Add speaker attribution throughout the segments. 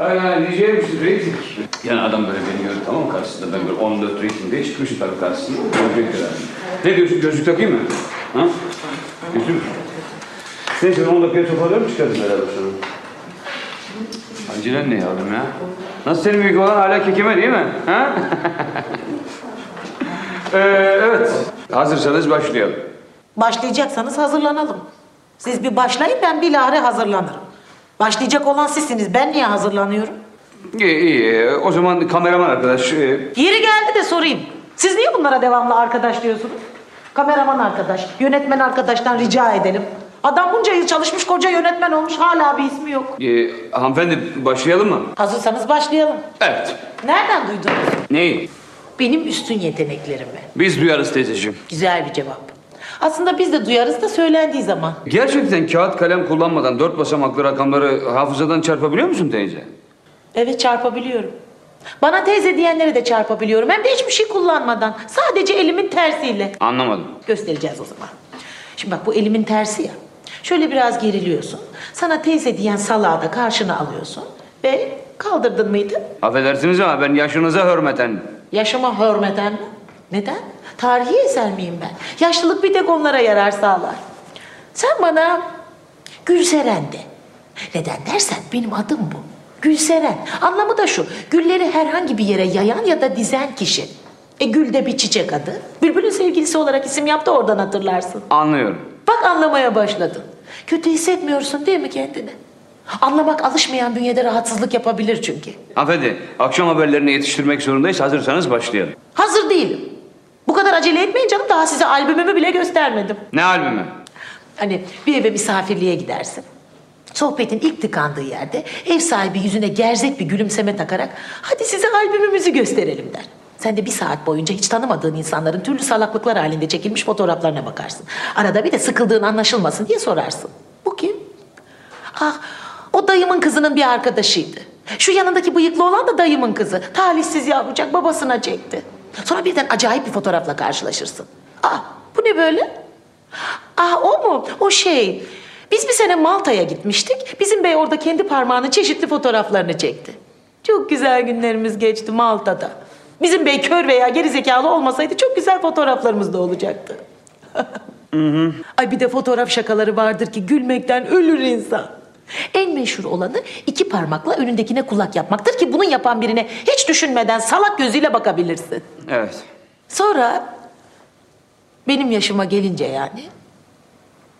Speaker 1: Aynen diyeceğim reyting. Yani adam böyle beni gördü tamam mı karşısında ben böyle 14 reytingde çıkmışım tabii karşısında. Görecek herhalde. Ne diyorsun gözlük takayım mı? Ha? Gözlük. Neyse ben 10 dakikaya toparlarım çıkarız beraber sonra. Acelen ne yavrum ya? Nasıl senin büyük olan hala kekeme değil mi? Ha? ee, evet. Hazırsanız başlayalım.
Speaker 2: Başlayacaksanız hazırlanalım. Siz bir başlayın ben bilahare hazırlanırım. Başlayacak olan sizsiniz. Ben niye hazırlanıyorum?
Speaker 1: İyi, iyi. O zaman kameraman arkadaş. e,
Speaker 2: Yeri geldi de sorayım. Siz niye bunlara devamlı arkadaş diyorsunuz? Kameraman arkadaş, yönetmen arkadaştan rica edelim. Adam bunca yıl çalışmış koca yönetmen olmuş hala bir ismi yok.
Speaker 1: e, hanımefendi başlayalım mı?
Speaker 2: Hazırsanız başlayalım.
Speaker 1: Evet.
Speaker 2: Nereden duydunuz?
Speaker 1: Neyi?
Speaker 2: Benim üstün yeteneklerimi.
Speaker 1: Biz duyarız teyzeciğim.
Speaker 2: Güzel bir cevap. Aslında biz de duyarız da söylendiği zaman.
Speaker 1: Gerçekten kağıt kalem kullanmadan dört basamaklı rakamları hafızadan çarpabiliyor musun teyze?
Speaker 2: Evet çarpabiliyorum. Bana teyze diyenleri de çarpabiliyorum. Hem de hiçbir şey kullanmadan. Sadece elimin tersiyle.
Speaker 1: Anlamadım.
Speaker 2: Göstereceğiz o zaman. Şimdi bak bu elimin tersi ya. Şöyle biraz geriliyorsun. Sana teyze diyen salağı da karşına alıyorsun. Ve kaldırdın mıydı?
Speaker 1: Affedersiniz ama ben yaşınıza hürmeten.
Speaker 2: Yaşıma hürmeten mi? Neden? Tarihi eser miyim ben? Yaşlılık bir tek onlara yarar sağlar. Sen bana Gülseren de. Neden dersen benim adım bu. Gülseren. Anlamı da şu. Gülleri herhangi bir yere yayan ya da dizen kişi. E gül de bir çiçek adı. Bülbülün sevgilisi olarak isim yaptı oradan hatırlarsın.
Speaker 1: Anlıyorum.
Speaker 2: Bak anlamaya başladın. Kötü hissetmiyorsun değil mi kendini? Anlamak alışmayan bünyede rahatsızlık yapabilir çünkü.
Speaker 1: Hanımefendi akşam haberlerini yetiştirmek zorundayız. Hazırsanız başlayalım.
Speaker 2: Hazır değilim. Bu kadar acele etmeyin canım daha size albümümü bile göstermedim.
Speaker 1: Ne albümü?
Speaker 2: Hani bir eve misafirliğe gidersin. Sohbetin ilk tıkandığı yerde ev sahibi yüzüne gerzek bir gülümseme takarak hadi size albümümüzü gösterelim der. Sen de bir saat boyunca hiç tanımadığın insanların türlü salaklıklar halinde çekilmiş fotoğraflarına bakarsın. Arada bir de sıkıldığın anlaşılmasın diye sorarsın. Bu kim? Ah o dayımın kızının bir arkadaşıydı. Şu yanındaki bıyıklı olan da dayımın kızı. Talihsiz yavrucak babasına çekti. Sonra birden acayip bir fotoğrafla karşılaşırsın. Ah bu ne böyle? Ah o mu? O şey. Biz bir sene Malta'ya gitmiştik. Bizim bey orada kendi parmağının çeşitli fotoğraflarını çekti. Çok güzel günlerimiz geçti Malta'da. Bizim bey kör veya gerizekalı olmasaydı çok güzel fotoğraflarımız da olacaktı. Ay bir de fotoğraf şakaları vardır ki gülmekten ölür insan. En meşhur olanı iki parmakla önündekine kulak yapmaktır ki bunu yapan birine hiç düşünmeden salak gözüyle bakabilirsin.
Speaker 1: Evet.
Speaker 2: Sonra benim yaşıma gelince yani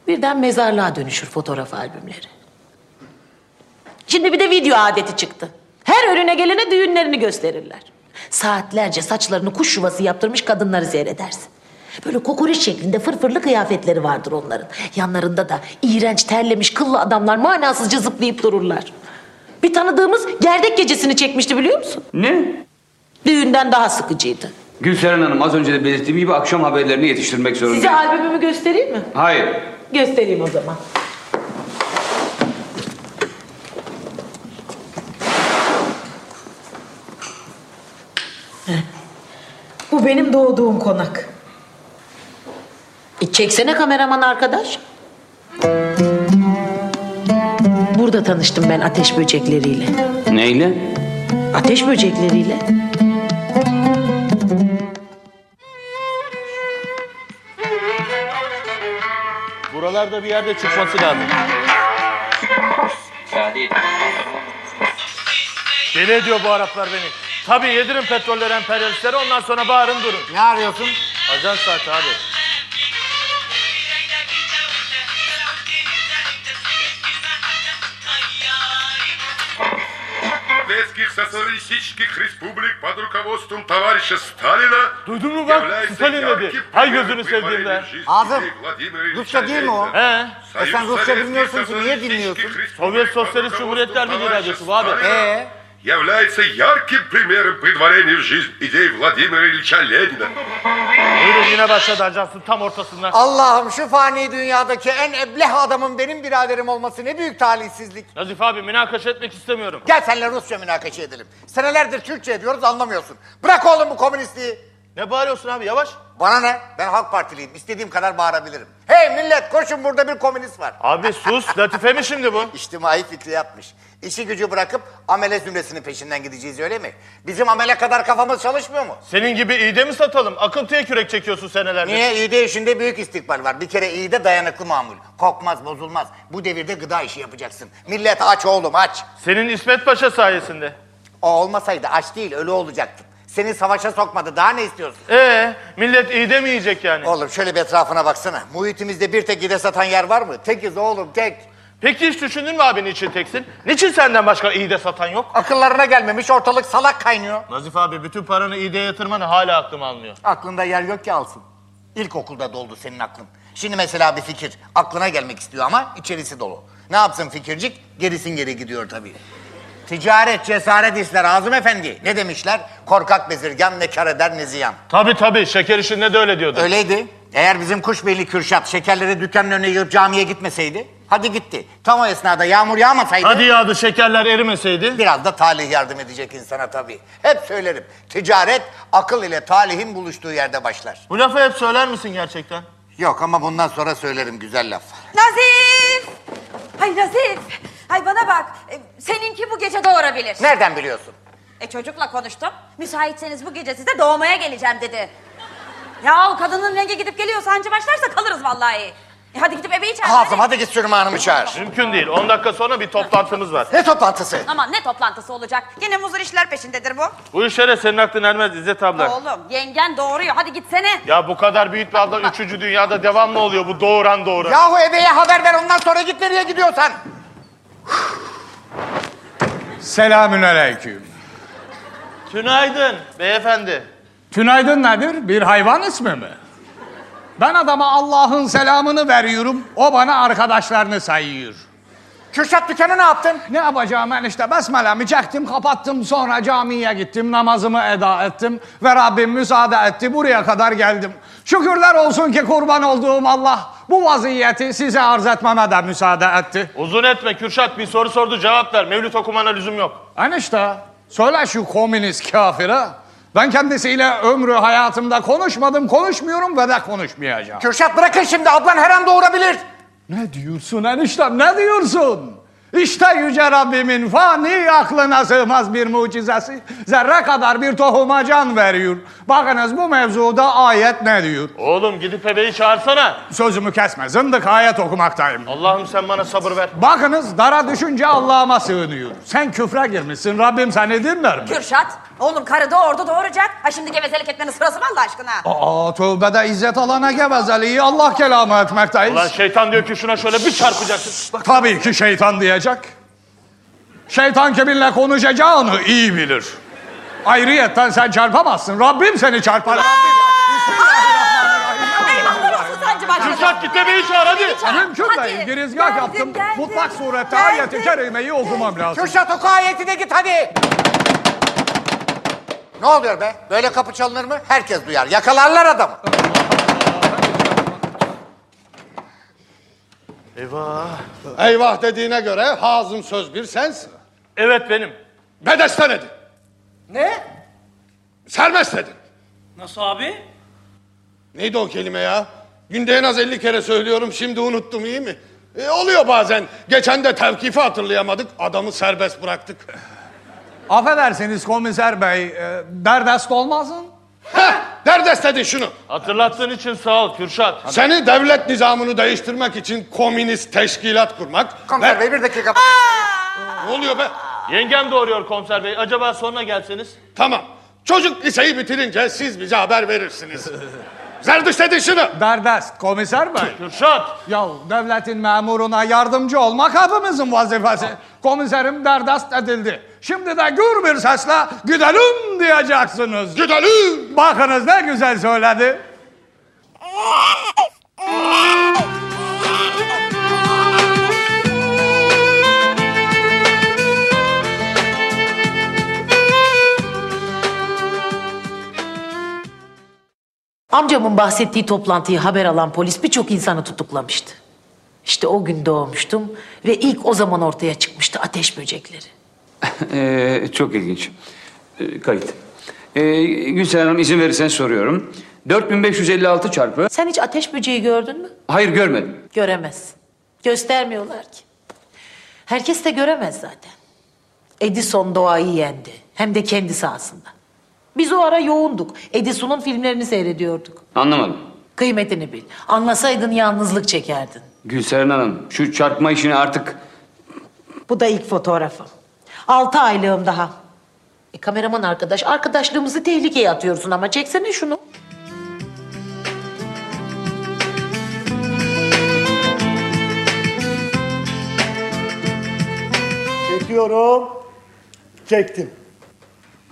Speaker 2: birden mezarlığa dönüşür fotoğraf albümleri. Şimdi bir de video adeti çıktı. Her önüne gelene düğünlerini gösterirler. Saatlerce saçlarını kuş yuvası yaptırmış kadınları seyredersin. Böyle kokoreç şeklinde fırfırlı kıyafetleri vardır onların. Yanlarında da iğrenç terlemiş kıllı adamlar manasızca zıplayıp dururlar. Bir tanıdığımız gerdek gecesini çekmişti biliyor musun?
Speaker 1: Ne?
Speaker 2: Düğünden daha sıkıcıydı.
Speaker 1: Gülseren Hanım az önce de belirttiğim gibi akşam haberlerini yetiştirmek zorundayız.
Speaker 2: Size albümümü göstereyim mi?
Speaker 1: Hayır.
Speaker 2: Göstereyim o zaman. Bu benim doğduğum konak. Çeksene kameraman arkadaş. Burada tanıştım ben ateş böcekleriyle.
Speaker 1: Neyle?
Speaker 2: Ateş böcekleriyle.
Speaker 3: Buralarda bir yerde çıkması lazım. Deli ediyor bu Araplar beni. Tabii yedirin petrolleri emperyalistlere ondan sonra bağırın durun.
Speaker 4: Ne arıyorsun?
Speaker 3: Ajan saati abi.
Speaker 5: социалистических республик под руководством товарища Сталина
Speaker 3: Duydun mu bak?
Speaker 5: является
Speaker 3: Stalin dedi.
Speaker 5: ярким
Speaker 3: Hay
Speaker 5: примером
Speaker 3: gözünü sevdiğim
Speaker 5: претворения
Speaker 3: be.
Speaker 5: жизни
Speaker 4: Azım,
Speaker 5: Владимира Ильича
Speaker 4: Rusça değil mi o?
Speaker 5: Ленина.
Speaker 3: He?
Speaker 4: E sen
Speaker 5: Союз
Speaker 4: Rusça
Speaker 5: Советских
Speaker 4: bilmiyorsun ki niye
Speaker 5: Социалистических
Speaker 4: dinliyorsun?
Speaker 5: Республик
Speaker 3: Sovyet
Speaker 5: под
Speaker 3: Sosyalist
Speaker 5: руководством
Speaker 3: Cumhuriyetler Birliği
Speaker 5: товарища
Speaker 3: Radyosu bu abi.
Speaker 5: Сталина
Speaker 4: Ee?
Speaker 5: является ярким примером предварения в жизнь идей Владимира Ильича Ленина.
Speaker 3: Buyurun yine başladı ajansın tam ortasında.
Speaker 4: Allah'ım şu fani dünyadaki en ebleh adamın benim biraderim olması ne büyük talihsizlik.
Speaker 3: Nazif abi münakaşa etmek istemiyorum.
Speaker 4: Gel seninle Rusça münakaşa edelim. Senelerdir Türkçe ediyoruz anlamıyorsun. Bırak oğlum bu komünistliği.
Speaker 3: Ne bağırıyorsun abi yavaş.
Speaker 4: Bana ne? Ben Halk Partiliyim. İstediğim kadar bağırabilirim. Hey millet koşun burada bir komünist var.
Speaker 3: Abi sus Latife mi şimdi bu?
Speaker 4: İçtimai fikri yapmış. İşi gücü bırakıp amele zümresinin peşinden gideceğiz öyle mi? Bizim amele kadar kafamız çalışmıyor mu?
Speaker 3: Senin gibi iyi de mi satalım? Akıntıya kürek çekiyorsun senelerdir.
Speaker 4: Niye? İğde işinde büyük istikbal var. Bir kere iğde dayanıklı mamul. Kokmaz, bozulmaz. Bu devirde gıda işi yapacaksın. Millet aç oğlum aç.
Speaker 3: Senin İsmet Paşa sayesinde.
Speaker 4: O olmasaydı aç değil ölü olacaktın. Seni savaşa sokmadı. Daha ne istiyorsun?
Speaker 3: Ee, millet iyi de mi yiyecek yani?
Speaker 4: Oğlum şöyle bir etrafına baksana. Muhitimizde bir tek gide satan yer var mı? Tekiz oğlum tek.
Speaker 3: Peki hiç düşündün mü abi niçin teksin? Niçin senden başka iyi de satan yok?
Speaker 4: Akıllarına gelmemiş ortalık salak kaynıyor.
Speaker 3: Nazif abi bütün paranı de yatırmanı hala aklım almıyor.
Speaker 4: Aklında yer yok ki alsın. İlkokulda doldu senin aklın. Şimdi mesela bir fikir aklına gelmek istiyor ama içerisi dolu. Ne yapsın fikircik? Gerisin geri gidiyor tabii. Ticaret cesaret ister Azım Efendi. Ne demişler? Korkak bezirgan ne kar eder ne ziyan.
Speaker 3: Tabii tabii şeker işinde de öyle diyordu.
Speaker 4: Öyleydi. Eğer bizim Kuşbeyli Kürşat şekerleri dükkanın önüne yığıp camiye gitmeseydi, hadi gitti. Tam o esnada yağmur yağmasaydı,
Speaker 3: Hadi yağdı şekerler erimeseydi.
Speaker 4: biraz da talih yardım edecek insana tabii. Hep söylerim, ticaret akıl ile talihin buluştuğu yerde başlar.
Speaker 3: Bu lafı hep söyler misin gerçekten?
Speaker 4: Yok ama bundan sonra söylerim güzel laf.
Speaker 6: Nazif! Ay Nazif! Ay bana bak, e, seninki bu gece doğurabilir.
Speaker 4: Nereden biliyorsun?
Speaker 6: E çocukla konuştum. Müsaitseniz bu gece size doğmaya geleceğim dedi. Ya o kadının rengi gidip geliyor sancı başlarsa kalırız vallahi. E hadi gidip bebeği çağır.
Speaker 4: Hazım
Speaker 6: hadi.
Speaker 4: git Sürüm Hanım'ı çağır.
Speaker 3: Mümkün değil. 10 dakika sonra bir toplantımız var.
Speaker 4: Ne toplantısı?
Speaker 6: Aman ne toplantısı olacak? Yine muzur işler peşindedir bu.
Speaker 3: Bu işlere senin aklın ermez İzzet abla.
Speaker 6: Oğlum yengen doğuruyor hadi gitsene.
Speaker 3: Ya bu kadar büyük bir abla 3. dünyada devamlı oluyor bu doğuran doğuran.
Speaker 4: Yahu ebeye haber ver ondan sonra git nereye gidiyorsan.
Speaker 7: Selamün aleyküm.
Speaker 3: Tünaydın beyefendi.
Speaker 7: Tünaydın nedir? Bir hayvan ismi mi? Ben adama Allah'ın selamını veriyorum. O bana arkadaşlarını sayıyor.
Speaker 4: Kürşat dükkanı ne yaptın?
Speaker 7: Ne yapacağım ben işte besmelemi çektim kapattım sonra camiye gittim namazımı eda ettim ve Rabbim müsaade etti buraya kadar geldim. Şükürler olsun ki kurban olduğum Allah bu vaziyeti size arz etmeme de müsaade etti.
Speaker 3: Uzun etme Kürşat bir soru sordu cevap ver. Mevlüt okumana lüzum yok.
Speaker 7: Enişte söyle şu komünist kafire ben kendisiyle ömrü hayatımda konuşmadım konuşmuyorum ve de konuşmayacağım.
Speaker 4: Kürşat bırakın şimdi ablan her an doğurabilir.
Speaker 7: Ne diyorsun eniştem ne diyorsun? İşte yüce Rabbimin fani aklına sığmaz bir mucizesi. Zerre kadar bir tohuma can veriyor. Bakınız bu mevzuda ayet ne diyor?
Speaker 3: Oğlum gidip bebeği çağırsana.
Speaker 7: Sözümü kesme zındık ayet okumaktayım.
Speaker 3: Allah'ım sen bana sabır ver.
Speaker 7: Bakınız dara düşünce Allah'ıma sığınıyor. Sen küfre girmişsin Rabbim seni dinler mi?
Speaker 6: Kürşat, oğlum karı doğurdu doğuracak. Ha şimdi gevezelik etmenin sırası mı Allah aşkına?
Speaker 7: Aa tövbede izzet alana gevezeliği Allah kelamı etmekteyiz.
Speaker 3: Ulan şeytan diyor ki şuna şöyle bir çarpacaksın.
Speaker 7: Tabii ki şeytan diyecek. Şeytan kiminle konuşacağını iyi bilir. Ayrıyetten sen çarpamazsın. Rabbim seni çarpar.
Speaker 6: Başladı.
Speaker 3: Kürşat git bebeği çağır hadi.
Speaker 7: Mümkün değil. Girizgah
Speaker 6: Geldim,
Speaker 7: yaptım.
Speaker 6: geldim.
Speaker 7: Mutlak surette
Speaker 6: Geldim.
Speaker 7: ayeti kerimeyi okumam lazım.
Speaker 4: Kürşat oku ayetine git hadi. Ne oluyor be? Böyle kapı çalınır mı? Herkes duyar. Yakalarlar adamı.
Speaker 3: Eyvah.
Speaker 8: Eyvah dediğine göre hazım söz bir sensin.
Speaker 3: Evet benim.
Speaker 8: Bedesten edin.
Speaker 4: Ne?
Speaker 8: Serbest edin.
Speaker 9: Nasıl abi?
Speaker 8: Neydi o kelime ya? Günde en az 50 kere söylüyorum şimdi unuttum iyi mi? E, oluyor bazen. Geçen de tevkifi hatırlayamadık. Adamı serbest bıraktık.
Speaker 7: Affedersiniz komiser bey. E, derdest olmasın?
Speaker 8: Heh, derdest edin şunu.
Speaker 3: Hatırlattığın için sağ ol Kürşat.
Speaker 8: Seni devlet nizamını değiştirmek için komünist teşkilat kurmak.
Speaker 4: Komiser
Speaker 8: ve-
Speaker 4: bey bir dakika.
Speaker 8: Ne oluyor be?
Speaker 3: Yengem doğuruyor komiser bey. Acaba sonra gelseniz?
Speaker 8: Tamam. Çocuk liseyi bitirince siz bize haber verirsiniz. Zerdüşt edin şunu.
Speaker 7: Derdest komiser bey.
Speaker 3: Kürşat.
Speaker 7: Ya devletin memuruna yardımcı olmak hepimizin vazifesi. Komiserim derdest edildi. Şimdi de gür bir sesle gidelim diyeceksiniz.
Speaker 8: Gidelim.
Speaker 7: Bakınız ne güzel söyledi.
Speaker 2: Amcamın bahsettiği toplantıyı haber alan polis birçok insanı tutuklamıştı. İşte o gün doğmuştum ve ilk o zaman ortaya çıkmıştı ateş böcekleri.
Speaker 1: Ee, çok ilginç. Ee, kayıt. Ee, Gülseren Hanım izin verirseniz soruyorum. 4556 çarpı...
Speaker 2: Sen hiç ateş böceği gördün mü?
Speaker 1: Hayır görmedim.
Speaker 2: Göremezsin. Göstermiyorlar ki. Herkes de göremez zaten. Edison doğayı yendi. Hem de kendi sahasında. Biz o ara yoğunduk. Edison'un filmlerini seyrediyorduk.
Speaker 1: Anlamadım.
Speaker 2: Kıymetini bil. Anlasaydın yalnızlık çekerdin.
Speaker 1: Gülseren Hanım şu çarpma işini artık...
Speaker 2: Bu da ilk fotoğrafım. Altı aylığım daha. E, kameraman arkadaş, arkadaşlığımızı tehlikeye atıyorsun ama çeksene şunu.
Speaker 9: Çekiyorum. Çektim.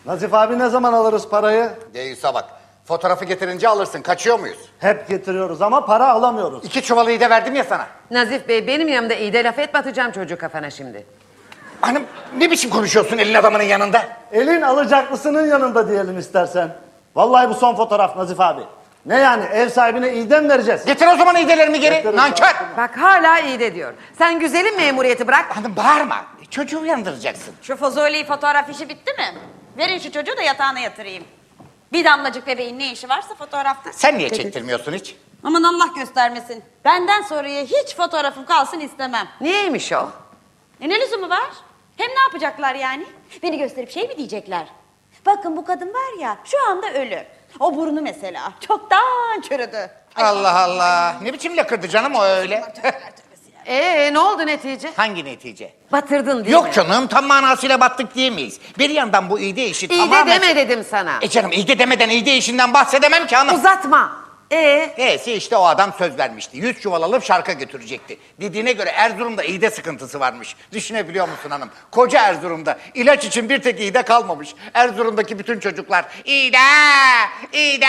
Speaker 9: Nazif abi ne zaman alırız parayı?
Speaker 4: Deyüs'e bak. Fotoğrafı getirince alırsın. Kaçıyor muyuz?
Speaker 9: Hep getiriyoruz ama para alamıyoruz.
Speaker 4: İki çuvalı de verdim ya sana.
Speaker 10: Nazif Bey benim yanımda iyi de laf etme atacağım çocuğu kafana şimdi.
Speaker 4: Hanım ne biçim konuşuyorsun elin adamının yanında?
Speaker 9: Elin alacaklısının yanında diyelim istersen. Vallahi bu son fotoğraf Nazif abi. Ne yani ev sahibine idem vereceğiz.
Speaker 4: Getir o zaman iğdelerimi geri.
Speaker 9: Getiririz
Speaker 4: Nankör.
Speaker 10: Bak hala iyi de diyor. Sen güzelim memuriyeti bırak.
Speaker 4: Hanım bağırma. Çocuğu uyandıracaksın.
Speaker 6: Şu Fuzuli fotoğraf işi bitti mi? Verin şu çocuğu da yatağına yatırayım. Bir damlacık bebeğin ne işi varsa fotoğrafta.
Speaker 4: Sen niye çektirmiyorsun hiç?
Speaker 6: Aman Allah göstermesin. Benden sonraya hiç fotoğrafım kalsın istemem.
Speaker 10: Niyeymiş o?
Speaker 6: E ne lüzumu var? Hem ne yapacaklar yani? Beni gösterip şey mi diyecekler? Bakın bu kadın var ya şu anda ölü. O burnu mesela çoktan çürüdü.
Speaker 4: Allah Allah. Ne biçim lakırdı canım o öyle?
Speaker 10: Ee ne oldu netice?
Speaker 4: Hangi netice?
Speaker 10: Batırdın değil
Speaker 4: Yok
Speaker 10: mi?
Speaker 4: canım tam manasıyla battık diyemeyiz. Bir yandan bu iğde işi
Speaker 10: İyi
Speaker 4: tamamen...
Speaker 10: de deme dedim sana.
Speaker 4: E canım iğde demeden iğde işinden bahsedemem ki hanım.
Speaker 10: Uzatma. Ee
Speaker 4: E'si işte o adam söz vermişti. Yüz çuval alıp şarka götürecekti. Dediğine göre Erzurum'da iğde sıkıntısı varmış. Düşünebiliyor musun hanım? Koca Erzurum'da ilaç için bir tek iğde kalmamış. Erzurum'daki bütün çocuklar iğde, iğde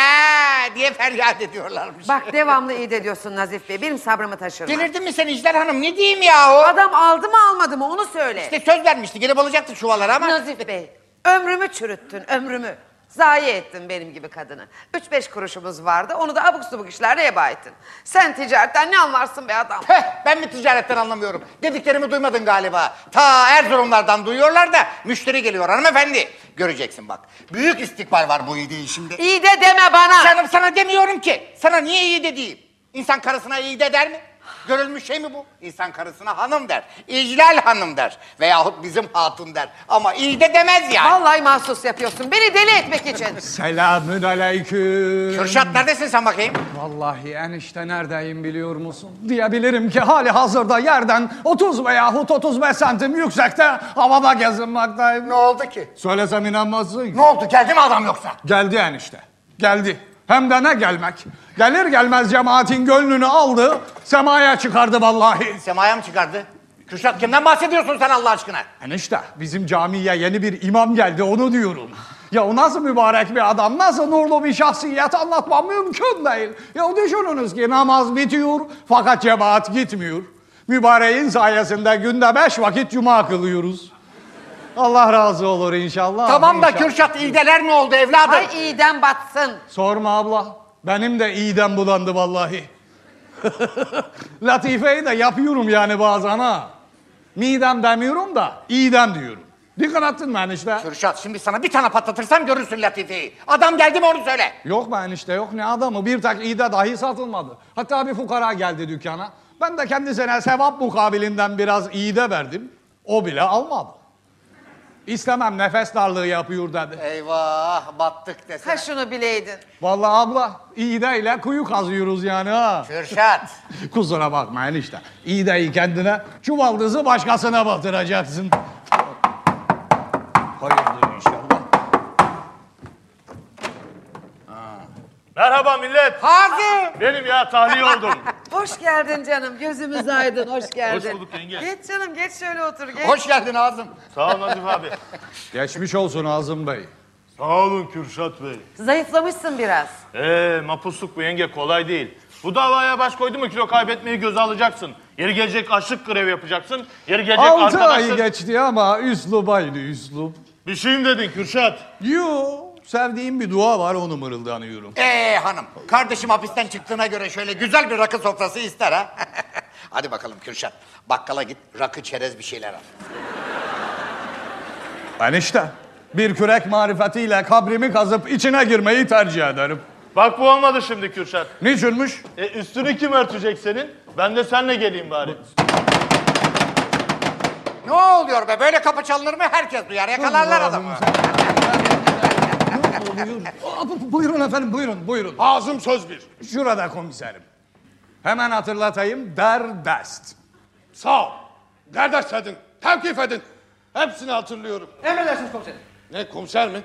Speaker 4: diye feryat ediyorlarmış.
Speaker 10: bak devamlı iyi de diyorsun Nazif Bey. Benim sabrımı taşırma.
Speaker 4: Delirdin mi sen İcler Hanım? Ne diyeyim ya o?
Speaker 10: Adam aldı mı almadı mı onu söyle.
Speaker 4: İşte söz vermişti. Gelip alacaktı çuvalları ama...
Speaker 10: Nazif Bey ömrümü çürüttün ömrümü. Zayi ettin benim gibi kadını. Üç beş kuruşumuz vardı onu da abuk subuk işlerle heba ettin. Sen ticaretten ne anlarsın be adam?
Speaker 4: Heh, ben mi ticaretten anlamıyorum? Dediklerimi duymadın galiba. Ta Erzurumlardan duyuyorlar da müşteri geliyor hanımefendi. Göreceksin bak. Büyük istikbal var bu iyi değişimde.
Speaker 10: İyi de deme bana.
Speaker 4: Canım sana demiyorum ki. Sana niye iyi de diyeyim? İnsan karısına iyi de der mi? Görülmüş şey mi bu? İnsan karısına hanım der. İclal hanım der. Veyahut bizim hatun der. Ama iyi de demez yani.
Speaker 10: Vallahi mahsus yapıyorsun. Beni deli etmek için.
Speaker 7: Selamün aleyküm.
Speaker 4: Kürşat neredesin sen bakayım?
Speaker 7: Vallahi enişte neredeyim biliyor musun? Diyebilirim ki hali hazırda yerden 30 veyahut 35 santim yüksekte havada gezinmekteyim.
Speaker 4: Ne oldu ki?
Speaker 7: Söylesem inanmazsın.
Speaker 4: Ne oldu? Geldi mi adam yoksa?
Speaker 7: Geldi enişte. Geldi. Hem de ne gelmek. Gelir gelmez cemaatin gönlünü aldı. Semaya çıkardı vallahi.
Speaker 4: Semaya mı çıkardı? Kürşat kimden bahsediyorsun sen Allah aşkına?
Speaker 7: Enişte bizim camiye yeni bir imam geldi onu diyorum. Ya o nasıl mübarek bir adam, nasıl nurlu bir şahsiyet anlatmam mümkün değil. Ya düşününüz ki namaz bitiyor fakat cemaat gitmiyor. Mübareğin sayesinde günde beş vakit cuma kılıyoruz. Allah razı olur inşallah.
Speaker 4: Tamam da
Speaker 7: inşallah.
Speaker 4: Kürşat iğdeler ne oldu evladım?
Speaker 10: Ay iyiden batsın.
Speaker 7: Sorma abla. Benim de iyiden bulandı vallahi. Latifeyi de yapıyorum yani bazen ha. Midem demiyorum da iyiden diyorum. Dikkat ettin mi enişte?
Speaker 4: Kürşat şimdi sana bir tane patlatırsam görürsün Latife'yi. Adam geldi mi onu söyle.
Speaker 7: Yok be enişte yok ne adamı bir tek iyide dahi satılmadı. Hatta bir fukara geldi dükkana. Ben de kendisine sevap mukabilinden biraz iyide verdim. O bile almadı. İstemem nefes darlığı yapıyor dedi.
Speaker 4: Eyvah battık desene.
Speaker 10: Ha şunu bileydin.
Speaker 7: Vallahi abla iğdeyle kuyu kazıyoruz yani ha.
Speaker 4: Kürşat.
Speaker 7: Kusura bakma enişte. İğdeyi kendine, çuvaldızı başkasına batıracaksın.
Speaker 3: Merhaba millet.
Speaker 4: Hazır.
Speaker 3: Benim ya tahliye oldum.
Speaker 10: Hoş geldin canım. Gözümüz aydın. Hoş geldin.
Speaker 3: Hoş bulduk yenge.
Speaker 10: Geç canım geç şöyle otur geç.
Speaker 4: Hoş geldin ağzım.
Speaker 3: Sağ ol Nazif abi.
Speaker 7: Geçmiş olsun Azım Bey.
Speaker 3: Sağ olun Kürşat Bey.
Speaker 10: Zayıflamışsın biraz.
Speaker 3: Ee, mapusluk bu yenge kolay değil. Bu davaya baş koydu mu kilo kaybetmeyi göze alacaksın. Yeri gelecek açlık grevi yapacaksın. Yeri gelecek
Speaker 7: Altı ay
Speaker 3: arkadaşlar...
Speaker 7: geçti ama üslup aynı üslup.
Speaker 3: Bir şey mi dedin Kürşat?
Speaker 7: Yo, sevdiğim bir dua var onu mırıldanıyorum.
Speaker 4: Ee hanım, kardeşim hapisten çıktığına göre şöyle güzel bir rakı sofrası ister ha. Hadi bakalım Kürşat, bakkala git rakı çerez bir şeyler al.
Speaker 7: Enişte, Bir kürek marifetiyle kabrimi kazıp içine girmeyi tercih ederim.
Speaker 3: Bak bu olmadı şimdi Kürşat.
Speaker 7: Niçinmiş?
Speaker 3: E, üstünü kim örtecek senin? Ben de seninle geleyim bari.
Speaker 4: Ne oluyor be? Böyle kapı çalınır mı? Herkes duyar. Yakalarlar adamı.
Speaker 7: Aa, bu- Buyurun efendim buyurun buyurun.
Speaker 11: Ağzım söz bir.
Speaker 7: Şurada komiserim. Hemen hatırlatayım derdest.
Speaker 11: Sağ ol. Derdest edin. Tevkif edin. Hepsini hatırlıyorum.
Speaker 12: Emredersiniz komiserim.
Speaker 11: Ne komiser mi?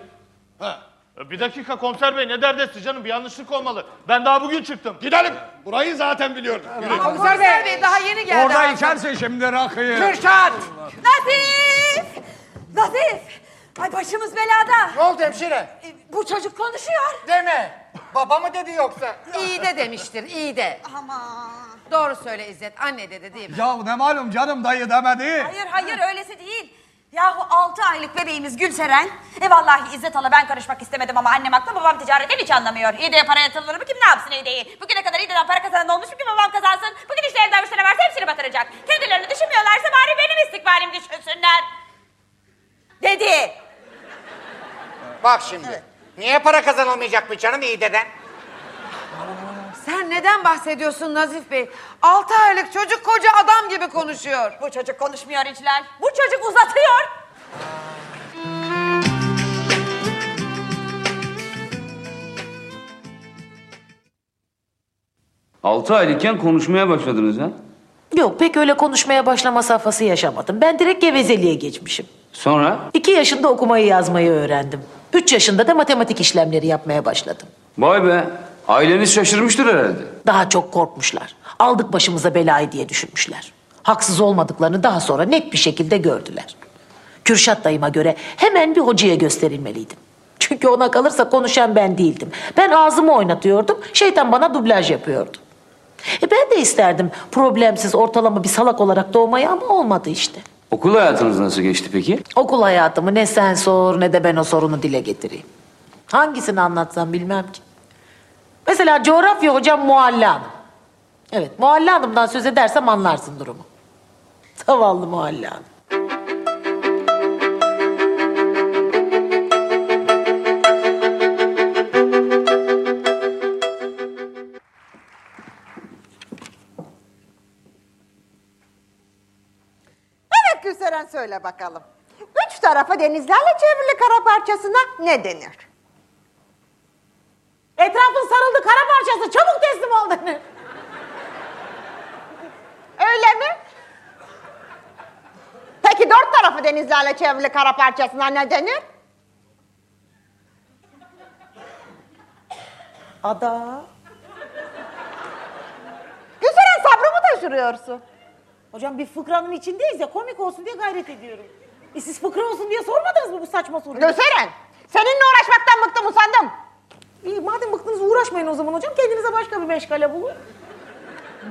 Speaker 11: Ha.
Speaker 3: E, Bir dakika komiser bey ne derdesti canım bir yanlışlık olmalı. Ben daha bugün çıktım.
Speaker 11: Gidelim. Burayı zaten biliyordum. Yürü.
Speaker 10: Komiser Bey daha yeni geldi.
Speaker 7: Orada içersin şimdi rakıyı.
Speaker 4: Kürşat!
Speaker 6: Nazif! Nazif! Ay başımız belada.
Speaker 4: Ne oldu hemşire?
Speaker 6: E, Bu çocuk konuşuyor.
Speaker 4: Deme. Baba mı dedi yoksa?
Speaker 10: İyi de demiştir, iyi de.
Speaker 6: Aman.
Speaker 10: Doğru söyle İzzet, anne dedi değil mi?
Speaker 7: Ya ne malum canım dayı demedi.
Speaker 6: Hayır hayır öylesi değil. Yahu altı aylık bebeğimiz Gülseren. E vallahi İzzet Hala ben karışmak istemedim ama annem haklı babam ticaretten hiç anlamıyor. İğdeye para yatırılır mı kim ne yapsın İğdeyi? Bugüne kadar İğdeden para kazanan olmuş mu ki babam kazansın? Bugün işte evden müşteri varsa hepsini batıracak. Kendilerini düşünmüyorlarsa bari benim istikbalimi düşünsünler. Dedi.
Speaker 4: Bak şimdi. Niye para kazanılmayacakmış canım İğde'den?
Speaker 10: Sen neden bahsediyorsun Nazif Bey? Altı aylık çocuk koca adam gibi konuşuyor.
Speaker 6: Bu çocuk konuşmuyor İclal. Bu çocuk uzatıyor.
Speaker 1: Altı aylıkken konuşmaya başladınız ha?
Speaker 13: Yok pek öyle konuşmaya başlama safhası yaşamadım. Ben direkt gevezeliğe geçmişim.
Speaker 1: Sonra?
Speaker 13: İki yaşında okumayı yazmayı öğrendim. Üç yaşında da matematik işlemleri yapmaya başladım.
Speaker 1: Vay be. Aileniz şaşırmıştır herhalde.
Speaker 13: Daha çok korkmuşlar. Aldık başımıza belayı diye düşünmüşler. Haksız olmadıklarını daha sonra net bir şekilde gördüler. Kürşat dayıma göre hemen bir hocaya gösterilmeliydim. Çünkü ona kalırsa konuşan ben değildim. Ben ağzımı oynatıyordum, şeytan bana dublaj yapıyordu. E ben de isterdim problemsiz ortalama bir salak olarak doğmayı ama olmadı işte.
Speaker 1: Okul hayatınız nasıl geçti peki?
Speaker 13: Okul hayatımı ne sen sor ne de ben o sorunu dile getireyim. Hangisini anlatsam bilmem ki. Mesela coğrafya hocam Mualla Hanım. Evet Mualla Hanım'dan söz edersem anlarsın durumu. Zavallı Mualla Hanım.
Speaker 14: Gülseren söyle bakalım. Üç tarafı denizlerle çevrili kara parçasına ne denir?
Speaker 13: Etrafın sarıldı kara parçası çabuk teslim ol denir.
Speaker 14: Öyle mi? Peki dört tarafı denizlerle çevrili kara parçasına ne denir?
Speaker 13: Ada.
Speaker 14: Gülseren sabrımı taşırıyorsun.
Speaker 13: Hocam bir fıkranın içindeyiz ya komik olsun diye gayret ediyorum. E siz fıkra olsun diye sormadınız mı bu saçma soruyu?
Speaker 14: Gülseren seninle uğraşmaktan bıktım usandım.
Speaker 13: İyi madem bıktınız uğraşmayın o zaman hocam kendinize başka bir meşgale bulun.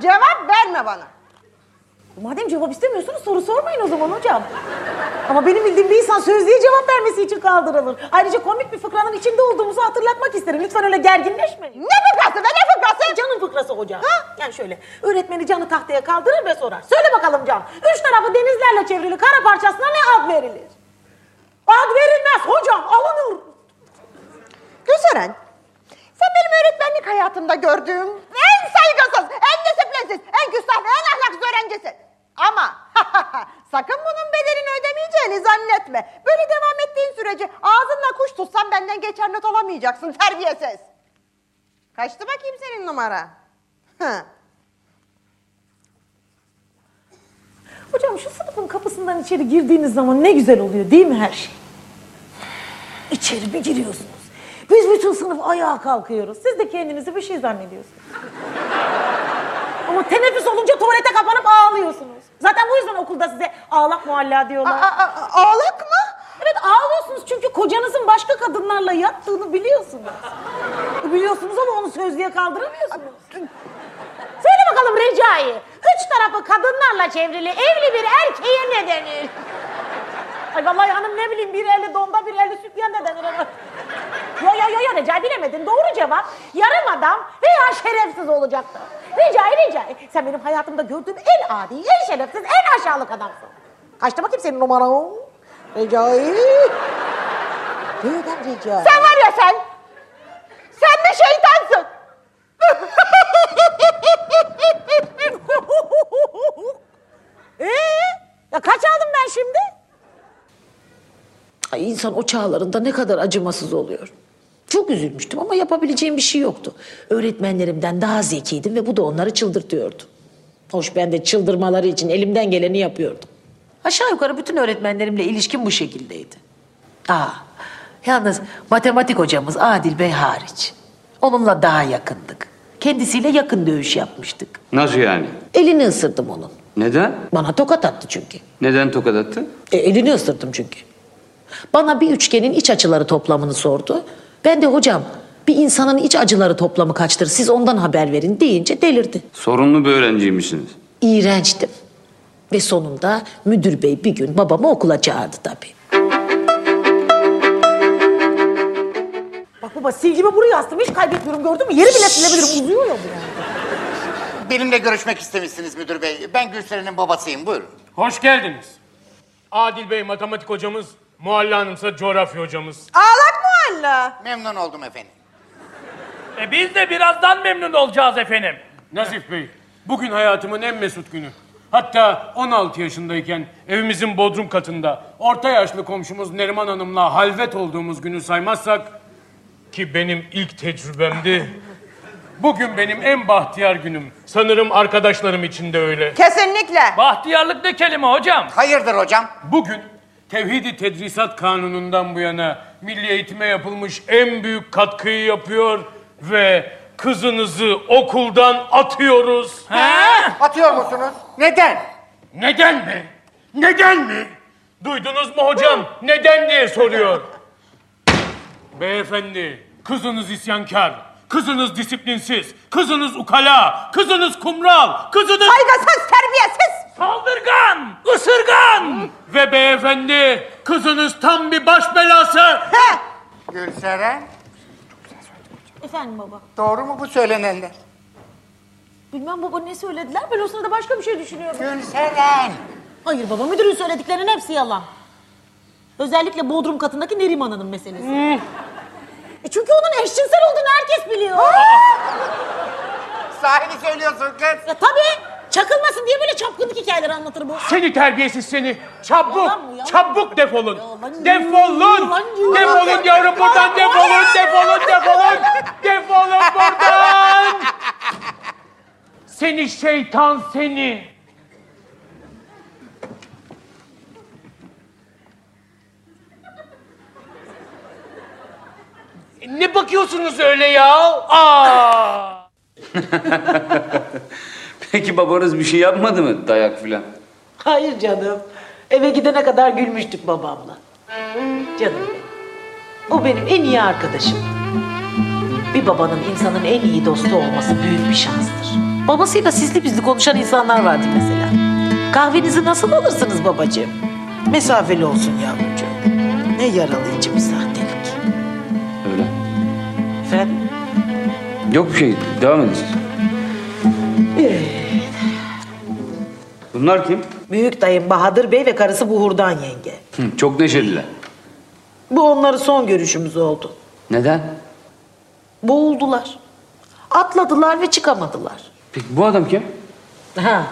Speaker 14: Cevap verme bana.
Speaker 13: Madem cevap istemiyorsunuz soru sormayın o zaman hocam. Ama benim bildiğim bir insan sözlüğe cevap vermesi için kaldırılır. Ayrıca komik bir fıkranın içinde olduğumuzu hatırlatmak isterim. Lütfen öyle gerginleşmeyin.
Speaker 14: Ne fıkrası be ne fıkrası?
Speaker 13: Canın fıkrası hocam. Yani şöyle öğretmeni canı tahtaya kaldırır ve sorar. Söyle bakalım Can. Üç tarafı denizlerle çevrili kara parçasına ne ad verilir? Ad verilmez hocam alınır.
Speaker 14: Gülseren sen benim öğretmenlik hayatımda gördüğüm en saygısız, en disiplinsiz, en küstah ve en ahlaksız öğrencisin. Ama sakın bunun bedelini ödemeyeceğini zannetme. Böyle devam ettiğin sürece ağzınla kuş tutsan benden geçer not alamayacaksın terbiyesiz. Kaçtı bakayım senin numara. Hı.
Speaker 13: Hocam şu sınıfın kapısından içeri girdiğiniz zaman ne güzel oluyor değil mi her şey? İçeri bir giriyorsunuz. Biz bütün sınıf ayağa kalkıyoruz. Siz de kendinizi bir şey zannediyorsunuz. Ama teneffüs olunca tuvalete kapanıp ağlıyorsunuz. Zaten bu yüzden okulda size ağlak mualla diyorlar.
Speaker 14: Aa, aa, ağlak mı?
Speaker 13: Evet ağlıyorsunuz çünkü kocanızın başka kadınlarla yattığını biliyorsunuz. Biliyorsunuz ama onu sözlüğe kaldıramıyorsunuz. Söyle bakalım Recai. Üç tarafı kadınlarla çevrili evli bir erkeğe ne denir? Ay vallahi hanım ne bileyim bir eli donda bir eli sütyen de denir. Yo yo yo yo Recai bilemedin. Doğru cevap yarım adam veya şerefsiz olacaktı. Recai Recai sen benim hayatımda gördüğüm en adi, en şerefsiz, en aşağılık adamsın. Kaçta bakayım senin numaran? Recai. Neyden rica Sen var ya sen. Sen bir şeytansın. Ee, ya kaç aldım ben şimdi?
Speaker 2: Ay insan o çağlarında ne kadar acımasız oluyor. Çok üzülmüştüm ama yapabileceğim bir şey yoktu. Öğretmenlerimden daha zekiydim ve bu da onları çıldırtıyordu. Hoş ben de çıldırmaları için elimden geleni yapıyordum. Aşağı yukarı bütün öğretmenlerimle ilişkim bu şekildeydi. Aa, yalnız matematik hocamız Adil Bey hariç. Onunla daha yakındık. Kendisiyle yakın dövüş yapmıştık.
Speaker 1: Nasıl yani?
Speaker 2: Elini ısırdım onun.
Speaker 1: Neden?
Speaker 2: Bana tokat attı çünkü.
Speaker 1: Neden tokat attı?
Speaker 2: E, elini ısırdım çünkü. Bana bir üçgenin iç açıları toplamını sordu. Ben de hocam bir insanın iç açıları toplamı kaçtır siz ondan haber verin deyince delirdi.
Speaker 1: Sorunlu bir öğrenciymişsiniz.
Speaker 2: İğrençtim. Ve sonunda müdür bey bir gün babamı okula çağırdı tabii.
Speaker 13: Bak baba silgimi buraya astım hiç kaybetmiyorum gördün mü? Yeri bile silebilirim uzuyor ya bu yani.
Speaker 4: Benimle görüşmek istemişsiniz müdür bey. Ben Gülseren'in babasıyım. Buyurun.
Speaker 15: Hoş geldiniz. Adil Bey matematik hocamız, Muhalle Hanımsa coğrafya hocamız.
Speaker 13: Ağlak muhalla.
Speaker 4: Memnun oldum efendim.
Speaker 15: E biz de birazdan memnun olacağız efendim. Nazif Bey, bugün hayatımın en mesut günü. Hatta 16 yaşındayken evimizin bodrum katında orta yaşlı komşumuz Neriman Hanım'la halvet olduğumuz günü saymazsak ki benim ilk tecrübemdi. Bugün benim en bahtiyar günüm. Sanırım arkadaşlarım için de öyle.
Speaker 13: Kesinlikle.
Speaker 15: Bahtiyarlık ne kelime hocam?
Speaker 4: Hayırdır hocam?
Speaker 15: Bugün Tevhidi Tedrisat Kanunu'ndan bu yana milli eğitime yapılmış en büyük katkıyı yapıyor ve kızınızı okuldan atıyoruz. He?
Speaker 4: Atıyor musunuz? Neden?
Speaker 15: Neden mi? Neden mi? Duydunuz mu hocam? Neden diye soruyor. Beyefendi, kızınız isyankar, kızınız disiplinsiz, kızınız ukala, kızınız kumral, kızınız...
Speaker 13: Saygısız terbiyesiz.
Speaker 15: Saldırgan, ısırgan ve beyefendi kızınız tam bir baş belası.
Speaker 4: Gülseren,
Speaker 13: Efendim baba.
Speaker 4: doğru mu bu söylenenler?
Speaker 13: Bilmem baba ne söylediler ben o sırada başka bir şey düşünüyorum.
Speaker 4: Gülseren!
Speaker 13: Hayır baba müdürün söylediklerinin hepsi yalan. Özellikle Bodrum katındaki Neriman Hanım meselesi. E çünkü onun eşcinsel olduğunu herkes biliyor.
Speaker 4: Sahibi söylüyorsun kız.
Speaker 13: Ya tabii. Çakılmasın diye böyle çapkınlık hikayeleri anlatır bu.
Speaker 15: Seni terbiyesiz seni. Çabuk,
Speaker 13: Yalan mı, yalan?
Speaker 15: çabuk defolun.
Speaker 13: Yalan.
Speaker 15: Defolun.
Speaker 13: Yalan.
Speaker 15: Defolun yavrum buradan defolun, defolun, defolun. Defolun buradan. Seni şeytan seni. Ne bakıyorsunuz öyle ya? Aa!
Speaker 1: Peki babanız bir şey yapmadı mı? Dayak filan.
Speaker 2: Hayır canım. Eve gidene kadar gülmüştük babamla. Canım benim. O benim en iyi arkadaşım. Bir babanın insanın en iyi dostu olması büyük bir şanstır. Babasıyla sizli bizli konuşan insanlar vardır mesela. Kahvenizi nasıl alırsınız babacığım? Mesafeli olsun yavrucuğum. Ne yaralayıcı bir sahtelik.
Speaker 1: Öyle.
Speaker 2: Efendim?
Speaker 1: Yok bir şey. Devam edin siz. Bunlar kim?
Speaker 2: Büyük dayım Bahadır Bey ve karısı Buhurdan yenge.
Speaker 1: Hı, çok neşeliler.
Speaker 2: Bu onları son görüşümüz oldu.
Speaker 1: Neden?
Speaker 2: Boğuldular. Atladılar ve çıkamadılar.
Speaker 1: Peki bu adam kim?
Speaker 2: Ha,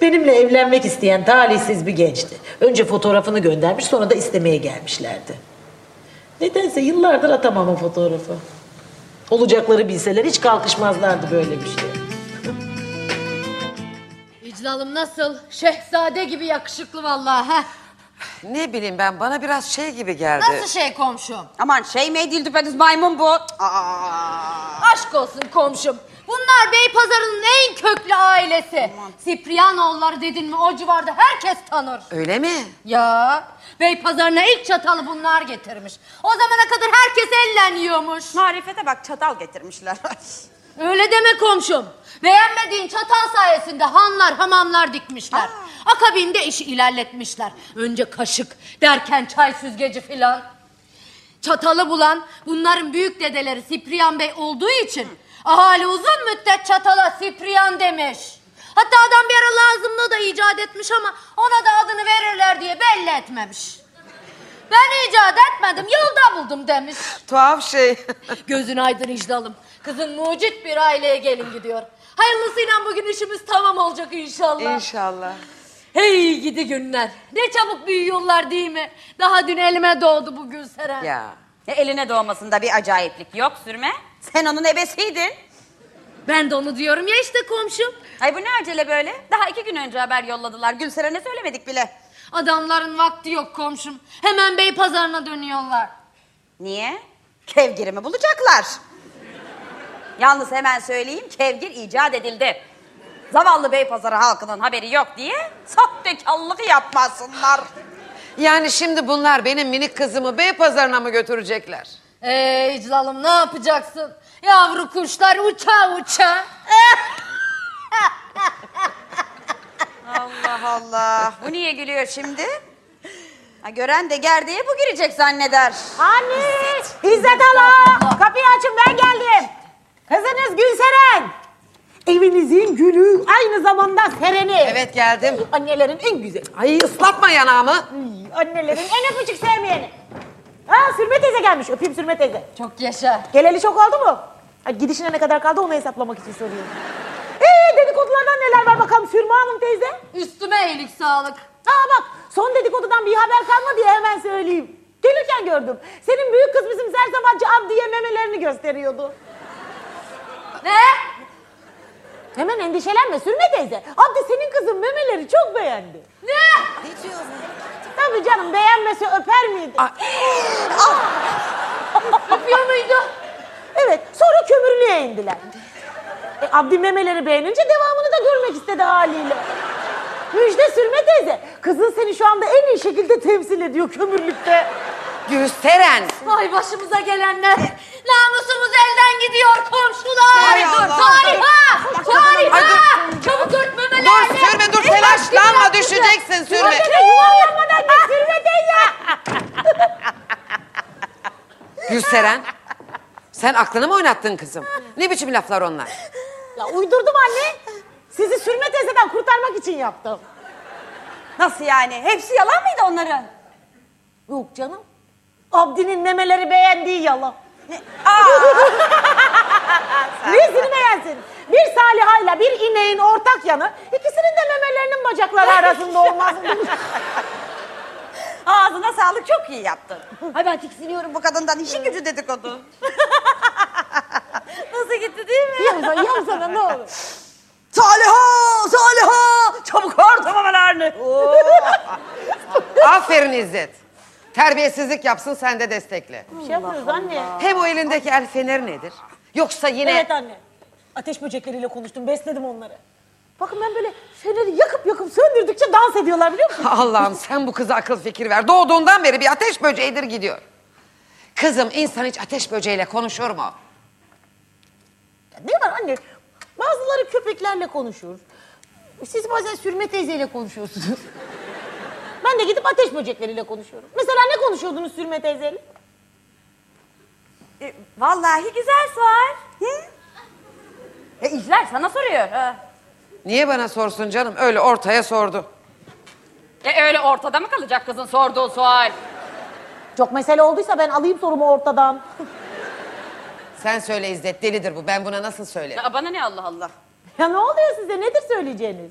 Speaker 2: benimle evlenmek isteyen talihsiz bir gençti. Önce fotoğrafını göndermiş sonra da istemeye gelmişlerdi. Nedense yıllardır atamam o fotoğrafı. Olacakları bilseler hiç kalkışmazlardı böyle bir şey.
Speaker 16: İclalım nasıl? Şehzade gibi yakışıklı vallahi. Heh.
Speaker 10: Ne bileyim ben bana biraz şey gibi geldi.
Speaker 16: Nasıl şey komşum?
Speaker 6: Aman şey mi değil düpedüz maymun bu.
Speaker 16: Aşk olsun komşum. Bunlar Beypazarı'nın en köklü ailesi. Sipriyanoğulları dedin mi o civarda herkes tanır.
Speaker 10: Öyle mi?
Speaker 16: Ya Beypazarı'na ilk çatalı bunlar getirmiş. O zamana kadar herkes ellen yiyormuş.
Speaker 6: Marifete bak çatal getirmişler.
Speaker 16: Öyle deme komşum. Beğenmediğin çatal sayesinde hanlar, hamamlar dikmişler. Akabinde işi ilerletmişler. Önce kaşık derken çay süzgeci filan. Çatalı bulan bunların büyük dedeleri Sipriyan Bey olduğu için ahali uzun müddet çatala Sipriyan demiş. Hatta adam bir ara lazımlığı da icat etmiş ama ona da adını verirler diye belli etmemiş. Ben icat etmedim, yolda buldum demiş.
Speaker 10: Tuhaf şey.
Speaker 16: Gözün aydın İcdal'ım. Kızın mucit bir aileye gelin gidiyor. Hayırlısıyla bugün işimiz tamam olacak inşallah.
Speaker 10: İnşallah.
Speaker 16: Hey gidi günler. Ne çabuk büyüyorlar değil mi? Daha dün elime doğdu bu Gülseren.
Speaker 10: Ya.
Speaker 6: E, eline doğmasında bir acayiplik yok sürme. Sen onun ebesiydin.
Speaker 16: Ben de onu diyorum ya işte komşum.
Speaker 6: Ay bu ne acele böyle? Daha iki gün önce haber yolladılar. Gülseren'e söylemedik bile.
Speaker 16: Adamların vakti yok komşum. Hemen bey pazarına dönüyorlar.
Speaker 6: Niye? Kevgir'i bulacaklar? Yalnız hemen söyleyeyim kevgir icat edildi. Zavallı Beypazarı halkının haberi yok diye sahtekarlık yapmasınlar.
Speaker 10: Yani şimdi bunlar benim minik kızımı bey pazarına mı götürecekler?
Speaker 16: Ee İclal'ım ne yapacaksın? Yavru kuşlar uça uça.
Speaker 6: Allah Allah. Bu niye gülüyor şimdi? Ha, gören de gerdeğe bu girecek zanneder.
Speaker 13: Anne! İzzet Hala! Kapıyı açın ben geldim. Kızınız Gülseren. Evinizin gülü aynı zamanda sereni.
Speaker 10: Evet geldim.
Speaker 13: Annelerin en güzel.
Speaker 10: Ay ıslatma yanağımı.
Speaker 13: Annelerin en öpücük sevmeyeni. Ha Sürme teyze gelmiş. Öpeyim Sürme teyze.
Speaker 16: Çok yaşa.
Speaker 13: Geleli çok oldu mu? Ha, gidişine ne kadar kaldı onu hesaplamak için soruyorum. Ee dedikodulardan neler var bakalım Sürme Hanım teyze?
Speaker 16: Üstüme iyilik sağlık.
Speaker 13: Aa bak son dedikodudan bir haber kalmadı diye hemen söyleyeyim. Gelirken gördüm. Senin büyük kız bizim sersefacı Abdi'ye memelerini gösteriyordu.
Speaker 16: Ne?
Speaker 13: Hemen endişelenme Sürme teyze. Abdi senin kızın memeleri çok beğendi.
Speaker 16: Ne?
Speaker 13: Ne diyorsun? Tabii canım beğenmese öper miydi?
Speaker 16: Öpüyor muydu?
Speaker 13: Evet sonra kömürlüğe indiler. E, Abdi memeleri beğenince devamını da görmek istedi haliyle. Müjde Sürme teyze. Kızın seni şu anda en iyi şekilde temsil ediyor kömürlükte.
Speaker 10: Gülseren.
Speaker 16: Vay başımıza gelenler. Namusumuz elden gidiyor komşular.
Speaker 10: Hay
Speaker 16: dur,
Speaker 10: Allah.
Speaker 16: Saliha!
Speaker 10: Ay, dur.
Speaker 16: Çabuk ört memelerini.
Speaker 10: Dur sürme dur telaşlanma düşeceksin sürme.
Speaker 13: Yuvarlanmadan git Sürme teyze.
Speaker 10: Gülseren. Sen aklını mı oynattın kızım? Ne biçim laflar onlar?
Speaker 13: Ya uydurdum anne. Sizi Sürme teyzeden kurtarmak için yaptım.
Speaker 6: Nasıl yani? Hepsi yalan mıydı onların?
Speaker 13: Yok canım. Abdi'nin memeleri beğendiği yalan. Nesini beğensin? Bir Saliha'yla bir ineğin ortak yanı ikisinin de memelerinin bacakları arasında olmaz.
Speaker 6: Ağzına sağlık çok iyi yaptın. Ay ben tiksiniyorum bu kadından. İşin gücü dedikodu. Nasıl gitti değil mi?
Speaker 13: Yavuz'a, Yavuz'a ne olur.
Speaker 6: Saliha! Saliha! Çabuk ört memelerini.
Speaker 10: Aferin İzzet. Terbiyesizlik yapsın sen de destekle.
Speaker 13: Bir şey yapmıyoruz anne.
Speaker 10: Hem o elindeki el feneri nedir? Yoksa yine...
Speaker 13: Evet anne. Ateş böcekleriyle konuştum, besledim onları. Bakın ben böyle feneri yakıp yakıp söndürdükçe dans ediyorlar biliyor musun?
Speaker 10: Allah'ım sen bu kıza akıl fikir ver. Doğduğundan beri bir ateş böceğidir gidiyor. Kızım insan hiç ateş böceğiyle konuşur mu?
Speaker 13: Ya ne var anne? Bazıları köpeklerle konuşur. Siz bazen sürme teyzeyle konuşuyorsunuz. Ben de gidip ateş böcekleriyle konuşuyorum. Mesela ne konuşuyordunuz sürme teyzeyle?
Speaker 6: E, vallahi güzel sual. Hı? E, İcler sana soruyor. Ha.
Speaker 10: Niye bana sorsun canım? Öyle ortaya sordu.
Speaker 6: E öyle ortada mı kalacak kızın sorduğu sual?
Speaker 13: Çok mesele olduysa ben alayım sorumu ortadan.
Speaker 10: Sen söyle İzzet delidir bu. Ben buna nasıl söylerim?
Speaker 6: Ya bana ne Allah Allah.
Speaker 13: Ya ne oluyor size? Nedir söyleyeceğiniz?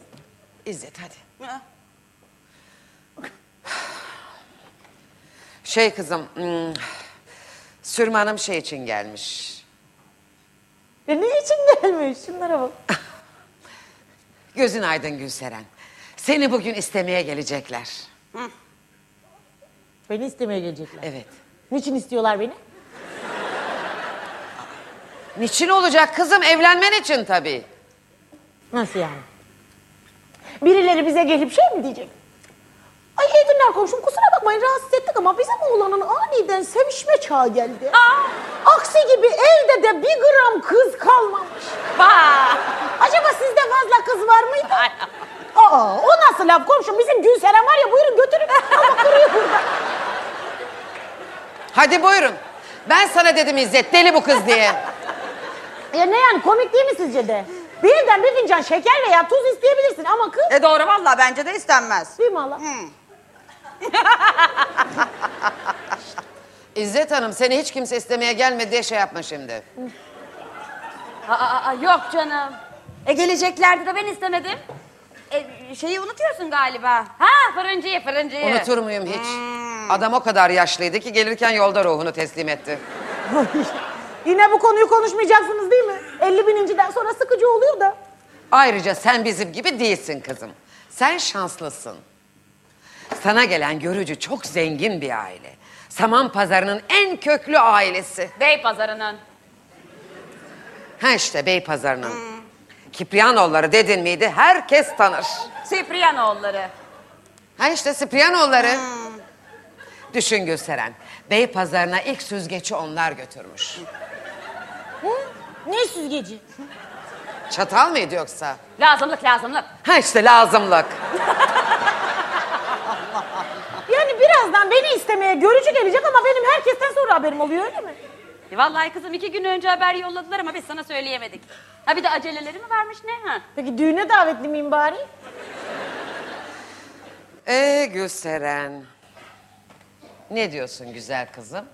Speaker 10: İzzet hadi.
Speaker 6: Ha.
Speaker 10: Şey kızım... Hmm, Sürme Hanım şey için gelmiş.
Speaker 13: E ne için gelmiş? Şunlara bak.
Speaker 10: Gözün aydın Gülseren. Seni bugün istemeye gelecekler.
Speaker 13: Beni istemeye gelecekler.
Speaker 10: Evet.
Speaker 13: Niçin istiyorlar beni?
Speaker 10: Niçin olacak kızım? Evlenmen için tabii.
Speaker 13: Nasıl yani? Birileri bize gelip şey mi diyecek? Ay iyi günler komşum kusura bakmayın rahatsız ettik ama bizim oğlanın aniden sevişme çağı geldi. Aksi gibi evde de bir gram kız kalmamış.
Speaker 6: Vah!
Speaker 13: Acaba sizde fazla kız var mıydı? Aa, o nasıl laf komşum bizim Gülseren var ya buyurun götürün. Ama kuruyor burada.
Speaker 10: Hadi buyurun. Ben sana dedim İzzet deli bu kız diye.
Speaker 13: Ya ne yani komik değil mi sizce de? Bir evden bir fincan şeker veya tuz isteyebilirsin ama kız...
Speaker 6: E doğru vallahi bence de istenmez.
Speaker 13: Değil mi hala?
Speaker 10: İzzet Hanım seni hiç kimse istemeye gelmedi diye şey yapma şimdi.
Speaker 6: Aa, aa, yok canım. E geleceklerdi de ben istemedim. E, şeyi unutuyorsun galiba. Ha fırıncıyı fırıncıyı.
Speaker 10: Unutur muyum hiç? Adam o kadar yaşlıydı ki gelirken yolda ruhunu teslim etti.
Speaker 13: Yine bu konuyu konuşmayacaksınız değil mi? 50 bininciden sonra sıkıcı oluyor da.
Speaker 10: Ayrıca sen bizim gibi değilsin kızım. Sen şanslısın. Sana gelen görücü çok zengin bir aile. Saman pazarının en köklü ailesi.
Speaker 6: Bey pazarının.
Speaker 10: Ha işte Bey pazarının. Kiprianoğulları dedin miydi herkes tanır.
Speaker 6: Siprianoğulları.
Speaker 10: Ha işte Siprianoğulları. Düşün Gülseren. Bey pazarına ilk süzgeci onlar götürmüş.
Speaker 13: Ne süzgeci?
Speaker 10: Çatal mıydı yoksa?
Speaker 6: Lazımlık lazımlık.
Speaker 10: Ha işte lazımlık.
Speaker 13: Birazdan beni istemeye görücü gelecek ama benim herkesten sonra haberim oluyor öyle mi?
Speaker 6: E, Vallahi kızım iki gün önce haber yolladılar ama biz sana söyleyemedik. Ha bir de aceleleri mi varmış ne ha?
Speaker 13: Peki düğüne davetli miyim bari?
Speaker 10: Ee Gülseren. Ne diyorsun güzel kızım?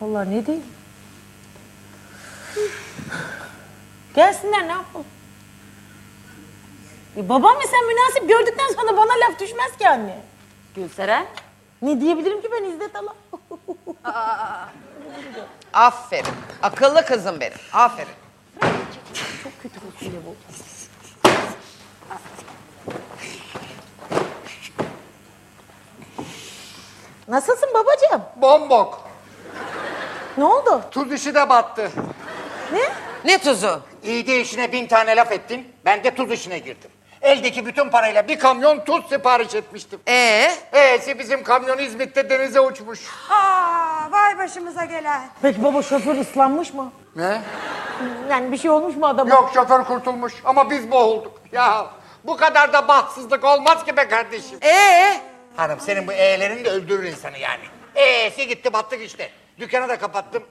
Speaker 13: Vallahi ne diyeyim? Gelsinler ne yapalım? E babam mı sen münasip gördükten sonra bana laf düşmez ki anne.
Speaker 6: Gülseren.
Speaker 13: Ne diyebilirim ki ben İzzet Ala?
Speaker 10: Aferin. Akıllı kızım benim. Aferin.
Speaker 13: Çok kötü fasulye bu. Nasılsın babacığım?
Speaker 4: Bombok.
Speaker 13: Ne oldu?
Speaker 4: Tuz işi de battı.
Speaker 13: Ne?
Speaker 10: Ne tuzu?
Speaker 4: İğde işine bin tane laf ettin. Ben de tuz işine girdim. Eldeki bütün parayla bir kamyon tuz sipariş etmiştim.
Speaker 10: Ee?
Speaker 4: E'si bizim kamyon İzmit'te denize uçmuş.
Speaker 6: Aa, vay başımıza gelen.
Speaker 13: Peki baba şoför ıslanmış mı?
Speaker 4: Ne?
Speaker 13: Yani bir şey olmuş mu adama?
Speaker 4: Yok şoför kurtulmuş ama biz boğulduk. Ya bu kadar da bahtsızlık olmaz ki be kardeşim.
Speaker 10: Ee?
Speaker 4: Hanım senin bu e'lerin de öldürür insanı yani. E'si gitti battık işte. Dükkanı da kapattım.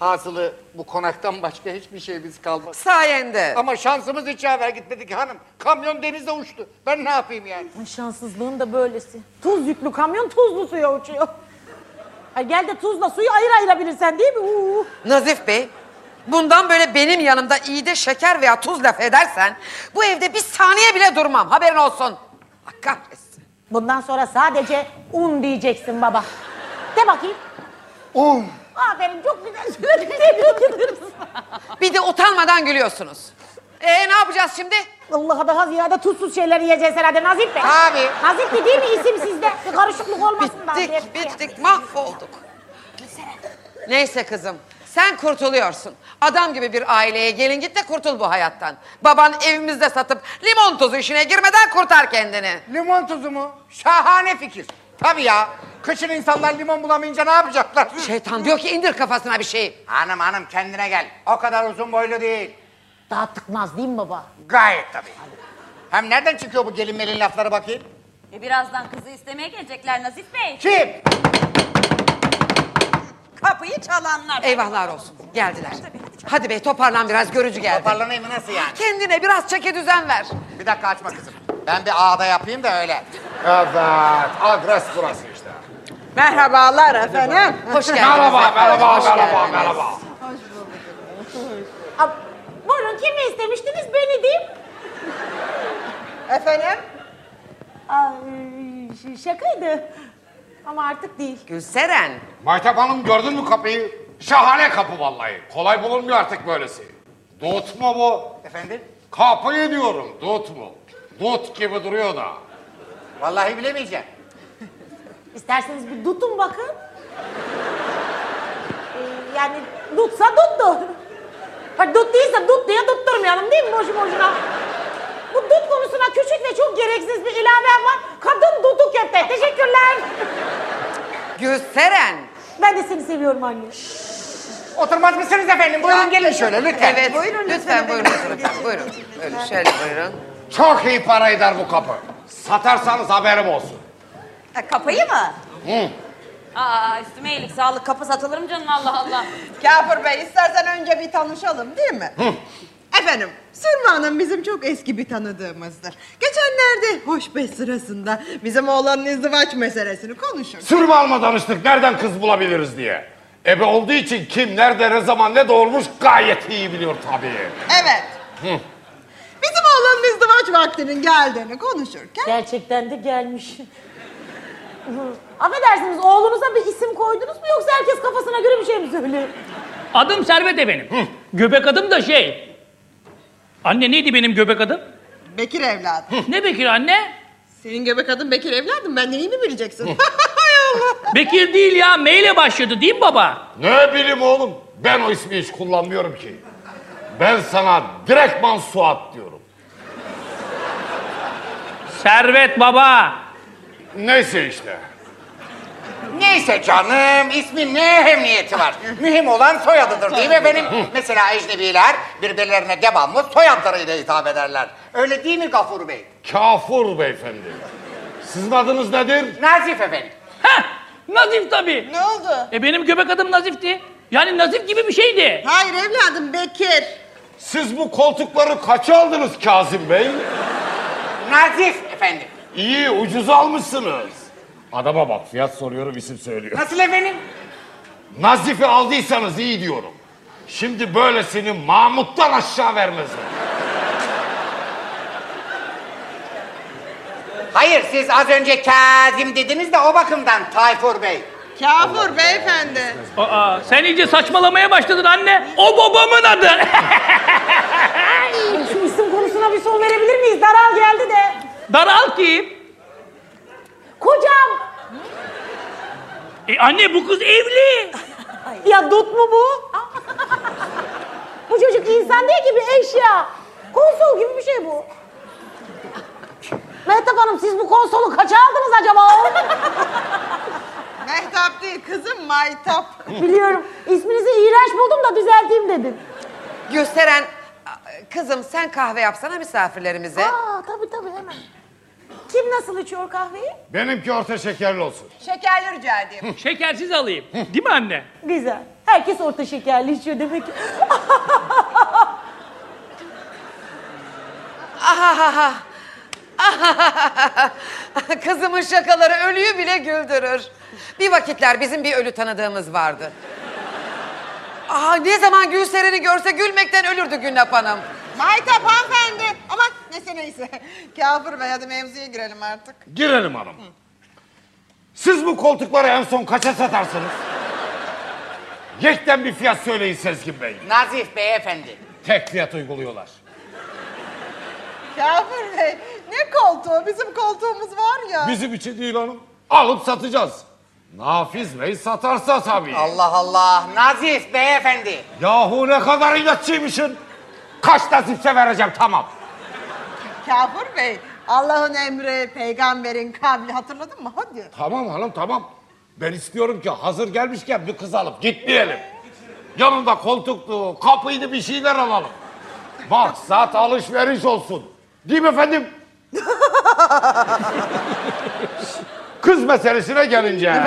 Speaker 4: Hasılı bu konaktan başka hiçbir şeyimiz kalmadı.
Speaker 10: Sayende.
Speaker 4: Ama şansımız hiç yaver gitmedi ki hanım. Kamyon denize uçtu. Ben ne yapayım yani?
Speaker 13: Ay şanssızlığın da böylesi. Tuz yüklü kamyon tuzlu suya uçuyor. Ay gel de tuzla suyu ayır ayırabilirsen değil mi? Uuu.
Speaker 10: Nazif Bey, bundan böyle benim yanımda iyi de şeker veya tuz laf edersen... ...bu evde bir saniye bile durmam. Haberin olsun. Allah kahretsin.
Speaker 13: Bundan sonra sadece un diyeceksin baba. De bakayım.
Speaker 4: Un.
Speaker 13: Aferin çok güzel söyledin.
Speaker 10: Bir de utanmadan gülüyorsunuz. Ee ne yapacağız şimdi?
Speaker 13: Allah'a daha ziyade tuzsuz şeyler yiyeceğiz herhalde Nazif Bey.
Speaker 10: Abi.
Speaker 13: Nazif Bey değil mi isim sizde? Bir karışıklık olmasın da.
Speaker 10: Bittik, bittik, mahvolduk. Neyse kızım, sen kurtuluyorsun. Adam gibi bir aileye gelin git de kurtul bu hayattan. Baban evimizde satıp limon tuzu işine girmeden kurtar kendini.
Speaker 4: Limon tuzu mu? Şahane fikir. Tabii ya. Kışın insanlar limon bulamayınca ne yapacaklar?
Speaker 10: Şeytan diyor ki indir kafasına bir şey.
Speaker 4: Hanım hanım kendine gel. O kadar uzun boylu değil.
Speaker 13: Daha tıkmaz değil mi baba?
Speaker 4: Gayet tabii. Hem nereden çıkıyor bu gelin melin lafları bakayım?
Speaker 6: E birazdan kızı istemeye gelecekler Nazif Bey.
Speaker 4: Kim?
Speaker 6: Kapıyı çalanlar.
Speaker 10: Eyvahlar olsun, geldiler. Hadi bey toparlan biraz, görücü geldi.
Speaker 4: Toparlanayım mı nasıl yani?
Speaker 10: Kendine biraz çeki düzen ver.
Speaker 4: Bir dakika açma kızım. Ben bir ağda yapayım da öyle. Evet. Adres burası.
Speaker 13: Merhabalar efendim.
Speaker 10: Hoş geldiniz.
Speaker 7: Merhaba, merhaba,
Speaker 10: hoş
Speaker 7: merhaba,
Speaker 10: geldiniz.
Speaker 7: merhaba.
Speaker 13: Ab- Buyurun kimi istemiştiniz? Beni değil mi? Efendim? Ay, ş- şakaydı. Ama artık değil.
Speaker 10: Gülseren,
Speaker 7: Maytap Hanım gördün mü kapıyı? Şahane kapı vallahi. Kolay bulunmuyor artık böylesi. Dut mu bu?
Speaker 4: Efendim?
Speaker 7: Kapıyı diyorum, dut mu? Dut gibi duruyor da.
Speaker 4: Vallahi bilemeyeceğim.
Speaker 13: İsterseniz bir tutun bakın. Ee, yani tutsa tuttu. Ha dut değilse dut diye tutturmayalım değil mi boşu boşuna? Bu dut konusuna küçük ve çok gereksiz bir ilavem var. Kadın dudu köfte. Teşekkürler.
Speaker 10: Gülseren.
Speaker 13: Ben de seni seviyorum anne.
Speaker 4: Oturmaz mısınız efendim? Buyurun gelin şöyle lütfen.
Speaker 10: Evet, lütfen buyurun oturun. Buyurun, buyurun. Şöyle buyurun.
Speaker 7: Çok iyi para eder bu kapı. Satarsanız haberim olsun.
Speaker 6: Ha, kapıyı mı?
Speaker 7: Hı.
Speaker 6: Aa üstüme iyilik sağlık kapı satılır mı canım Allah Allah.
Speaker 17: Kafir Bey istersen önce bir tanışalım değil mi?
Speaker 14: Efendim, Sürma Hanım bizim çok eski bir tanıdığımızdır. Geçenlerde hoşbeş sırasında bizim oğlanın izdivaç meselesini konuşurken...
Speaker 8: Sürme alma danıştık nereden kız bulabiliriz diye. Ebe olduğu için kim, nerede, ne zaman, ne doğurmuş gayet iyi biliyor tabii.
Speaker 14: Evet,
Speaker 8: Hı.
Speaker 14: bizim oğlanın izdivaç vaktinin geldiğini konuşurken...
Speaker 13: Gerçekten de gelmiş. Affedersiniz oğlunuza bir isim koydunuz mu yoksa herkes kafasına göre bir şey mi söylüyor?
Speaker 18: Adım Servet de benim. Göbek adım da şey. Anne neydi benim göbek adım?
Speaker 14: Bekir evladım.
Speaker 18: Ne Bekir anne?
Speaker 14: Senin göbek adın Bekir evladım, benden iyi mi bileceksin?
Speaker 18: Bekir değil ya. M ile başlıyordu değil mi baba?
Speaker 8: Ne bileyim oğlum, ben o ismi hiç kullanmıyorum ki. Ben sana direktman Suat diyorum.
Speaker 18: Servet baba.
Speaker 8: Neyse işte.
Speaker 4: Neyse canım, ismin ne ehemmiyeti var? Mühim olan soyadıdır değil mi efendim? Mesela ecnebiler birbirlerine devamlı soyadlarıyla hitap ederler. Öyle değil mi Gafur Bey?
Speaker 8: Kafur beyefendi. Sizin adınız nedir?
Speaker 4: Nazif efendim.
Speaker 18: Heh, Nazif tabii.
Speaker 14: ne oldu?
Speaker 18: E benim göbek adım Nazif'ti. Yani Nazif gibi bir şeydi.
Speaker 14: Hayır evladım, Bekir.
Speaker 8: Siz bu koltukları kaça aldınız Kazım Bey?
Speaker 4: Nazif efendim.
Speaker 8: İyi, ucuz almışsınız. Adama bak, fiyat soruyorum, isim söylüyor.
Speaker 4: Nasıl efendim?
Speaker 8: Nazifi aldıysanız iyi diyorum. Şimdi böylesini Mahmut'tan aşağı vermezler.
Speaker 4: Hayır, siz az önce Kazım dediniz de o bakımdan Tayfur Bey.
Speaker 14: Kafur beyefendi.
Speaker 18: Aa, sen iyice saçmalamaya başladın anne. O babamın adı.
Speaker 13: Şu isim konusuna bir son verebilir miyiz? Daral geldi de.
Speaker 18: Daral kim?
Speaker 13: Kocam.
Speaker 18: E anne bu kız evli.
Speaker 13: Ya dut mu bu? bu çocuk insan değil ki bir eşya. Konsol gibi bir şey bu. Mehtap Hanım siz bu konsolu kaça aldınız acaba?
Speaker 14: Mehtap değil, kızım Maytap.
Speaker 13: Biliyorum. İsminizi iğrenç buldum da düzelteyim dedim.
Speaker 10: Gösteren kızım sen kahve yapsana misafirlerimize.
Speaker 13: Aa tabii tabii hemen. Kim nasıl içiyor kahveyi?
Speaker 8: Benimki orta şekerli olsun.
Speaker 14: Şekerli rica edeyim.
Speaker 18: Şekersiz alayım. Değil mi anne?
Speaker 13: Güzel. Herkes orta şekerli içiyor demek ki.
Speaker 10: Ahahaha. Ahahaha. Kızımın şakaları ölüyü bile güldürür. Bir vakitler bizim bir ölü tanıdığımız vardı. Aa, ne zaman Gülseren'i görse gülmekten ölürdü Günnap Hanım.
Speaker 14: Maytap hanımefendi. Aman neyse neyse. Kafur Bey hadi mevzuya girelim artık.
Speaker 8: Girelim hanım. Siz bu koltukları en son kaça satarsınız? Yekten bir fiyat söyleyin Sezgin Bey.
Speaker 4: Nazif beyefendi.
Speaker 8: Tek fiyat uyguluyorlar.
Speaker 14: Kafur Bey ne koltuğu? Bizim koltuğumuz var ya.
Speaker 8: Bizim için değil hanım. Alıp satacağız. Nafiz Bey satarsa tabii.
Speaker 4: Allah Allah, Nazif beyefendi.
Speaker 8: Yahu ne kadar inatçıymışsın. Kaç nazifse vereceğim tamam.
Speaker 14: Kafur Bey Allah'ın emri, peygamberin kavli hatırladın mı? Hadi.
Speaker 8: Tamam hanım tamam. Ben istiyorum ki hazır gelmişken bir kız alıp gitmeyelim. Yanında koltuklu, kapıydı bir şeyler alalım. Maksat alışveriş olsun. Değil mi efendim? kız meselesine gelince.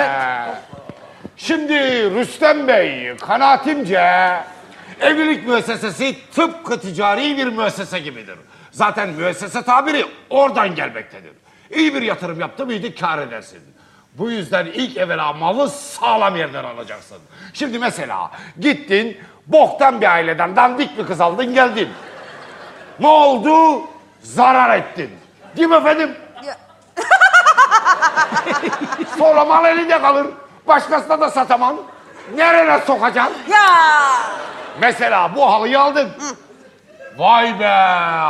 Speaker 8: Şimdi Rüstem Bey kanaatimce evlilik müessesesi tıpkı ticari bir müessese gibidir. Zaten müessese tabiri oradan gelmektedir. İyi bir yatırım yaptın mıydı kar edersin. Bu yüzden ilk evvela malı sağlam yerden alacaksın. Şimdi mesela gittin boktan bir aileden dandik bir kız aldın geldin. Ne oldu? Zarar ettin. Değil mi efendim? Sonra mal elinde kalır. Başkasına da satamam. Nereye sokacaksın?
Speaker 14: Ya.
Speaker 8: Mesela bu halıyı aldın. Vay be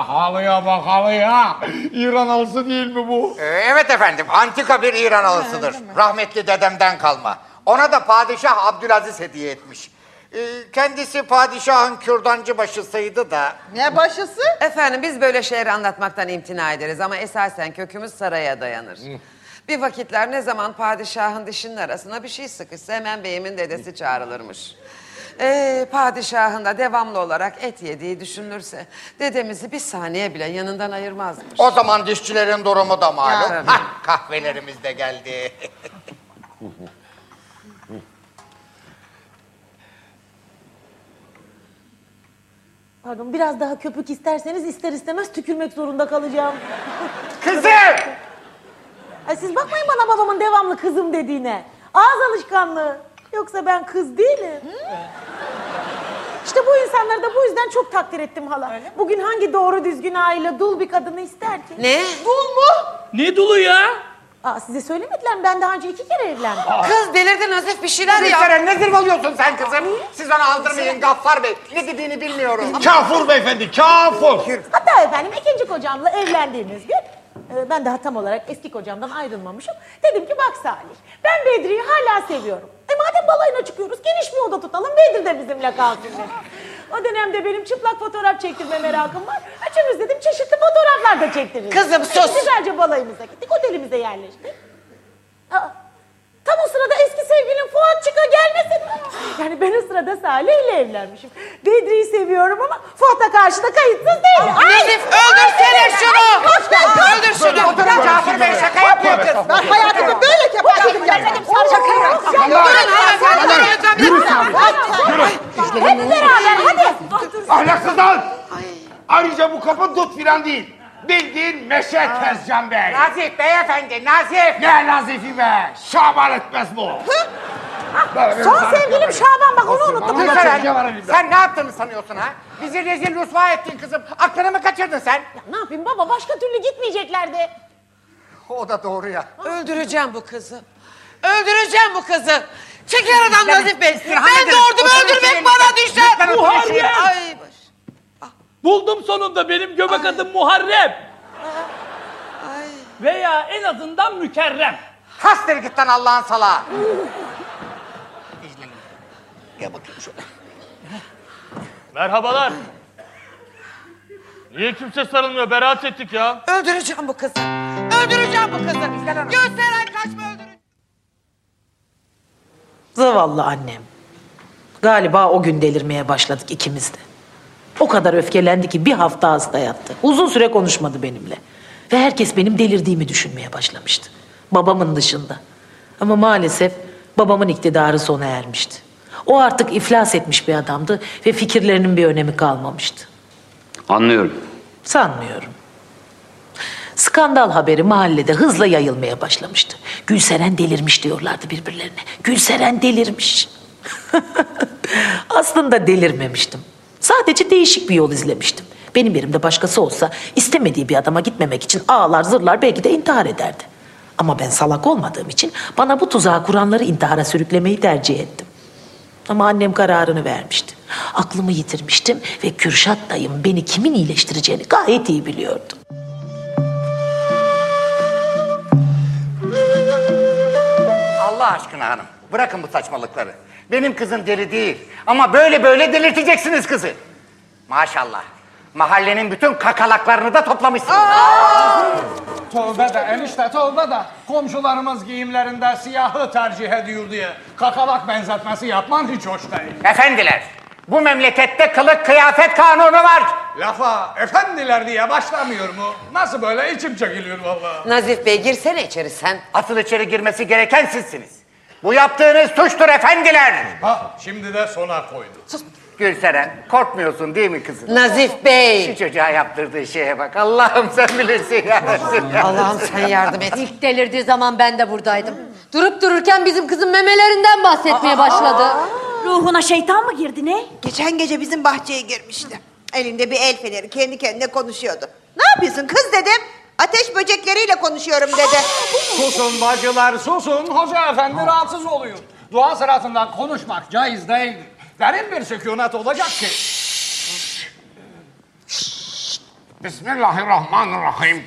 Speaker 8: halıya bak halıya. İran halısı değil mi bu?
Speaker 4: Ee, Evet efendim, antika bir İran halısıdır. Rahmetli dedemden kalma. Ona da padişah Abdülaziz hediye etmiş. Ee, Kendisi padişahın kürdancı başısıydı da.
Speaker 14: Ne başısı?
Speaker 10: Efendim biz böyle şeyleri anlatmaktan imtina ederiz ama esasen kökümüz saraya dayanır. Bir vakitler ne zaman padişahın dişinin arasına bir şey sıkışsa hemen beyimin dedesi çağrılırmış. Ee, padişahın da devamlı olarak et yediği düşünülürse dedemizi bir saniye bile yanından ayırmazmış.
Speaker 4: O zaman dişçilerin durumu da malum.
Speaker 10: Ya.
Speaker 4: Hah, kahvelerimiz de geldi.
Speaker 2: Pardon biraz daha köpük isterseniz ister istemez tükürmek zorunda kalacağım.
Speaker 4: Kızım!
Speaker 2: Ay siz bakmayın bana babamın devamlı kızım dediğine. Ağız alışkanlığı. Yoksa ben kız değilim. İşte bu insanları da bu yüzden çok takdir ettim hala. Bugün hangi doğru düzgün aile dul bir kadını ister ki?
Speaker 10: Ne?
Speaker 2: Dul mu?
Speaker 18: Ne dulu ya?
Speaker 2: Aa, size söylemediler mi? Ben daha önce iki kere evlendim.
Speaker 10: Kız delirdin Nazif bir şeyler yap.
Speaker 4: Gülseren ne zırvalıyorsun sen kızım? Siz onu aldırmayın Gaffar Bey. Ne dediğini bilmiyorum.
Speaker 8: Kafur beyefendi, kafur.
Speaker 2: Hatta efendim ikinci kocamla evlendiğimiz gün e, ben daha tam olarak eski kocamdan ayrılmamışım. Dedim ki bak Salih ben Bedri'yi hala seviyorum. E madem balayına çıkıyoruz geniş bir oda tutalım Bedri de bizimle kalsın dedim. O dönemde benim çıplak fotoğraf çektirme merakım var. Üçümüz dedim çeşitli fotoğraflar da çektiririz.
Speaker 10: Kızım,
Speaker 2: E,
Speaker 10: sus!
Speaker 2: Güzelce balayımıza gittik otelimize yerleştik. Aa, Tam o sırada eski sevgilim Fuat çıka gelmesin? Yani ben o sırada Salih ile evlenmişim. Bedri'yi seviyorum ama Fuat'a karşı da kayıtsız değilim. Ay!
Speaker 10: Nazif öldürsene
Speaker 2: Ay!
Speaker 10: şunu.
Speaker 2: Hoş geldin.
Speaker 10: Öldür şunu.
Speaker 4: Oturun Cafer Bey şaka yapıyor kız.
Speaker 13: Ben hayatımda böyle kepazelik yapmadım. Şaka yaptım.
Speaker 10: Durun hanımefendi. Lütfen.
Speaker 2: Hep beraber hadi.
Speaker 8: Ahlaksızlar! Ayrıca bu kapı dut filan değil. Bildiğin meşe Tezcan Bey.
Speaker 4: Nazif beyefendi Nazif.
Speaker 8: Ne nazifi be! Şaban etmez bu.
Speaker 2: Son sevgilim Şaban bak onu unuttum.
Speaker 8: Bunun da çekme var
Speaker 4: Gülseren
Speaker 8: elimde.
Speaker 4: sen ne yaptığını sanıyorsun ha? Bizi rezil rüsva ettin kızım. Aklını mı kaçırdın sen?
Speaker 2: Ya ne yapayım baba başka türlü gitmeyeceklerdi.
Speaker 4: O da doğru ya.
Speaker 10: Öldüreceğim bu kızı. Öldüreceğim bu kızı. Çekil aradan Nazif Bey. Ben
Speaker 4: ederim.
Speaker 10: doğurdum
Speaker 4: Oturun
Speaker 10: öldürmek bana düşer.
Speaker 4: Lütfen oturun.
Speaker 10: Ay baş.
Speaker 18: Buldum sonunda benim göbek adım Muharrem. Veya en azından mükerrem.
Speaker 4: Hastır git lan Allah'ın salağı. İzleyin. Gel bakayım şöyle.
Speaker 3: Merhabalar. Niye kimse sarılmıyor? Beraat ettik ya.
Speaker 10: Öldüreceğim bu kızı. Öldüreceğim bu kızı. Gösteren kaçma öldüreceğim.
Speaker 2: Zavallı annem. Galiba o gün delirmeye başladık ikimiz de. O kadar öfkelendi ki bir hafta hasta yattı. Uzun süre konuşmadı benimle. Ve herkes benim delirdiğimi düşünmeye başlamıştı. Babamın dışında. Ama maalesef babamın iktidarı sona ermişti. O artık iflas etmiş bir adamdı ve fikirlerinin bir önemi kalmamıştı.
Speaker 1: Anlıyorum.
Speaker 2: Sanmıyorum. Skandal haberi mahallede hızla yayılmaya başlamıştı. Gülseren delirmiş diyorlardı birbirlerine. Gülseren delirmiş. Aslında delirmemiştim. Sadece değişik bir yol izlemiştim. Benim yerimde başkası olsa istemediği bir adama gitmemek için ağlar zırlar belki de intihar ederdi. Ama ben salak olmadığım için bana bu tuzağı kuranları intihara sürüklemeyi tercih ettim. Ama annem kararını vermişti. Aklımı yitirmiştim ve Kürşat dayım beni kimin iyileştireceğini gayet iyi biliyordu.
Speaker 4: Allah aşkına hanım. Bırakın bu saçmalıkları. Benim kızım deli değil. Ama böyle böyle delirteceksiniz kızı. Maşallah. Mahallenin bütün kakalaklarını da toplamışsınız.
Speaker 7: Tövbe de enişte tövbe de. Komşularımız giyimlerinde siyahı tercih ediyor diye kakalak benzetmesi yapman hiç hoş değil.
Speaker 4: Efendiler, bu memlekette kılık kıyafet kanunu var.
Speaker 7: Lafa efendiler diye başlamıyor mu? Nasıl böyle içim çekiliyor vallahi.
Speaker 10: Nazif Bey girsene içeri sen.
Speaker 4: Asıl içeri girmesi gereken sizsiniz. Bu yaptığınız suçtur efendiler.
Speaker 7: Ha şimdi de sona koydu.
Speaker 4: Gülseren, korkmuyorsun değil mi kızım?
Speaker 10: Nazif
Speaker 4: Şu
Speaker 10: Bey.
Speaker 4: çocuğa yaptırdığı şeye bak. Allah'ım sen bilirsin ya.
Speaker 10: Allah'ım sen yardım et.
Speaker 16: İlk delirdiği zaman ben de buradaydım. Durup dururken bizim kızın memelerinden bahsetmeye başladı.
Speaker 6: Ruhuna şeytan mı girdi ne?
Speaker 13: Geçen gece bizim bahçeye girmişti. Elinde bir el feneri kendi kendine konuşuyordu. Ne yapıyorsun kız dedim. Ateş böcekleriyle konuşuyorum dedi.
Speaker 7: Susun bacılar susun. Hoca efendi rahatsız oluyor. Dua sırasında konuşmak caiz değildir. Derin bir sükunet olacak ki.
Speaker 8: Bismillahirrahmanirrahim.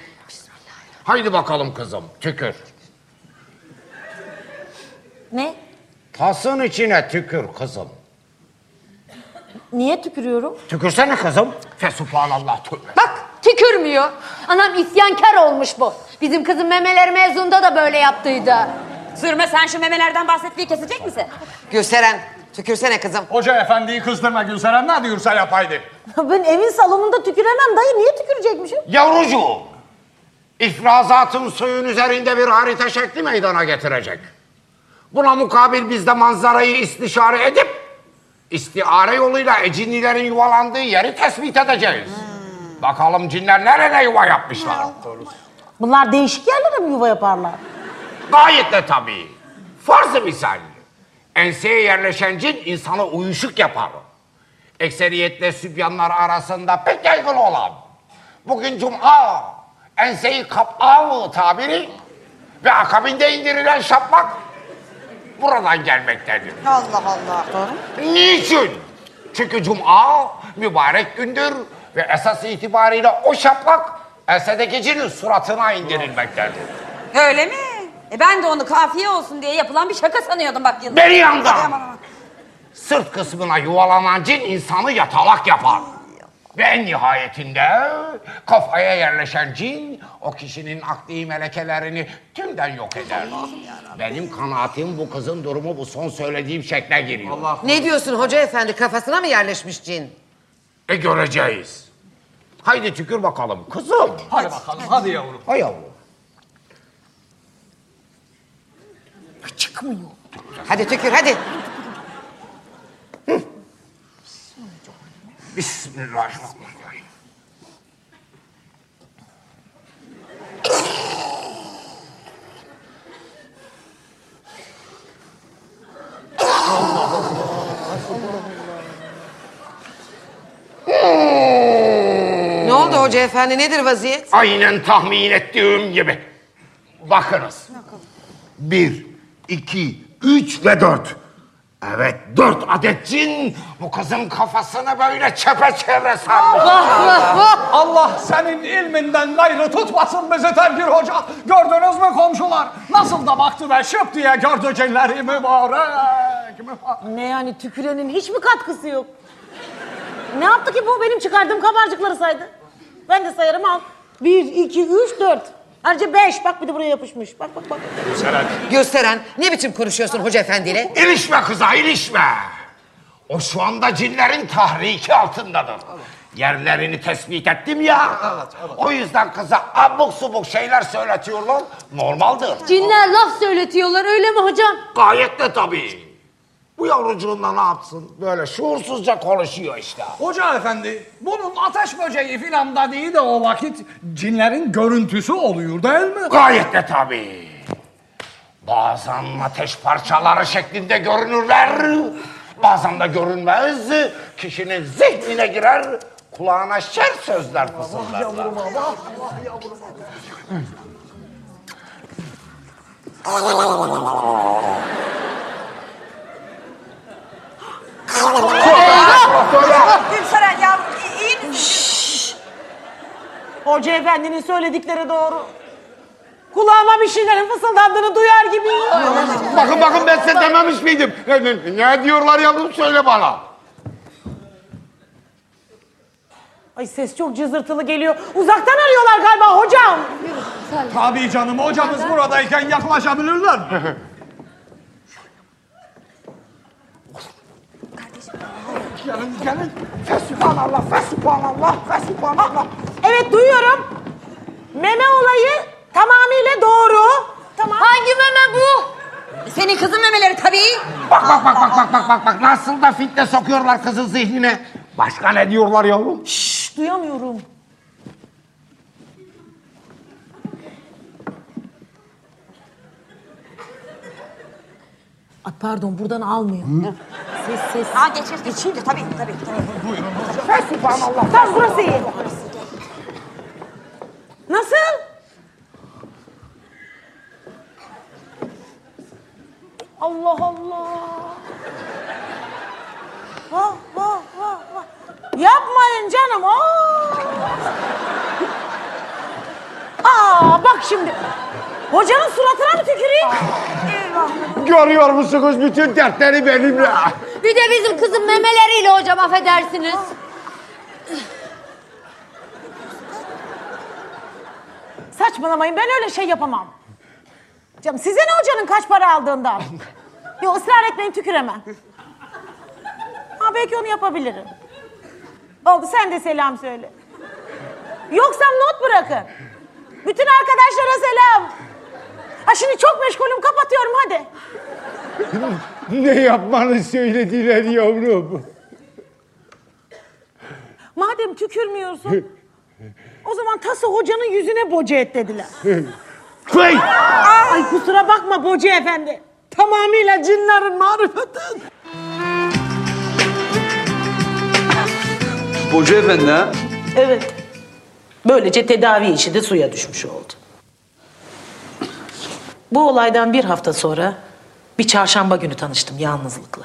Speaker 8: Haydi bakalım kızım, tükür.
Speaker 2: Ne?
Speaker 8: Tasın içine tükür kızım.
Speaker 2: Niye tükürüyorum?
Speaker 8: Tükürsene kızım. Fesubhanallah tövbe.
Speaker 16: Bak tükürmüyor. Anam isyankar olmuş bu. Bizim kızın memeleri mezunda da böyle yaptıydı.
Speaker 6: Sürme sen şu memelerden bahsettiği kesecek misin?
Speaker 10: Gülseren tükürsene kızım.
Speaker 7: Hoca efendiyi kızdırma Gülseren ne diyorsa yap haydi.
Speaker 2: Ben evin salonunda tüküremem dayı niye tükürecekmişim?
Speaker 8: Yavrucuğum, ifrazatın suyun üzerinde bir harita şekli meydana getirecek. Buna mukabil biz de manzarayı istişare edip İstiare yoluyla ecinlilerin yuvalandığı yeri tespit edeceğiz. Bakalım cinler nerede yuva yapmışlar.
Speaker 13: Bunlar değişik yerlere mi yuva yaparlar?
Speaker 8: Gayet de tabii. Farz-ı misal. Enseye yerleşen cin insanı uyuşuk yapar. Ekseriyetle sübyanlar arasında pek yaygın olan. Bugün cuma, enseyi kapağ tabiri ve akabinde indirilen şaplak buradan gelmektedir.
Speaker 13: Allah Allah. Doğru.
Speaker 8: Niçin? Çünkü cuma mübarek gündür ve esas itibariyle o şaplak ensedeki cinin suratına indirilmektedir.
Speaker 6: Öyle mi? E ben de onu kafiye olsun diye yapılan bir şaka sanıyordum bak Yıldız.
Speaker 8: Beri yandan.
Speaker 6: Ay, aman, aman.
Speaker 8: Sırt kısmına yuvalanan cin insanı yatalak yapar. Ve en nihayetinde kafaya yerleşen cin o kişinin akli melekelerini tümden yok eder. Benim kanaatim bu kızın durumu bu son söylediğim şekle giriyor.
Speaker 10: Ne diyorsun hoca efendi kafasına mı yerleşmiş cin?
Speaker 8: E göreceğiz. Haydi tükür bakalım kızım.
Speaker 7: Hadi bakalım hadi yavrum.
Speaker 8: Hay yavrum.
Speaker 13: Çıkmıyor.
Speaker 10: Hadi tükür hadi.
Speaker 8: Bismillahirrahmanirrahim.
Speaker 10: Ne oldu hoca efendi nedir vaziyet?
Speaker 8: Aynen tahmin ettiğim gibi. Bakınız. Bir, iki, üç ve dört. Evet, dört adet cin bu kızın kafasını böyle çepeçevre sarmış.
Speaker 7: Allah senin ilminden gayrı tutmasın bizi Tengir Hoca. Gördünüz mü komşular? Nasıl da baktı ve şıp diye gördü cinleri mübarek. mübarek.
Speaker 13: Ne yani tükürenin hiç mi katkısı yok? Ne yaptı ki bu benim çıkardığım kabarcıkları saydı. Ben de sayarım al. Bir, iki, üç, dört. Ayrıca beş. Bak bir de buraya yapışmış. Bak bak bak.
Speaker 10: Gösteren ne biçim konuşuyorsun hoca efendiyle?
Speaker 8: İlişme kıza, ilişme. O şu anda cinlerin tahriki altındadır. Yerlerini tespit ettim ya. O yüzden kıza abuk subuk şeyler söyletiyorlar. Normaldir.
Speaker 16: Cinler laf söyletiyorlar öyle mi hocam?
Speaker 8: Gayet de tabii. Bu yavrucuğunla ne yapsın? Böyle şuursuzca konuşuyor işte.
Speaker 7: Hoca efendi, bunun ateş böceği filan da değil de o vakit cinlerin görüntüsü oluyor değil mi?
Speaker 8: Gayet de tabii. Bazen ateş parçaları şeklinde görünürler. Bazen de görünmez. Kişinin zihnine girer. Kulağına şer sözler fısıldarlar.
Speaker 6: Gülseren yavrum i- iyi misin?
Speaker 13: Hoca efendinin söyledikleri doğru. Kulağıma bir şeylerin fısıldandığını duyar gibiyim.
Speaker 8: Bakın bakın ben size dememiş miydim? Ne, ne- ne diyorlar yavrum söyle bana.
Speaker 13: Ay ses çok cızırtılı geliyor. Uzaktan arıyorlar galiba hocam.
Speaker 7: Tabii canım, hocamız buradayken yaklaşabilirler.
Speaker 8: Gelin gelin. Fesubhanallah, fesubhanallah, fesubhanallah.
Speaker 13: Evet duyuyorum. Meme olayı tamamıyla doğru. Tamam.
Speaker 16: Hangi meme bu?
Speaker 6: Senin kızın memeleri tabii.
Speaker 8: Bak bak bak bak bak bak bak bak nasıl da fitne sokuyorlar kızın zihnine. Başka ne diyorlar yavrum?
Speaker 13: Şşş duyamıyorum. Ay pardon buradan almıyor. Ses ses.
Speaker 6: Ha geçir geçir. Tabii tabii. tabii.
Speaker 8: Fesubhanallah.
Speaker 13: Tamam burası iyi. Nasıl? Allah Allah. Vah vah vah vah. Yapmayın canım. Aa. Aa bak şimdi. Hocanın suratına mı tüküreyim?
Speaker 8: Görüyor musunuz bütün dertleri benimle?
Speaker 16: Bir de bizim kızın memeleriyle hocam affedersiniz.
Speaker 13: Saçmalamayın ben öyle şey yapamam. Canım size ne hocanın kaç para aldığından? Yok ısrar etmeyin tüküremem. Ha belki onu yapabilirim. Oldu sen de selam söyle. Yoksa not bırakın. Bütün arkadaşlara selam. Ha şimdi çok meşgulüm kapatıyorum hadi.
Speaker 8: Ne yapmanı söylediler yavrum?
Speaker 13: Madem tükürmüyorsun, o zaman tası hocanın yüzüne boca et dediler.
Speaker 8: Koy!
Speaker 13: Ay kusura bakma Boca efendi. Tamamıyla cinlerin marifeti.
Speaker 1: Hoca efendi ha?
Speaker 2: Evet. Böylece tedavi işi de suya düşmüş oldu. Bu olaydan bir hafta sonra bir çarşamba günü tanıştım yalnızlıkla.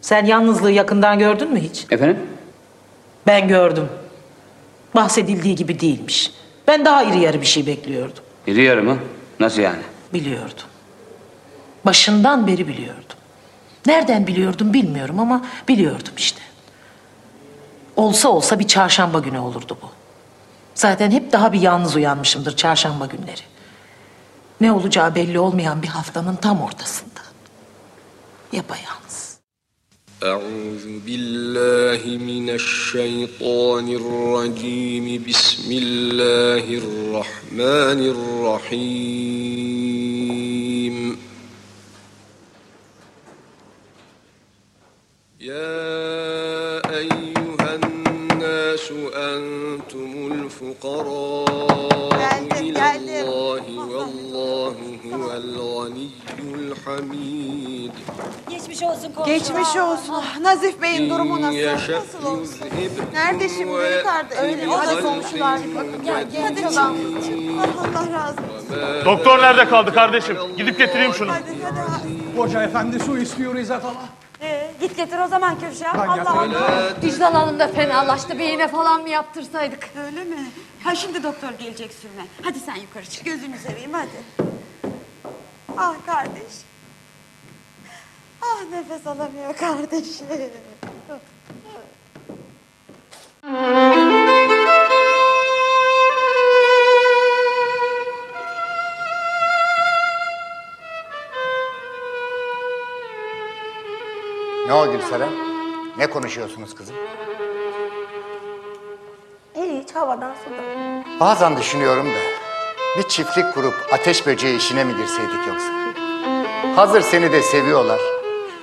Speaker 2: Sen yalnızlığı yakından gördün mü hiç?
Speaker 1: Efendim?
Speaker 2: Ben gördüm. Bahsedildiği gibi değilmiş. Ben daha iri yarı bir şey bekliyordum.
Speaker 1: İri yarı mı? Nasıl yani?
Speaker 2: Biliyordum. Başından beri biliyordum. Nereden biliyordum bilmiyorum ama biliyordum işte. Olsa olsa bir çarşamba günü olurdu bu. Zaten hep daha bir yalnız uyanmışımdır çarşamba günleri. Ne olacağı belli olmayan bir haftanın tam ortasında. Yapayalnız.
Speaker 17: أعوذ بالله من الشيطان الرجيم بسم الله الرحمن الرحيم يا أيها الناس أنتم الفقراء إلى الله والله هو الغني الحميد
Speaker 6: Geçmiş olsun komşum.
Speaker 13: Geçmiş olsun. Nazif Bey'in durumu nasıl?
Speaker 17: يشأ
Speaker 13: Nasıl olsun?
Speaker 17: يذهبكم
Speaker 13: Nerede şimdi beni kardeş? Öyle o da komşular. Gel gel. Hadi çalalım. Allah razı olsun.
Speaker 3: Doktor nerede kaldı kardeşim? Gidip getireyim şunu.
Speaker 7: Hoca efendi su istiyor İzzet Hala.
Speaker 6: Ee, git getir o zaman Kürşat.
Speaker 7: Ben
Speaker 6: Allah. Allah.
Speaker 16: Vicdan Hanım da fenalaştı. Bir iğne falan mı yaptırsaydık?
Speaker 6: Öyle mi? Ha şimdi doktor gelecek sürme. Hadi sen yukarı çık. Gözünü seveyim hadi. Ah kardeş. Ah nefes alamıyor kardeşim.
Speaker 4: Ne o Gülseren? Ne konuşuyorsunuz kızım?
Speaker 13: Hiç havadan sudan.
Speaker 4: Bazen düşünüyorum da bir çiftlik kurup ateş böceği işine mi girseydik yoksa? Hazır seni de seviyorlar.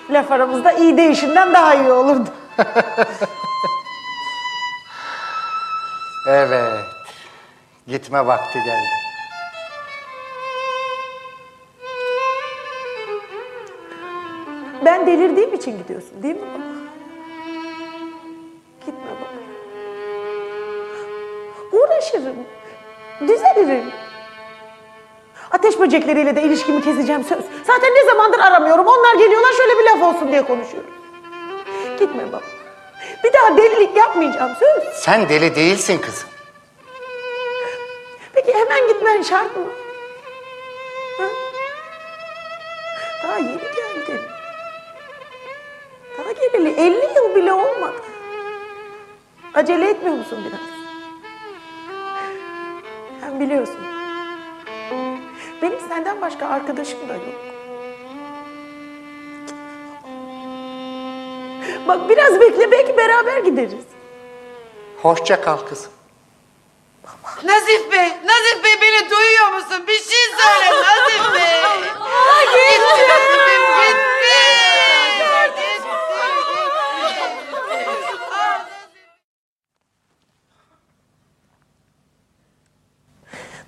Speaker 13: Laf aramızda iyi değişinden daha iyi olurdu.
Speaker 4: Evet. Gitme vakti geldi.
Speaker 13: Ben delirdiğim için gidiyorsun değil mi baba? Gitme baba. Uğraşırım. Düzelirim. Ateş böcekleriyle de ilişkimi keseceğim söz. Zaten ne zamandır aramıyorum. Onlar geliyorlar şöyle bir laf olsun diye konuşuyoruz. Gitme baba. Bir daha delilik yapmayacağım söz.
Speaker 4: Sen deli değilsin kızım.
Speaker 13: Peki hemen gitmen şart mı? Ha? Daha yeni geldin. Daha geleli 50 yıl bile olmadı. Acele etmiyor musun biraz? Sen biliyorsun. Benim senden başka arkadaşım da yok. Bak biraz bekle belki beraber gideriz.
Speaker 4: Hoşça kal kızım.
Speaker 10: Nazif Bey, Nazif Bey beni duyuyor musun? Bir şey söyle Nazif Bey. gitti Nazif'im gitti.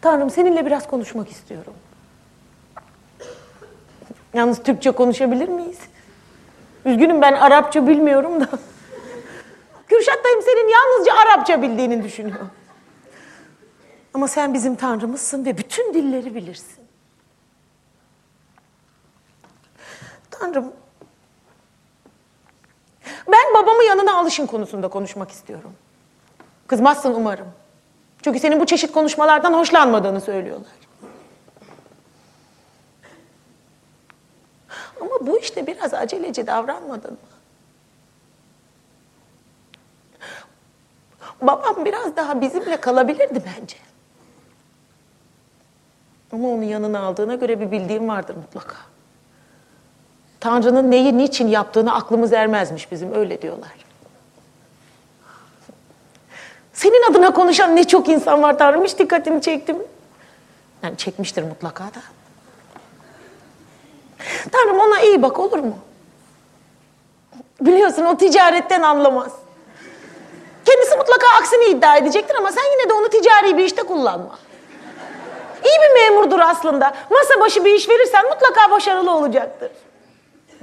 Speaker 13: Tanrım seninle biraz konuşmak istiyorum. Yalnız Türkçe konuşabilir miyiz? Üzgünüm ben Arapça bilmiyorum da. Kürşat dayım senin yalnızca Arapça bildiğini düşünüyor. Ama sen bizim Tanrımızsın ve bütün dilleri bilirsin. Tanrım, ben babamı yanına alışın konusunda konuşmak istiyorum. Kızmazsın umarım. Çünkü senin bu çeşit konuşmalardan hoşlanmadığını söylüyorlar. Ama bu işte biraz aceleci davranmadın mı? Babam biraz daha bizimle kalabilirdi bence. Ama onu yanına aldığına göre bir bildiğim vardır mutlaka. Tanrı'nın neyi niçin yaptığını aklımız ermezmiş bizim öyle diyorlar. Senin adına konuşan ne çok insan var Tanrım hiç dikkatini çekti mi? Yani çekmiştir mutlaka da.
Speaker 2: Tanrım ona iyi bak olur mu? Biliyorsun o ticaretten anlamaz. Kendisi mutlaka aksini iddia edecektir ama sen yine de onu ticari bir işte kullanma. İyi bir memurdur aslında. Masa başı bir iş verirsen mutlaka başarılı olacaktır.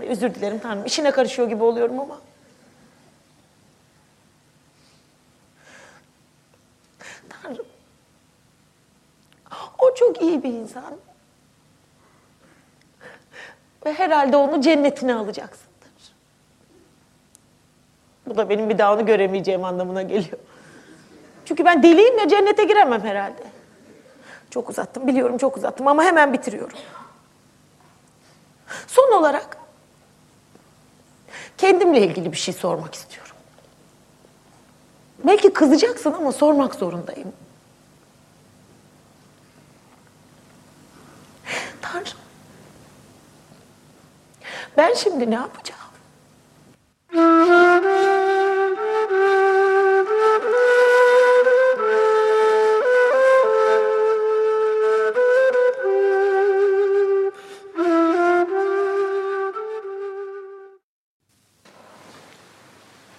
Speaker 2: Özür dilerim Tanrım işine karışıyor gibi oluyorum ama. Tanrım. O çok iyi bir insan. Ve herhalde onu cennetine alacaksındır. Bu da benim bir daha onu göremeyeceğim anlamına geliyor. Çünkü ben deliyim ya cennete giremem herhalde. Çok uzattım biliyorum çok uzattım ama hemen bitiriyorum. Son olarak kendimle ilgili bir şey sormak istiyorum. Belki kızacaksın ama sormak zorundayım. Tanrım. Ben şimdi ne yapacağım?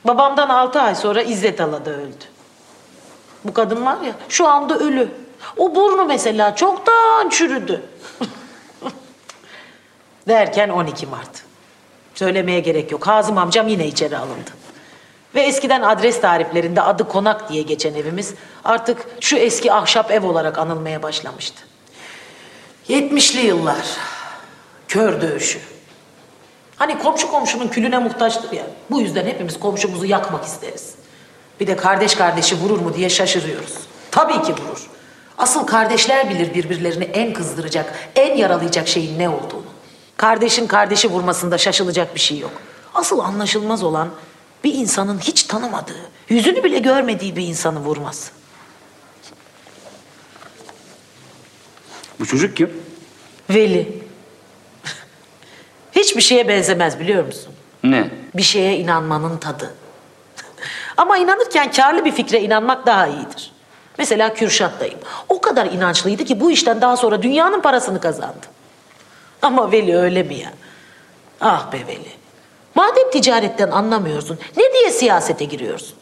Speaker 2: Babamdan altı ay sonra İzzet Ala da öldü. Bu kadın var ya şu anda ölü. O burnu mesela çoktan çürüdü. Derken 12 Mart. Söylemeye gerek yok. Hazım amcam yine içeri alındı. Ve eskiden adres tariflerinde adı konak diye geçen evimiz artık şu eski ahşap ev olarak anılmaya başlamıştı. 70'li yıllar. Kör dövüşü. Hani komşu komşunun külüne muhtaçtır ya. Bu yüzden hepimiz komşumuzu yakmak isteriz. Bir de kardeş kardeşi vurur mu diye şaşırıyoruz. Tabii ki vurur. Asıl kardeşler bilir birbirlerini en kızdıracak, en yaralayacak şeyin ne olduğunu. Kardeşin kardeşi vurmasında şaşılacak bir şey yok. Asıl anlaşılmaz olan bir insanın hiç tanımadığı, yüzünü bile görmediği bir insanı vurması.
Speaker 1: Bu çocuk kim?
Speaker 2: Veli. Hiçbir şeye benzemez biliyor musun?
Speaker 1: Ne?
Speaker 2: Bir şeye inanmanın tadı. Ama inanırken karlı bir fikre inanmak daha iyidir. Mesela Kürşat dayım. O kadar inançlıydı ki bu işten daha sonra dünyanın parasını kazandı. Ama Veli öyle mi ya? Ah be Veli. Madem ticaretten anlamıyorsun, ne diye siyasete giriyorsun?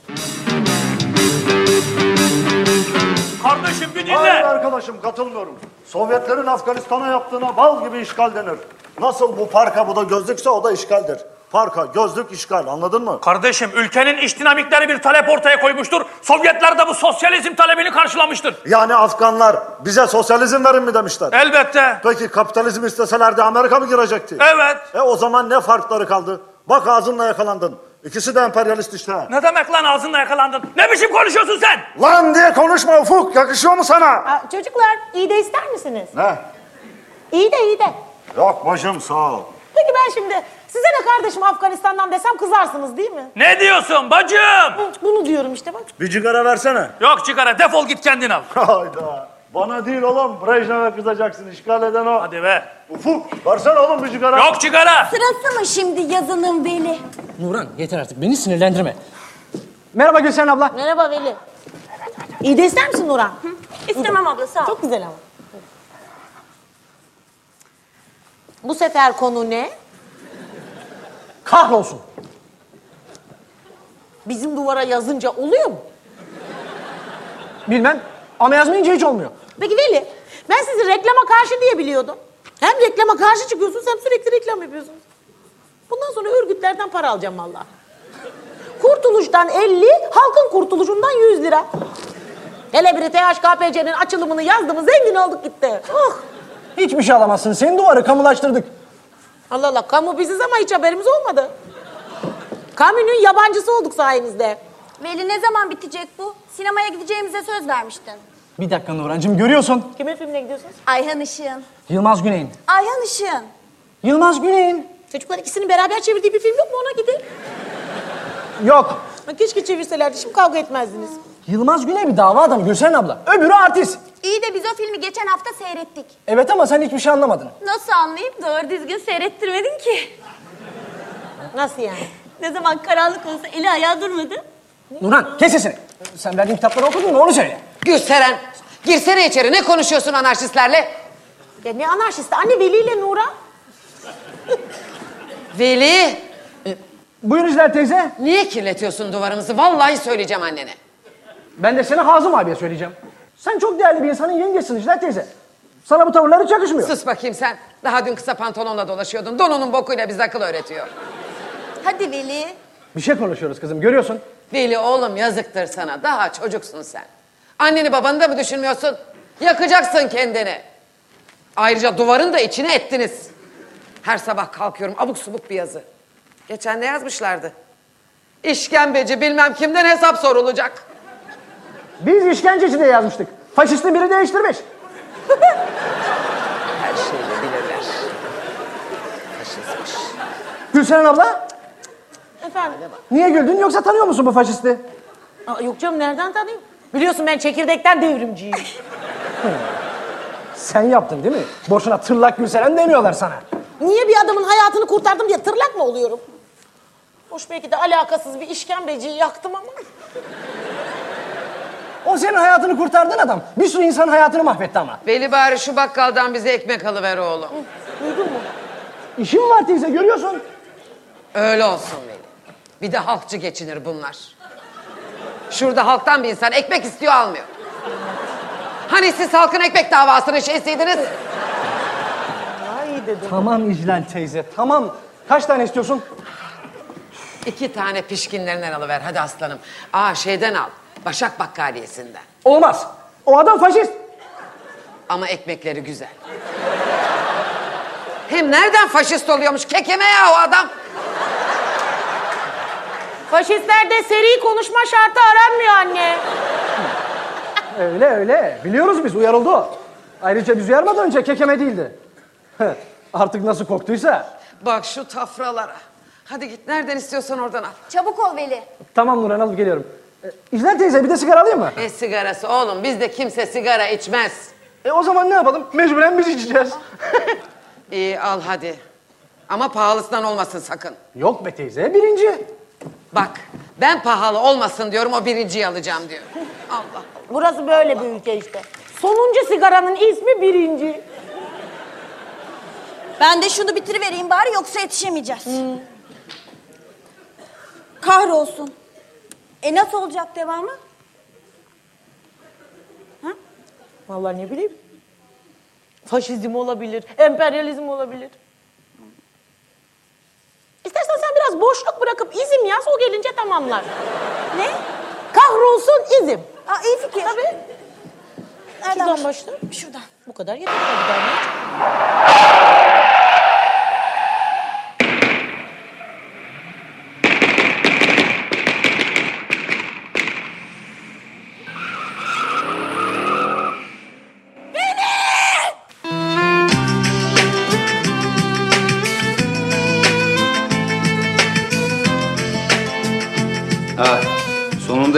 Speaker 18: Kardeşim bir dinle.
Speaker 9: Hayır arkadaşım katılmıyorum. Sovyetlerin Afganistan'a yaptığına bal gibi işgal denir. Nasıl bu parka bu da gözlükse o da işgaldir. Parka, gözlük, işgal anladın mı?
Speaker 18: Kardeşim ülkenin iç dinamikleri bir talep ortaya koymuştur. Sovyetler de bu sosyalizm talebini karşılamıştır.
Speaker 9: Yani Afganlar bize sosyalizm verin mi demişler?
Speaker 18: Elbette.
Speaker 9: Peki kapitalizm isteselerdi Amerika mı girecekti?
Speaker 18: Evet.
Speaker 9: E o zaman ne farkları kaldı? Bak ağzınla yakalandın. İkisi de emperyalist işte.
Speaker 18: Ne demek lan ağzınla yakalandın? Ne biçim konuşuyorsun sen?
Speaker 9: Lan diye konuşma Ufuk. Yakışıyor mu sana?
Speaker 13: Aa, çocuklar iyi de ister misiniz?
Speaker 9: Ne?
Speaker 13: İyi de iyi de.
Speaker 9: Yok bacım sağ ol.
Speaker 13: Peki ben şimdi size ne kardeşim Afganistan'dan desem kızarsınız değil mi?
Speaker 18: Ne diyorsun bacım?
Speaker 13: Bunu diyorum işte bak.
Speaker 9: Bir cigara versene.
Speaker 18: Yok çıkara defol git kendin al.
Speaker 9: Hayda. Bana değil oğlum. Brejnev'e kızacaksın. işgal eden o.
Speaker 18: Hadi be.
Speaker 9: Ufuk versene oğlum bir cigara.
Speaker 18: Yok çıkara.
Speaker 6: Sırası mı şimdi yazının Veli?
Speaker 19: Nurhan yeter artık beni sinirlendirme. Merhaba Gülsen abla.
Speaker 13: Merhaba Veli. İyi de ister misin Nurhan?
Speaker 6: İstemem abla sağ ol.
Speaker 13: Çok güzel ama. Bu sefer konu ne?
Speaker 19: Kahrolsun.
Speaker 13: Bizim duvara yazınca oluyor mu?
Speaker 19: Bilmem ama yazmayınca hiç olmuyor.
Speaker 13: Peki Veli, ben sizi reklama karşı diye biliyordum. Hem reklama karşı çıkıyorsunuz hem sürekli reklam yapıyorsunuz. Bundan sonra örgütlerden para alacağım vallahi. Kurtuluştan 50, halkın kurtuluşundan 100 lira. Hele bir THKPC'nin açılımını yazdı mı zengin olduk gitti. Oh.
Speaker 19: Hiçbir şey alamazsın. Senin duvarı kamulaştırdık.
Speaker 13: Allah Allah, kamu biziz ama hiç haberimiz olmadı. Kamunun yabancısı olduk sayenizde.
Speaker 6: Veli ne zaman bitecek bu? Sinemaya gideceğimize söz vermiştin.
Speaker 19: Bir dakika Nurhan'cığım görüyorsun.
Speaker 13: Kimin filmine gidiyorsunuz?
Speaker 6: Ayhan Işık'ın.
Speaker 19: Yılmaz Güney'in.
Speaker 6: Ayhan Işık'ın.
Speaker 19: Yılmaz Güney'in.
Speaker 13: Çocuklar ikisinin beraber çevirdiği bir film yok mu ona gidin.
Speaker 19: Yok.
Speaker 13: Keşke çevirselerdi şimdi kavga etmezdiniz.
Speaker 19: Yılmaz Güney bir dava adamı Gülsen abla. Öbürü artist.
Speaker 6: İyi de biz o filmi geçen hafta seyrettik.
Speaker 19: Evet ama sen hiçbir şey anlamadın.
Speaker 6: Nasıl anlayayım? Doğru düzgün seyrettirmedin ki.
Speaker 13: Nasıl yani?
Speaker 6: Ne zaman karanlık olsa eli ayağı durmadı.
Speaker 19: Nurhan kes sesini. Sen verdiğin kitapları okudun mu onu söyle.
Speaker 10: Gülseren, girsene içeri. Ne konuşuyorsun anarşistlerle?
Speaker 13: Ya ne anarşisti? Anne Veli ile Nura.
Speaker 10: Veli!
Speaker 19: Buyur İclal teyze.
Speaker 10: Niye kirletiyorsun duvarımızı? Vallahi söyleyeceğim annene.
Speaker 19: Ben de sana Hazım abiye söyleyeceğim. Sen çok değerli bir insanın yengesin İclal teyze. Sana bu tavırlar hiç yakışmıyor.
Speaker 10: Sus bakayım sen. Daha dün kısa pantolonla dolaşıyordun. Donunun bokuyla bize akıl öğretiyor.
Speaker 6: Hadi Veli.
Speaker 19: Bir şey konuşuyoruz kızım görüyorsun.
Speaker 10: Veli oğlum yazıktır sana. Daha çocuksun sen. Anneni babanı da mı düşünmüyorsun? Yakacaksın kendini. Ayrıca duvarın da içine ettiniz. Her sabah kalkıyorum abuk subuk bir yazı. Geçen ne yazmışlardı? İşkembeci bilmem kimden hesap sorulacak.
Speaker 19: Biz işkenceci diye yazmıştık. Faşistin biri değiştirmiş.
Speaker 10: Her şeyi bilirler. Faşistmiş.
Speaker 19: Gülseren abla
Speaker 2: Efendim?
Speaker 19: niye güldün yoksa tanıyor musun bu faşisti?
Speaker 2: Aa, yok canım nereden tanıyayım? Biliyorsun ben çekirdekten devrimciyim.
Speaker 19: Sen yaptın değil mi? Boşuna tırlak Gülseren demiyorlar sana.
Speaker 2: Niye bir adamın hayatını kurtardım diye tırlak mı oluyorum? Hoş belki de alakasız bir işkembeciyi yaktım ama.
Speaker 19: O senin hayatını kurtardığın adam. Bir sürü insan hayatını mahvetti ama.
Speaker 10: Veli bari şu bakkaldan bize ekmek alıver oğlum.
Speaker 2: Duydun mu?
Speaker 19: İşim var teyze görüyorsun.
Speaker 10: Öyle olsun Veli. Bir de halkçı geçinir bunlar. Şurada halktan bir insan ekmek istiyor almıyor. Hani siz halkın ekmek davasının şeysiydiniz?
Speaker 2: Ay dedim.
Speaker 19: Tamam İclal teyze tamam. Kaç tane istiyorsun?
Speaker 10: İki tane pişkinlerinden alıver hadi aslanım. Aa şeyden al. Başak Bakkaliyesi'nden.
Speaker 19: Olmaz. O adam faşist.
Speaker 10: Ama ekmekleri güzel. Hem nereden faşist oluyormuş? Kekeme ya o adam.
Speaker 2: Faşistlerde seri konuşma şartı aranmıyor anne.
Speaker 19: Öyle öyle. Biliyoruz biz uyarıldı o. Ayrıca biz uyarmadan önce kekeme değildi. Artık nasıl korktuysa.
Speaker 10: Bak şu tafralara. Hadi git nereden istiyorsan oradan al.
Speaker 6: Çabuk ol Veli.
Speaker 19: Tamam Nurhan alıp geliyorum. Ee, İclal teyze bir de sigara alayım mı?
Speaker 10: Ne sigarası oğlum? Bizde kimse sigara içmez.
Speaker 19: E o zaman ne yapalım? Mecburen biz içeceğiz.
Speaker 10: İyi al hadi. Ama pahalısından olmasın sakın.
Speaker 19: Yok be teyze birinci.
Speaker 10: Bak ben pahalı olmasın diyorum o birinciyi alacağım diyor. Allah.
Speaker 2: Burası böyle bir ülke işte. Sonuncu sigaranın ismi birinci.
Speaker 6: Ben de şunu bitirivereyim bari yoksa yetişemeyeceğiz. Kahrolsun. E nasıl olacak devamı?
Speaker 2: Vallahi ne bileyim. Faşizm olabilir, emperyalizm olabilir. İstersen sen biraz boşluk bırakıp izim yaz, o gelince tamamlar.
Speaker 6: Ne?
Speaker 2: Kahrolsun izim.
Speaker 6: Aa iyi fikir.
Speaker 2: Tabii.
Speaker 6: Nereden
Speaker 2: Şuradan başla.
Speaker 6: Şuradan.
Speaker 2: Bu kadar yeter. Bir daha ne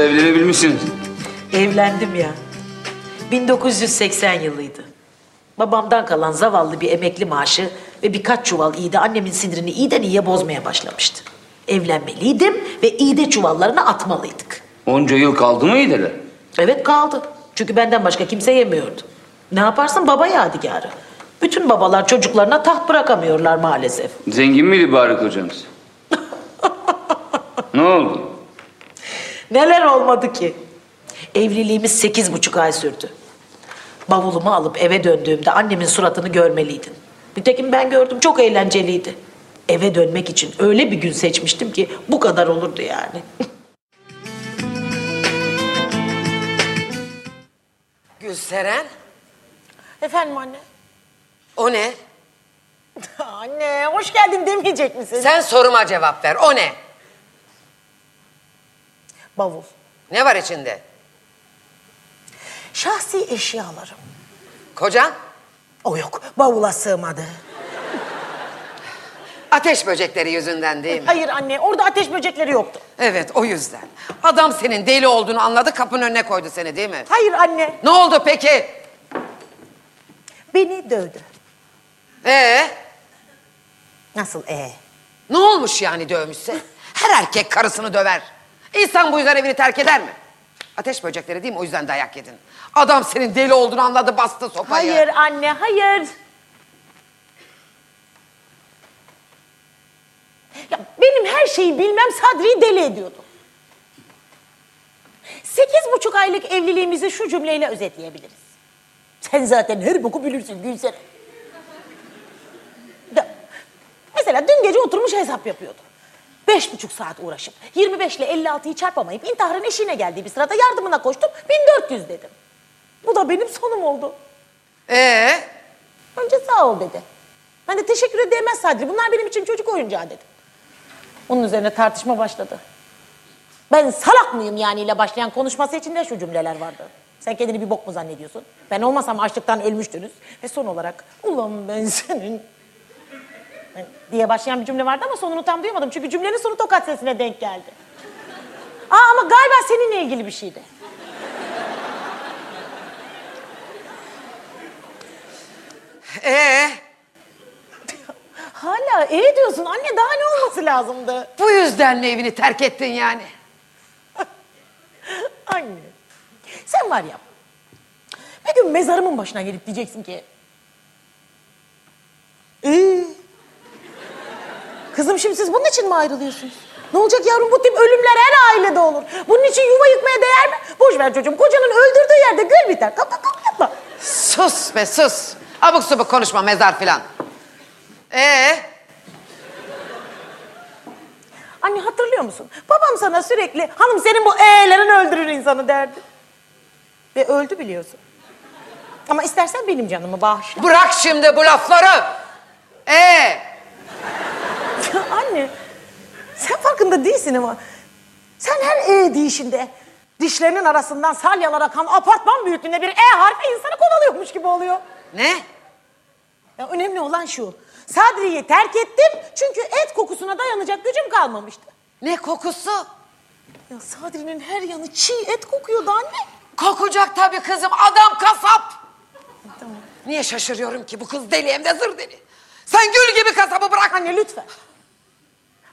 Speaker 1: evlenebilmişsiniz.
Speaker 2: Evlendim ya. 1980 yılıydı. Babamdan kalan zavallı bir emekli maaşı ve birkaç çuval iğde annemin sinirini iyiden iyiye bozmaya başlamıştı. Evlenmeliydim ve iğde çuvallarını atmalıydık.
Speaker 1: Onca yıl kaldı mı iyideler?
Speaker 2: Evet kaldı. Çünkü benden başka kimse yemiyordu. Ne yaparsın baba yadigarı. Bütün babalar çocuklarına taht bırakamıyorlar maalesef.
Speaker 1: Zengin miydi bari kocanız? ne oldu?
Speaker 2: Neler olmadı ki? Evliliğimiz sekiz buçuk ay sürdü. Bavulumu alıp eve döndüğümde annemin suratını görmeliydin. Nitekim ben gördüm çok eğlenceliydi. Eve dönmek için öyle bir gün seçmiştim ki bu kadar olurdu yani.
Speaker 10: Gülseren
Speaker 2: Efendim anne?
Speaker 10: o ne?
Speaker 2: Anne hoş geldin demeyecek misin?
Speaker 10: Sen soruma cevap ver. O ne?
Speaker 2: Bavul.
Speaker 10: Ne var içinde?
Speaker 2: Şahsi eşyalarım.
Speaker 10: Kocan?
Speaker 2: O yok bavula sığmadı.
Speaker 10: Ateş böcekleri yüzünden değil mi?
Speaker 2: Hayır anne orada ateş böcekleri yoktu.
Speaker 10: Evet o yüzden. Adam senin deli olduğunu anladı kapının önüne koydu seni değil mi?
Speaker 2: Hayır anne
Speaker 10: Ne oldu peki?
Speaker 2: beni dövdü.
Speaker 10: Ee,
Speaker 2: Nasıl ee?
Speaker 10: ne olmuş yani dövmüşse? Her erkek karısını döver. İnsan bu yüzden evini terk eder mi? Ateş böcekleri değil mi? O yüzden dayak yedin. Adam senin deli olduğunu anladı bastı sopayı.
Speaker 2: Hayır anne hayır.
Speaker 13: Ya benim her şeyi bilmem Sadri'yi deli ediyordu. Sekiz buçuk aylık evliliğimizi şu cümleyle özetleyebiliriz. Sen zaten her boku bilirsin Gülseren. Mesela dün gece oturmuş hesap yapıyordu. Beş buçuk saat uğraşıp 25 ile 56'yı çarpamayıp intiharın eşiğine geldiği bir sırada yardımına koştum 1400 dedim. Bu da benim sonum oldu.
Speaker 10: Ee?
Speaker 13: Önce sağ ol dedi. Ben de teşekkür edemez Sadri. Bunlar benim için çocuk oyuncağı dedim. Onun üzerine tartışma başladı. Ben salak mıyım yani ile başlayan konuşması içinde şu cümleler vardı. Sen kendini bir bok mu zannediyorsun? Ben olmasam açlıktan ölmüştünüz. Ve son olarak ulan ben senin diye başlayan bir cümle vardı ama sonunu tam duyamadım. Çünkü cümlenin sonu tokat sesine denk geldi. Aa ama galiba seninle ilgili bir şeydi.
Speaker 10: Ee?
Speaker 13: Hala iyi diyorsun anne daha ne olması lazımdı?
Speaker 10: Bu yüzden mi evini terk ettin yani?
Speaker 13: Anne sen var ya bir gün mezarımın başına gelip diyeceksin ki ee, kızım şimdi siz bunun için mi ayrılıyorsunuz? Ne olacak yavrum bu tip ölümler her ailede olur. Bunun için yuva yıkmaya değer mi? Boş ver çocuğum kocanın öldürdüğü yerde gül biter. Kalk kalk kalk yapma.
Speaker 10: Sus be sus. Abuk subuk konuşma mezar filan. Ee?
Speaker 13: Anne hatırlıyor musun? Babam sana sürekli hanım senin bu e'lerin öldürür insanı derdi. Ve öldü biliyorsun. Ama istersen benim canımı bağışla.
Speaker 10: Bırak şimdi bu lafları. Ee?
Speaker 13: Anne sen farkında değilsin ama sen her e deyişinde dişlerinin arasından salyalar akan apartman büyüklüğünde bir e harfi insanı kovalıyormuş gibi oluyor.
Speaker 10: Ne?
Speaker 13: Ya önemli olan şu. Sadri'yi terk ettim çünkü et kokusuna dayanacak gücüm kalmamıştı.
Speaker 10: Ne kokusu?
Speaker 13: Ya Sadri'nin her yanı çiğ et kokuyordu anne.
Speaker 10: Kokacak tabii kızım adam kasap. Niye şaşırıyorum ki bu kız deli hem de zır deli. Sen gül gibi kasabı bırak.
Speaker 13: Anne lütfen.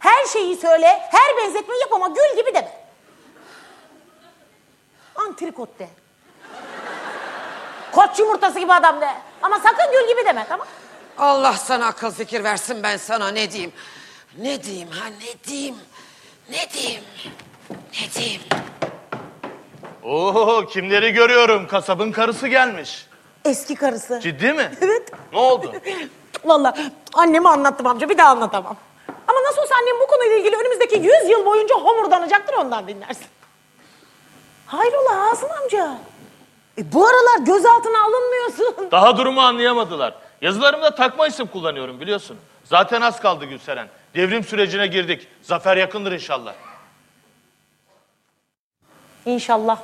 Speaker 13: Her şeyi söyle, her benzetmeyi yap ama gül gibi deme. Antrikot de. Koç yumurtası gibi adam de. Ama sakın gül gibi deme tamam
Speaker 10: Allah sana akıl fikir versin ben sana ne diyeyim. Ne diyeyim ha ne diyeyim. Ne diyeyim. Ne diyeyim.
Speaker 3: Oo kimleri görüyorum? Kasabın karısı gelmiş.
Speaker 13: Eski karısı.
Speaker 3: Ciddi mi?
Speaker 13: Evet.
Speaker 3: Ne oldu?
Speaker 13: Vallahi anneme anlattım amca bir daha anlatamam. Ama nasıl olsa annem bu konuyla ilgili önümüzdeki 100 yıl boyunca homurdanacaktır ondan dinlersin. Hayrola Hasan amca? E, bu aralar gözaltına alınmıyorsun.
Speaker 3: Daha durumu anlayamadılar. Yazılarımda takma isim kullanıyorum biliyorsun. Zaten az kaldı Gülseren. Devrim sürecine girdik. Zafer yakındır inşallah.
Speaker 13: İnşallah.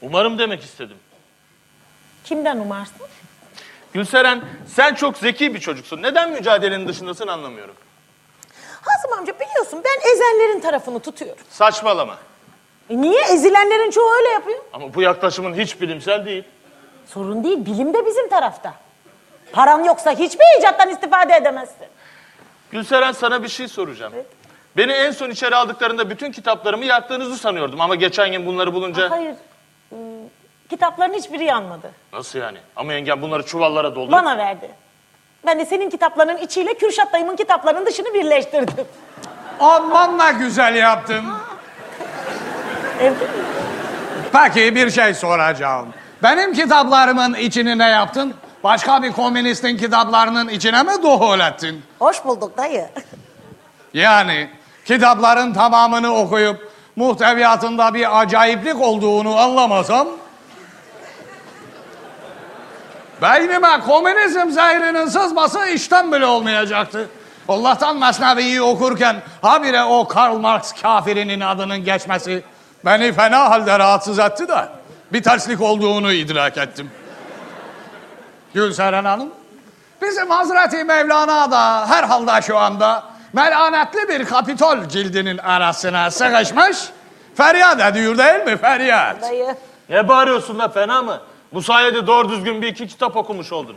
Speaker 3: Umarım demek istedim.
Speaker 13: Kimden umarsın?
Speaker 3: Gülseren sen çok zeki bir çocuksun. Neden mücadelenin dışındasın anlamıyorum.
Speaker 13: Hazım amca biliyorsun ben ezenlerin tarafını tutuyorum.
Speaker 3: Saçmalama.
Speaker 13: E niye? Ezilenlerin çoğu öyle yapıyor.
Speaker 3: Ama bu yaklaşımın hiç bilimsel değil.
Speaker 13: Sorun değil, bilim de bizim tarafta. Paran yoksa hiçbir icattan istifade edemezsin.
Speaker 3: Gülseren sana bir şey soracağım. Beni en son içeri aldıklarında bütün kitaplarımı yaktığınızı sanıyordum. Ama geçen gün bunları bulunca...
Speaker 13: Hayır, ıı, kitapların hiçbiri yanmadı.
Speaker 3: Nasıl yani? Ama yengem bunları çuvallara doldu.
Speaker 13: Bana verdi. Ben de senin kitaplarının içiyle Kürşat dayımın kitaplarının dışını birleştirdim.
Speaker 7: Aman ne güzel yaptın. Peki bir şey soracağım. Benim kitaplarımın içini ne yaptın? Başka bir komünistin kitaplarının içine mi duhul ettin?
Speaker 13: Hoş bulduk dayı.
Speaker 7: Yani kitapların tamamını okuyup muhteviyatında bir acayiplik olduğunu anlamasam... ...beynime komünizm zehrinin sızması işten bile olmayacaktı. Allah'tan Mesnevi'yi okurken habire o Karl Marx kafirinin adının geçmesi beni fena halde rahatsız etti de bir terslik olduğunu idrak ettim. Gülseren Hanım, bizim Hazreti Mevlana da herhalde şu anda melanetli bir kapitol cildinin arasına sıkışmış feryat ediyor değil mi feryat?
Speaker 13: Dayı.
Speaker 3: Ne bağırıyorsun da fena mı? Bu sayede doğru düzgün bir iki kitap okumuş oldun.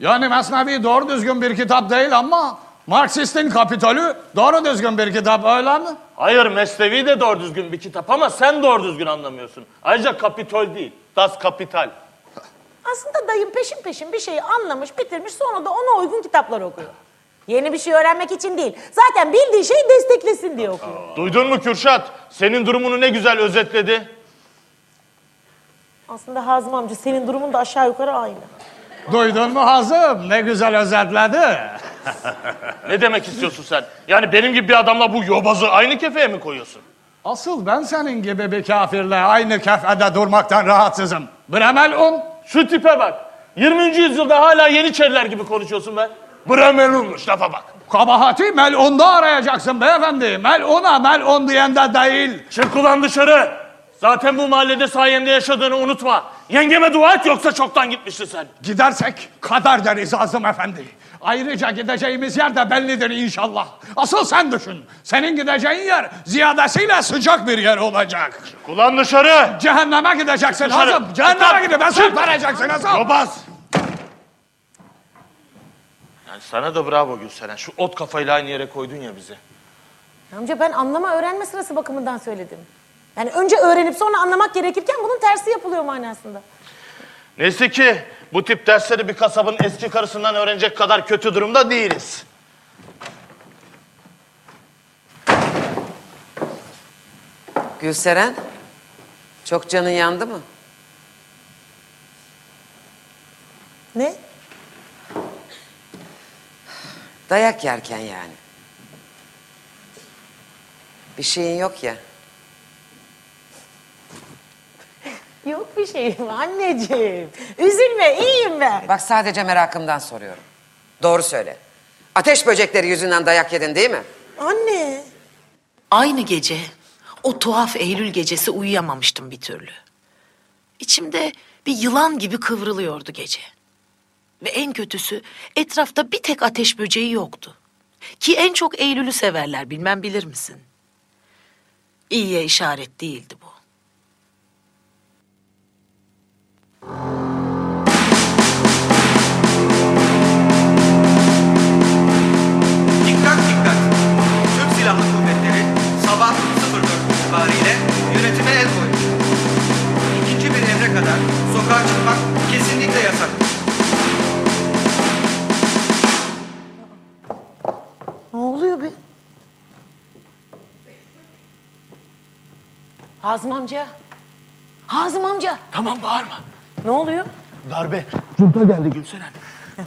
Speaker 7: Yani Mesnevi doğru düzgün bir kitap değil ama Marksistin kapitolü doğru düzgün bir kitap öyle mi?
Speaker 3: Hayır Mesnevi de doğru düzgün bir kitap ama sen doğru düzgün anlamıyorsun. Ayrıca Kapitol değil, Das Kapital.
Speaker 13: Aslında dayım peşin peşin bir şeyi anlamış, bitirmiş sonra da ona uygun kitaplar okuyor.
Speaker 2: Yeni bir şey öğrenmek için değil. Zaten bildiği şeyi desteklesin diye okuyor.
Speaker 3: Duydun mu Kürşat? Senin durumunu ne güzel özetledi.
Speaker 2: Aslında Hazım amca senin durumun da aşağı yukarı aynı.
Speaker 7: Duydun mu Hazım? Ne güzel özetledi.
Speaker 3: Ne demek istiyorsun sen? Yani benim gibi bir adamla bu yobazı aynı kefeye mi koyuyorsun?
Speaker 7: Asıl ben senin gibi bir kafirle aynı kefede durmaktan rahatsızım. Bremel un.
Speaker 3: Şu tipe bak. 20. yüzyılda hala Yeniçeriler gibi konuşuyorsun be. Bremelunmuş lafa bak.
Speaker 7: Kabahati melunda arayacaksın beyefendi. Meluna melun diyen de değil.
Speaker 3: Çık ulan dışarı. Zaten bu mahallede sayemde yaşadığını unutma. Yengeme dua et yoksa çoktan gitmişti sen.
Speaker 7: Gidersek kader deriz Azım Efendi. Ayrıca gideceğimiz yer de bellidir inşallah. Asıl sen düşün. Senin gideceğin yer ziyadesiyle sıcak bir yer olacak.
Speaker 3: Ulan dışarı.
Speaker 7: Cehenneme gideceksin
Speaker 3: Dışarı.
Speaker 7: Azım. Cehenneme
Speaker 3: Çık.
Speaker 7: gidip hesap vereceksin Azım.
Speaker 3: Yobaz. Yani sana da bravo Gülseren. Şu ot kafayla aynı yere koydun ya bizi.
Speaker 2: Amca ben anlama öğrenme sırası bakımından söyledim. Yani önce öğrenip sonra anlamak gerekirken bunun tersi yapılıyor manasında.
Speaker 3: Neyse ki bu tip dersleri bir kasabın eski karısından öğrenecek kadar kötü durumda değiliz.
Speaker 10: Gülseren, çok canın yandı mı?
Speaker 2: Ne?
Speaker 10: Dayak yerken yani. Bir şeyin yok ya.
Speaker 2: Yok bir şeyim anneciğim. Üzülme iyiyim ben.
Speaker 10: Bak sadece merakımdan soruyorum. Doğru söyle. Ateş böcekleri yüzünden dayak yedin değil mi?
Speaker 2: Anne. Aynı gece o tuhaf Eylül gecesi uyuyamamıştım bir türlü. İçimde bir yılan gibi kıvrılıyordu gece. Ve en kötüsü etrafta bir tek ateş böceği yoktu. Ki en çok Eylül'ü severler bilmem bilir misin? İyiye işaret değildi bu. Hazım amca. Hazım amca.
Speaker 3: Tamam bağırma.
Speaker 2: Ne oluyor?
Speaker 3: Darbe. Junta geldi Gülseren.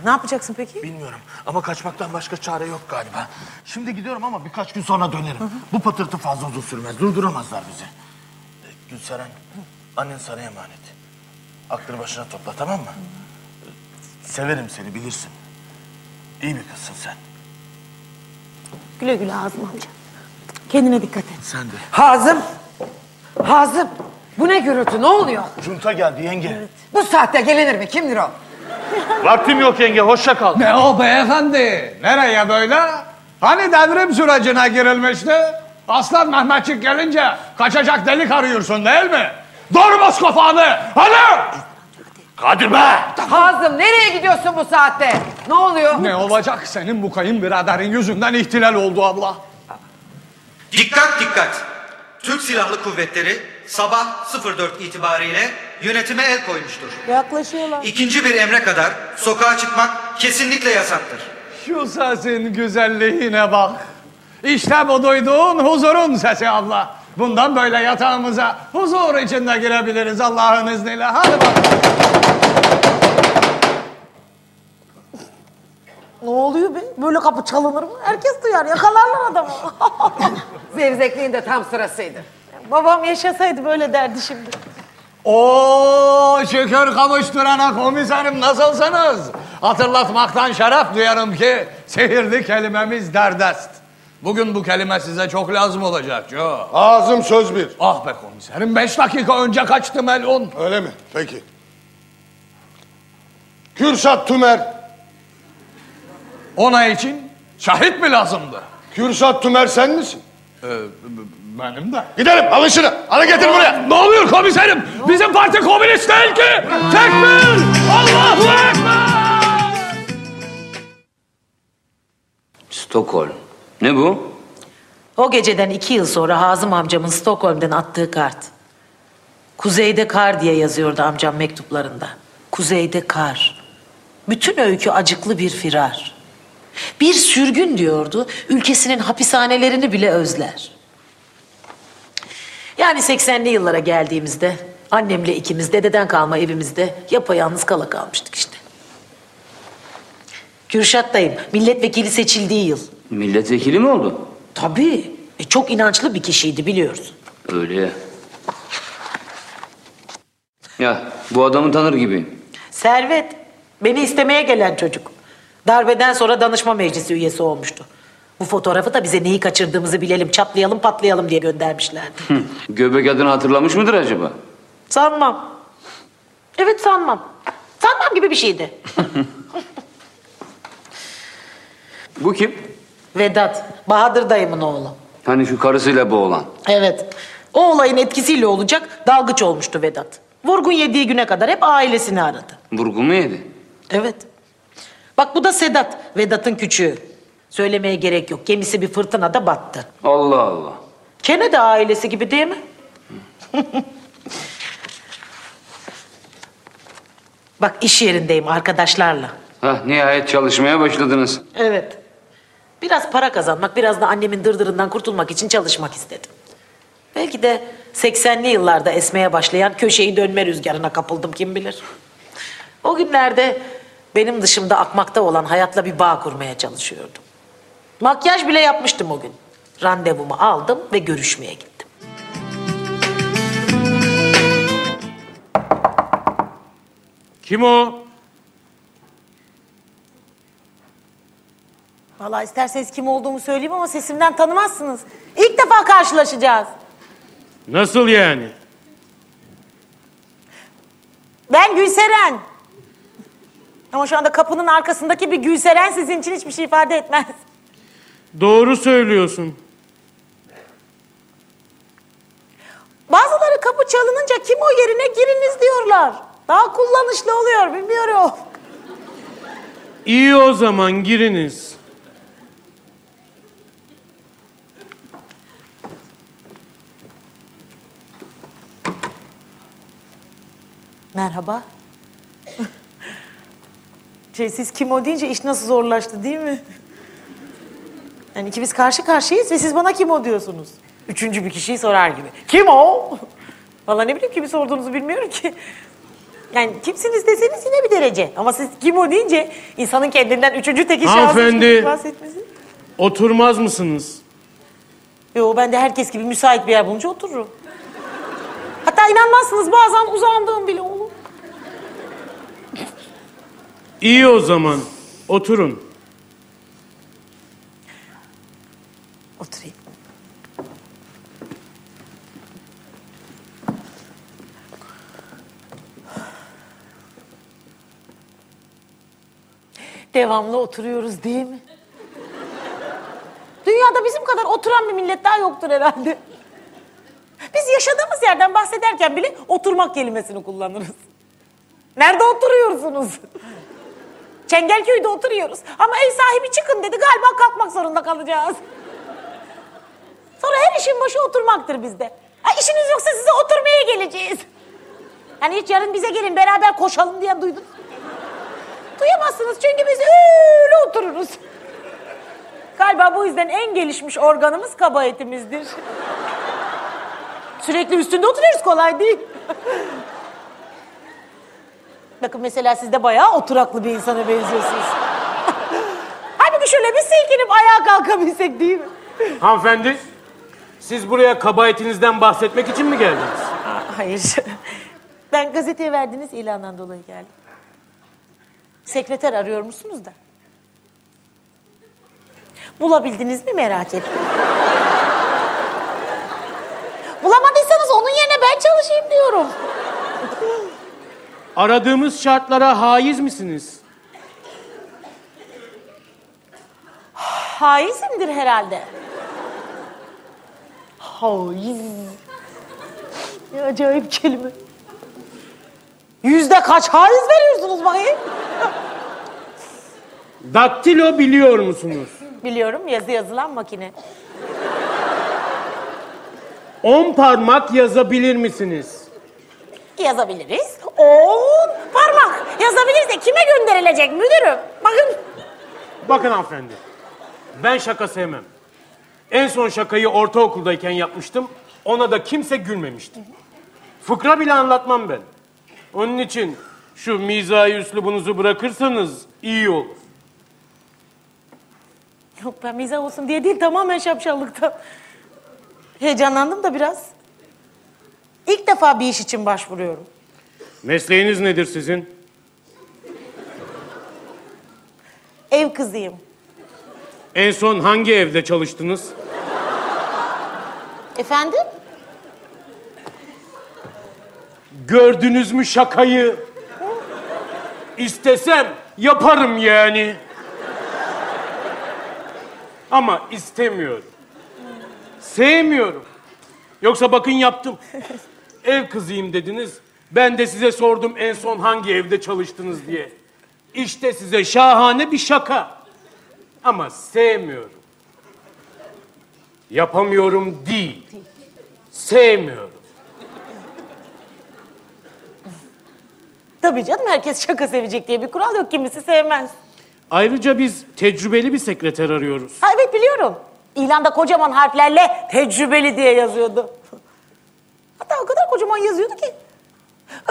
Speaker 2: Ne yapacaksın peki?
Speaker 3: Bilmiyorum ama kaçmaktan başka çare yok galiba. Şimdi gidiyorum ama birkaç gün sonra dönerim. Bu patırtı fazla uzun sürmez. Durduramazlar bizi. Ee, Gülseren, annen sana emanet. Aklını başına topla tamam mı? Ee, Severim seni bilirsin. İyi bir kızsın sen.
Speaker 2: Güle güle Hazım amca. Kendine dikkat et.
Speaker 3: Sen de.
Speaker 10: Hazım! Hazım! Bu ne gürültü ne oluyor?
Speaker 3: Junta geldi yenge.
Speaker 10: Bu saatte gelinir mi? Kimdir o?
Speaker 3: Vaktim yok yenge hoşça kal.
Speaker 7: Ne o beyefendi? Nereye böyle? Hani devrim sürecine girilmişti? Aslan Mehmetçik gelince kaçacak delik arıyorsun değil mi? Doğru Moskova kafanı! Hadi!
Speaker 3: Hadi be!
Speaker 10: Hazım nereye gidiyorsun bu saatte? Ne oluyor?
Speaker 7: Ne olacak? Senin bu kayınbiraderin yüzünden ihtilal oldu abla.
Speaker 20: Dikkat dikkat! Türk Silahlı Kuvvetleri sabah 04 itibariyle yönetime el koymuştur.
Speaker 2: Yaklaşıyorlar.
Speaker 20: İkinci bir emre kadar sokağa çıkmak kesinlikle yasaktır.
Speaker 7: Şu sesin güzelliğine bak. İşte bu duyduğun huzurun sesi abla. Bundan böyle yatağımıza huzur içinde girebiliriz Allah'ın izniyle. Hadi bakalım.
Speaker 2: Ne oluyor be? Böyle kapı çalınır mı? Herkes duyar. Yakalarlar adamı.
Speaker 10: Zevzekliğin de tam sırasıydı.
Speaker 2: Babam yaşasaydı böyle derdi şimdi.
Speaker 7: Oo şükür kavuşturana komiserim nasılsınız? Hatırlatmaktan şeref duyarım ki sihirli kelimemiz derdest. Bugün bu kelime size çok lazım olacak Joe.
Speaker 8: Ağzım söz bir.
Speaker 7: Ah be komiserim beş dakika önce kaçtı melun.
Speaker 8: Öyle mi? Peki. Kürşat Tümer.
Speaker 7: Ona için şahit mi lazımdı?
Speaker 8: Kürşat Tümer sen misin?
Speaker 7: Ee, benim de.
Speaker 8: Gidelim alın şunu. Alın getir buraya.
Speaker 7: Ne oluyor komiserim? Bizim parti komünist değil ki. Tekbir! Allahu Ekber!
Speaker 1: Stockholm. Ne bu?
Speaker 2: O geceden iki yıl sonra Hazım amcamın Stockholm'den attığı kart. Kuzeyde kar diye yazıyordu amcam mektuplarında. Kuzeyde kar. Bütün öykü acıklı bir firar.
Speaker 13: Bir sürgün diyordu, ülkesinin hapishanelerini bile özler. Yani 80'li yıllara geldiğimizde annemle ikimiz dededen kalma evimizde yapayalnız kala kalmıştık işte. Kürşat dayım milletvekili seçildiği yıl.
Speaker 1: Milletvekili mi oldu?
Speaker 13: Tabii. E, çok inançlı bir kişiydi biliyoruz.
Speaker 1: Öyle ya. Ya bu adamı tanır gibiyim.
Speaker 13: Servet, beni istemeye gelen çocuk. Darbeden sonra danışma meclisi üyesi olmuştu. Bu fotoğrafı da bize neyi kaçırdığımızı bilelim, çatlayalım, patlayalım diye göndermişlerdi.
Speaker 1: Hı. Göbek adını hatırlamış mıdır acaba?
Speaker 13: Sanmam. Evet sanmam. Sanmam gibi bir şeydi.
Speaker 1: Bu kim?
Speaker 13: Vedat, Bahadır dayımın oğlu.
Speaker 1: Hani şu karısıyla boğulan.
Speaker 13: Evet. O olayın etkisiyle olacak dalgıç olmuştu Vedat. Vurgun yediği güne kadar hep ailesini aradı.
Speaker 1: Vurgun mu yedi?
Speaker 13: Evet. Bak bu da Sedat, Vedat'ın küçüğü. Söylemeye gerek yok. Gemisi bir fırtınada battı.
Speaker 1: Allah Allah.
Speaker 13: Kene de ailesi gibi değil mi? Bak iş yerindeyim arkadaşlarla.
Speaker 1: Hah nihayet çalışmaya başladınız.
Speaker 13: Evet. Biraz para kazanmak, biraz da annemin dırdırından kurtulmak için çalışmak istedim. Belki de 80'li yıllarda esmeye başlayan köşeyi dönme rüzgarına kapıldım kim bilir. O günlerde benim dışımda akmakta olan hayatla bir bağ kurmaya çalışıyordum. Makyaj bile yapmıştım o gün. Randevumu aldım ve görüşmeye gittim.
Speaker 15: Kim o?
Speaker 13: Vallahi isterseniz kim olduğumu söyleyeyim ama sesimden tanımazsınız. İlk defa karşılaşacağız.
Speaker 15: Nasıl yani?
Speaker 13: Ben Gülseren. Ama şu anda kapının arkasındaki bir Gülseren sizin için hiçbir şey ifade etmez.
Speaker 15: Doğru söylüyorsun.
Speaker 13: Bazıları kapı çalınınca kim o yerine giriniz diyorlar. Daha kullanışlı oluyor bilmiyorum.
Speaker 15: İyi o zaman giriniz.
Speaker 13: Merhaba. Şey, siz kim o deyince iş nasıl zorlaştı değil mi? Yani ikimiz karşı karşıyayız ve siz bana kim o diyorsunuz. Üçüncü bir kişiyi sorar gibi. Kim o? Vallahi ne bileyim kimi sorduğunuzu bilmiyorum ki. Yani kimsiniz deseniz yine bir derece. Ama siz kim o deyince insanın kendinden üçüncü teki
Speaker 15: Hanımefendi.
Speaker 13: bahsetmesi.
Speaker 15: Oturmaz mısınız?
Speaker 13: Yo ben de herkes gibi müsait bir yer bulunca otururum. Hatta inanmazsınız bazen uzandığım bile olur.
Speaker 15: İyi o zaman. Oturun.
Speaker 13: Oturayım. Devamlı oturuyoruz değil mi? Dünyada bizim kadar oturan bir millet daha yoktur herhalde. Biz yaşadığımız yerden bahsederken bile oturmak kelimesini kullanırız. Nerede oturuyorsunuz? Çengelköy'de oturuyoruz. Ama ev sahibi çıkın dedi galiba kalkmak zorunda kalacağız. Sonra her işin başı oturmaktır bizde. Ha, işiniz yoksa size oturmaya geleceğiz. Hani hiç yarın bize gelin beraber koşalım diye duydun. Duyamazsınız çünkü biz öyle otururuz. Galiba bu yüzden en gelişmiş organımız kaba etimizdir. Sürekli üstünde oturuyoruz kolay değil. Bakın mesela siz de bayağı oturaklı bir insana benziyorsunuz. Halbuki şöyle bir silkinip ayağa kalkabilsek değil mi?
Speaker 15: Hanımefendi, siz buraya kabahatinizden bahsetmek için mi geldiniz?
Speaker 13: Hayır. Ben gazeteye verdiğiniz ilandan dolayı geldim. Sekreter arıyor musunuz da? Bulabildiniz mi merak ettim. Bulamadıysanız onun yerine ben çalışayım diyorum.
Speaker 15: Aradığımız şartlara haiz misiniz?
Speaker 13: Haizimdir herhalde. Haiz. Ne acayip kelime. Yüzde kaç haiz veriyorsunuz bakayım?
Speaker 15: Daktilo biliyor musunuz?
Speaker 13: Biliyorum yazı yazılan makine.
Speaker 15: On parmak yazabilir misiniz?
Speaker 13: Yazabiliriz. On parmak yazabiliriz de kime gönderilecek müdürüm? Bakın
Speaker 15: Bakın hanımefendi. Ben şaka sevmem. En son şakayı ortaokuldayken yapmıştım. Ona da kimse gülmemişti. Fıkra bile anlatmam ben. Onun için şu mizahi üslubunuzu bırakırsanız iyi olur.
Speaker 13: Yok ben mizah olsun diye değil tamamen şapşallıkta. Heyecanlandım da biraz. İlk defa bir iş için başvuruyorum.
Speaker 15: Mesleğiniz nedir sizin?
Speaker 13: Ev kızıyım.
Speaker 15: En son hangi evde çalıştınız?
Speaker 13: Efendim?
Speaker 15: Gördünüz mü şakayı? İstesem yaparım yani. Ama istemiyorum. Sevmiyorum. Yoksa bakın yaptım. Ev kızıyım dediniz. Ben de size sordum en son hangi evde çalıştınız diye. İşte size şahane bir şaka. Ama sevmiyorum. Yapamıyorum değil. Sevmiyorum.
Speaker 13: Tabii canım herkes şaka sevecek diye bir kural yok. Kimisi sevmez.
Speaker 15: Ayrıca biz tecrübeli bir sekreter arıyoruz.
Speaker 13: Ha evet biliyorum. İlanda kocaman harflerle tecrübeli diye yazıyordu. Hatta o kadar kocaman yazıyordu ki.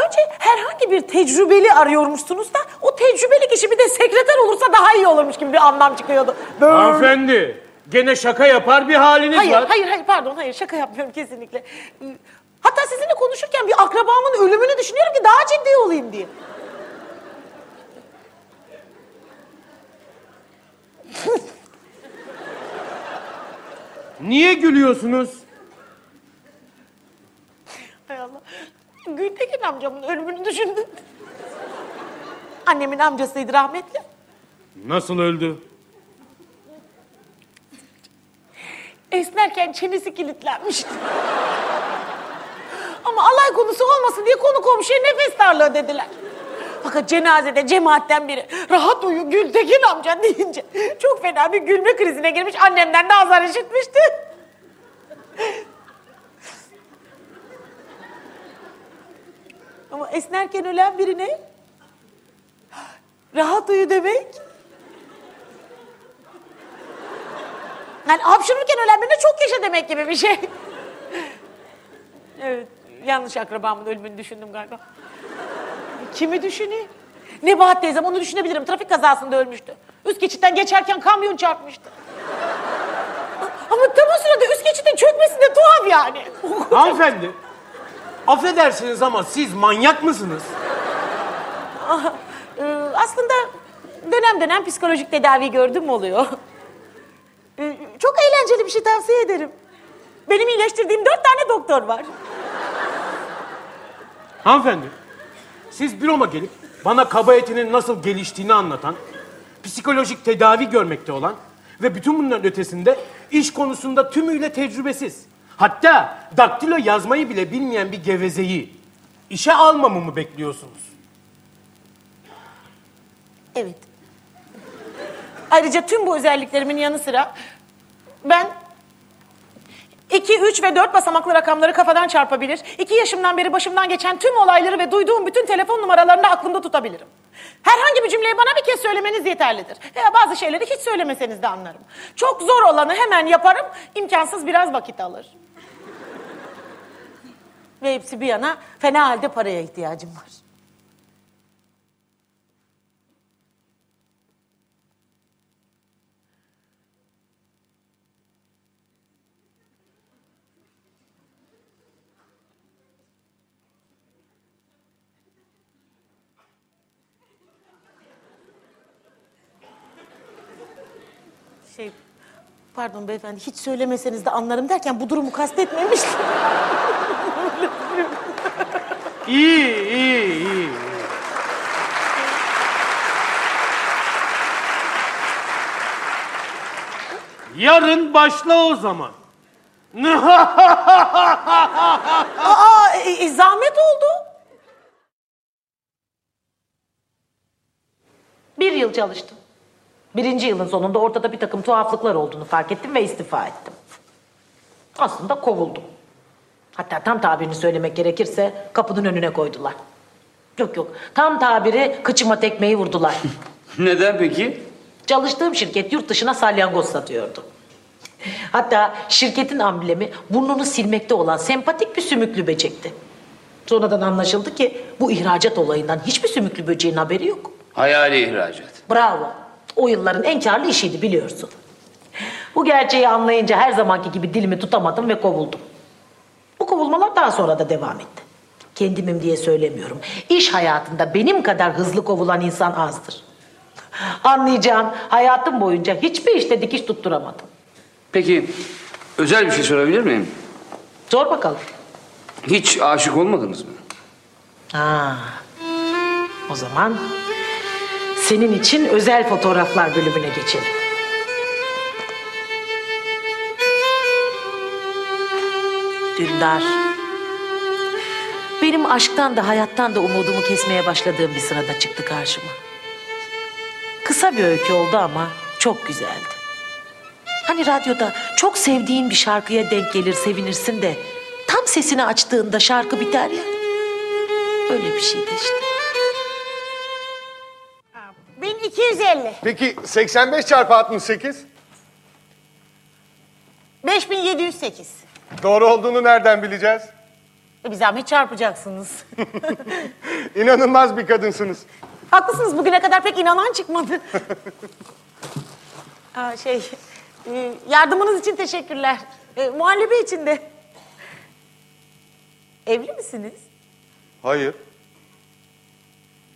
Speaker 13: Önce herhangi bir tecrübeli arıyormuşsunuz da o tecrübeli kişi bir de sekreter olursa daha iyi olurmuş gibi bir anlam çıkıyordu. Böyle.
Speaker 15: Hanımefendi, gene şaka yapar bir haliniz
Speaker 13: Hayır,
Speaker 15: var.
Speaker 13: hayır, hayır pardon, hayır şaka yapmıyorum kesinlikle. Ee, Hatta sizinle konuşurken bir akrabamın ölümünü düşünüyorum ki daha ciddi olayım diye.
Speaker 15: Niye gülüyorsunuz?
Speaker 13: Hay Allah. Gültekin amcamın ölümünü düşündüm. Annemin amcasıydı rahmetli.
Speaker 15: Nasıl öldü?
Speaker 13: Esnerken çenesi kilitlenmişti. Ama alay konusu olmasın diye konu komşuya nefes darlığı dediler. Fakat cenazede cemaatten biri rahat uyu Gültekin amca deyince çok fena bir gülme krizine girmiş annemden de azar işitmişti. Ama esnerken ölen birine rahat uyu demek Yani hapşırırken ölen birine çok yaşa demek gibi bir şey. evet, yanlış akrabamın ölümünü düşündüm galiba. Kimi düşüneyim? Nebahat teyzem onu düşünebilirim. Trafik kazasında ölmüştü. Üst geçitten geçerken kamyon çarpmıştı. Ama tam o sırada üst geçitin çökmesi de tuhaf yani.
Speaker 15: Hanımefendi, affedersiniz ama siz manyak mısınız?
Speaker 13: Ah, e, aslında dönem dönem psikolojik tedavi gördüm oluyor. E, Çok eğlenceli bir şey tavsiye ederim. Benim iyileştirdiğim dört tane doktor var.
Speaker 15: Hanımefendi, siz büroma gelip bana kaba etinin nasıl geliştiğini anlatan, psikolojik tedavi görmekte olan ve bütün bunların ötesinde iş konusunda tümüyle tecrübesiz. Hatta daktilo yazmayı bile bilmeyen bir gevezeyi işe almamı mı bekliyorsunuz?
Speaker 13: Evet. Ayrıca tüm bu özelliklerimin yanı sıra ben 2, 3 ve 4 basamaklı rakamları kafadan çarpabilir. 2 yaşımdan beri başımdan geçen tüm olayları ve duyduğum bütün telefon numaralarını aklımda tutabilirim. Herhangi bir cümleyi bana bir kez söylemeniz yeterlidir. Veya bazı şeyleri hiç söylemeseniz de anlarım. Çok zor olanı hemen yaparım, imkansız biraz vakit alır. Ve hepsi bir yana fena halde paraya ihtiyacım var. Şey, pardon beyefendi hiç söylemeseniz de anlarım derken bu durumu kastetmemiştim.
Speaker 15: İyi, iyi, iyi. Yarın başla o zaman.
Speaker 13: Aa, e, e, zahmet oldu. Bir yıl çalıştım. Birinci yılın sonunda ortada bir takım tuhaflıklar olduğunu fark ettim ve istifa ettim. Aslında kovuldum. Hatta tam tabirini söylemek gerekirse kapının önüne koydular. Yok yok tam tabiri kıçıma tekmeyi vurdular.
Speaker 1: Neden peki?
Speaker 2: Çalıştığım şirket yurt dışına salyangoz satıyordu. Hatta şirketin amblemi burnunu silmekte olan sempatik bir sümüklü böcekti. Sonradan anlaşıldı ki bu ihracat olayından hiçbir sümüklü böceğin haberi yok.
Speaker 1: Hayali ihracat.
Speaker 2: Bravo. O yılların en karlı işiydi biliyorsun. Bu gerçeği anlayınca her zamanki gibi dilimi tutamadım ve kovuldum. Bu kovulmalar daha sonra da devam etti. Kendimim diye söylemiyorum. İş hayatında benim kadar hızlı kovulan insan azdır. Anlayacağım hayatım boyunca hiçbir işte dikiş tutturamadım.
Speaker 1: Peki özel bir şey sorabilir miyim?
Speaker 2: Sor bakalım.
Speaker 1: Hiç aşık olmadınız mı?
Speaker 2: Ha. O zaman senin için özel fotoğraflar bölümüne geçelim. Dündar. Benim aşktan da hayattan da umudumu kesmeye başladığım bir sırada çıktı karşıma. Kısa bir öykü oldu ama çok güzeldi. Hani radyoda çok sevdiğin bir şarkıya denk gelir sevinirsin de tam sesini açtığında şarkı biter ya. Öyle bir şeydi işte.
Speaker 13: 1250.
Speaker 11: Peki 85 çarpı 68?
Speaker 13: 5708.
Speaker 11: Doğru olduğunu nereden bileceğiz?
Speaker 13: E bir zahmet çarpacaksınız.
Speaker 11: İnanılmaz bir kadınsınız.
Speaker 13: Haklısınız bugüne kadar pek inanan çıkmadı. Aa, şey, e, yardımınız için teşekkürler. E, muhallebi için de. Evli misiniz?
Speaker 11: Hayır.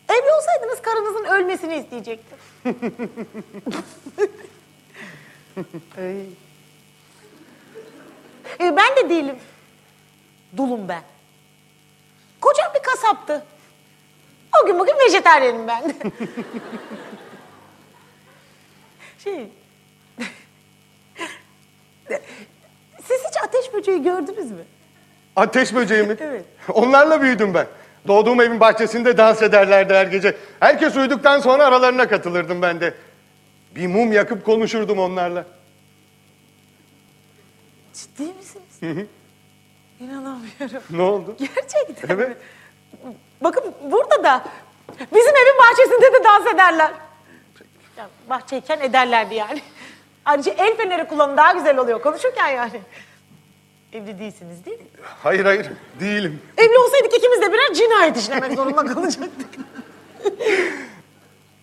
Speaker 13: Evli olsaydınız karınızın ölmesini isteyecektim. Ay. E, ben de değilim. Dulum ben. Kocam bir kasaptı. O gün bugün vejetaryenim ben. şey... Siz hiç ateş böceği gördünüz mü?
Speaker 11: Ateş böceği mi?
Speaker 13: Evet.
Speaker 11: Onlarla büyüdüm ben. Doğduğum evin bahçesinde dans ederlerdi her gece. Herkes uyuduktan sonra aralarına katılırdım ben de. Bir mum yakıp konuşurdum onlarla.
Speaker 13: Ciddi misiniz?
Speaker 11: Hı hı.
Speaker 13: İnanamıyorum.
Speaker 11: ne oldu?
Speaker 13: Gerçekten
Speaker 11: Evet.
Speaker 13: mi? Bakın burada da bizim evin bahçesinde de dans ederler. Ya, bahçeyken ederlerdi yani. Ayrıca el feneri kullanın daha güzel oluyor konuşurken yani. Evli değilsiniz değil mi?
Speaker 11: Hayır hayır değilim.
Speaker 13: Evli olsaydık ikimiz de birer cinayet işlemek zorunda kalacaktık.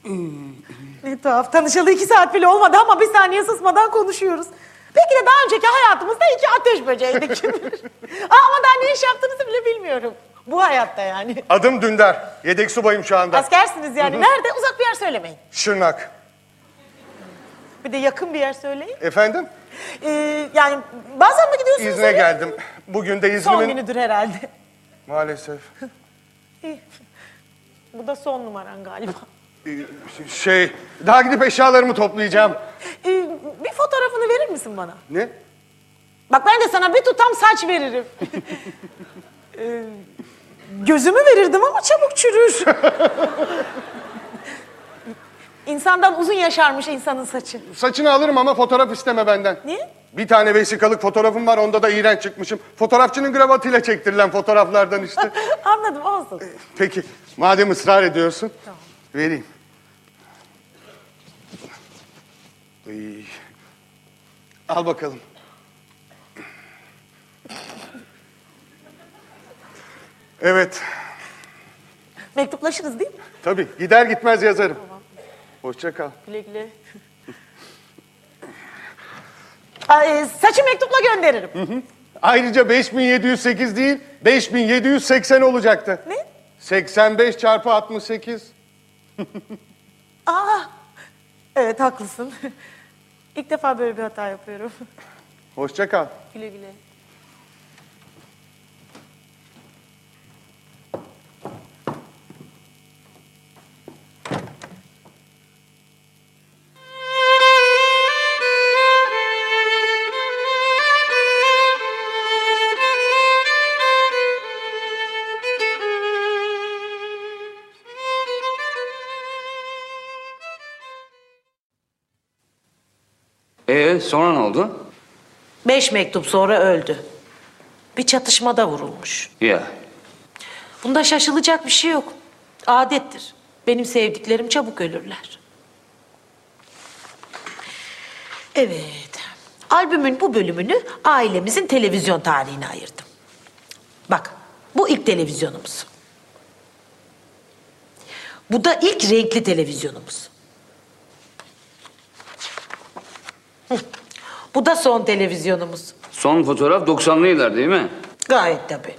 Speaker 13: ne tuhaf. Tanışalı iki saat bile olmadı ama bir saniye susmadan konuşuyoruz. Peki de daha önceki hayatımızda iki ateş böceğiydik kim bilir. Aa, ama daha ne iş yaptığınızı bile bilmiyorum. Bu hayatta yani.
Speaker 11: Adım Dündar. Yedek subayım şu anda.
Speaker 13: Askersiniz yani. Nerede? Uzak bir yer söylemeyin.
Speaker 11: Şırnak.
Speaker 13: Bir de yakın bir yer söyleyin.
Speaker 11: Efendim?
Speaker 13: Ee, yani bazen mi gidiyorsunuz?
Speaker 11: İzne
Speaker 13: oraya?
Speaker 11: geldim. Bugün de
Speaker 13: Son
Speaker 11: iznimin...
Speaker 13: günüdür herhalde.
Speaker 11: Maalesef.
Speaker 13: İyi. Bu da son numaran galiba.
Speaker 11: Ee, Şey, daha gidip eşyalarımı toplayacağım.
Speaker 13: Ee, bir fotoğrafını verir misin bana?
Speaker 11: Ne?
Speaker 13: Bak ben de sana bir tutam saç veririm. Ee, gözümü verirdim ama çabuk çürür. İnsandan uzun yaşarmış insanın saçı.
Speaker 11: Saçını alırım ama fotoğraf isteme benden.
Speaker 13: Niye?
Speaker 11: Bir tane vesikalık fotoğrafım var, onda da iğrenç çıkmışım. Fotoğrafçının gravatıyla çektirilen fotoğraflardan işte.
Speaker 13: Anladım olsun.
Speaker 11: Peki, madem ısrar ediyorsun, vereyim. Iy. Al bakalım. Evet,
Speaker 13: Mektuplaşırız değil mi?
Speaker 11: tabii. Gider gitmez yazarım. Hoşça kal.
Speaker 13: Güle güle. E, saçı mektupla gönderirim.
Speaker 11: Ayrıca 5708 değil, 5780 olacaktı.
Speaker 13: Ne?
Speaker 11: 85 çarpı 68.
Speaker 13: Aa, evet haklısın. İlk defa böyle bir hata yapıyorum.
Speaker 11: Hoşça kal.
Speaker 13: Güle güle.
Speaker 1: Sonra ne oldu?
Speaker 2: Beş mektup sonra öldü. Bir çatışmada vurulmuş.
Speaker 1: Ya
Speaker 2: Bunda şaşılacak bir şey yok. Adettir. Benim sevdiklerim çabuk ölürler. Evet. Albümün bu bölümünü ailemizin televizyon tarihine ayırdım. Bak, bu ilk televizyonumuz. Bu da ilk renkli televizyonumuz. Hı. Bu da son televizyonumuz.
Speaker 1: Son fotoğraf 90'lı yıllar değil mi?
Speaker 2: Gayet tabii.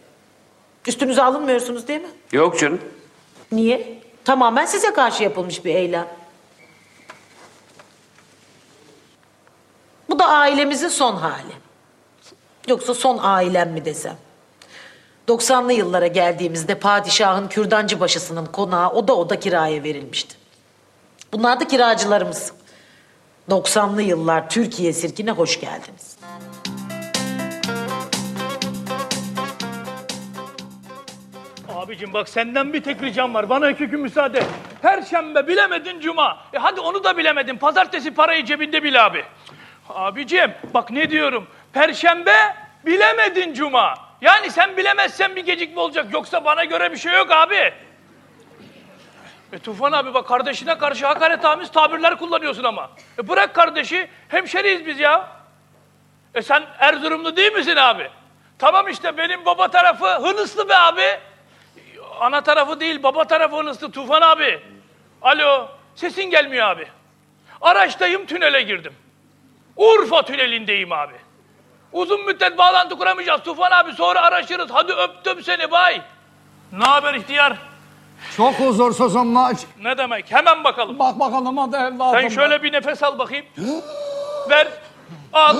Speaker 2: Üstünüze alınmıyorsunuz değil mi?
Speaker 1: Yok canım.
Speaker 2: Niye? Tamamen size karşı yapılmış bir eylem. Bu da ailemizin son hali. Yoksa son ailem mi desem? 90'lı yıllara geldiğimizde padişahın kürdancı başısının konağı oda oda kiraya verilmişti. Bunlar da kiracılarımız. 90'lı yıllar Türkiye sirkine hoş geldiniz.
Speaker 18: Abicim bak senden bir tek ricam var. Bana iki gün müsaade. Perşembe bilemedin cuma. E hadi onu da bilemedin. Pazartesi parayı cebinde bil abi. Abicim bak ne diyorum. Perşembe bilemedin cuma. Yani sen bilemezsen bir gecikme olacak. Yoksa bana göre bir şey yok abi. E Tufan abi bak kardeşine karşı hakaret amiz tabirler kullanıyorsun ama. E bırak kardeşi hemşeriyiz biz ya. E sen Erzurumlu değil misin abi? Tamam işte benim baba tarafı Hınıslı be abi. Ana tarafı değil baba tarafı Hınıslı Tufan abi. Alo sesin gelmiyor abi. Araçtayım tünele girdim. Urfa tünelindeyim abi. Uzun müddet bağlantı kuramayacağız Tufan abi sonra araşırız. Hadi öptüm seni bay. Ne haber ihtiyar?
Speaker 7: Çok huzursuzum maç.
Speaker 18: Ne demek? Hemen bakalım.
Speaker 7: Bak bakalım hadi evladım.
Speaker 18: Sen şöyle bir nefes al bakayım. Ver. Al.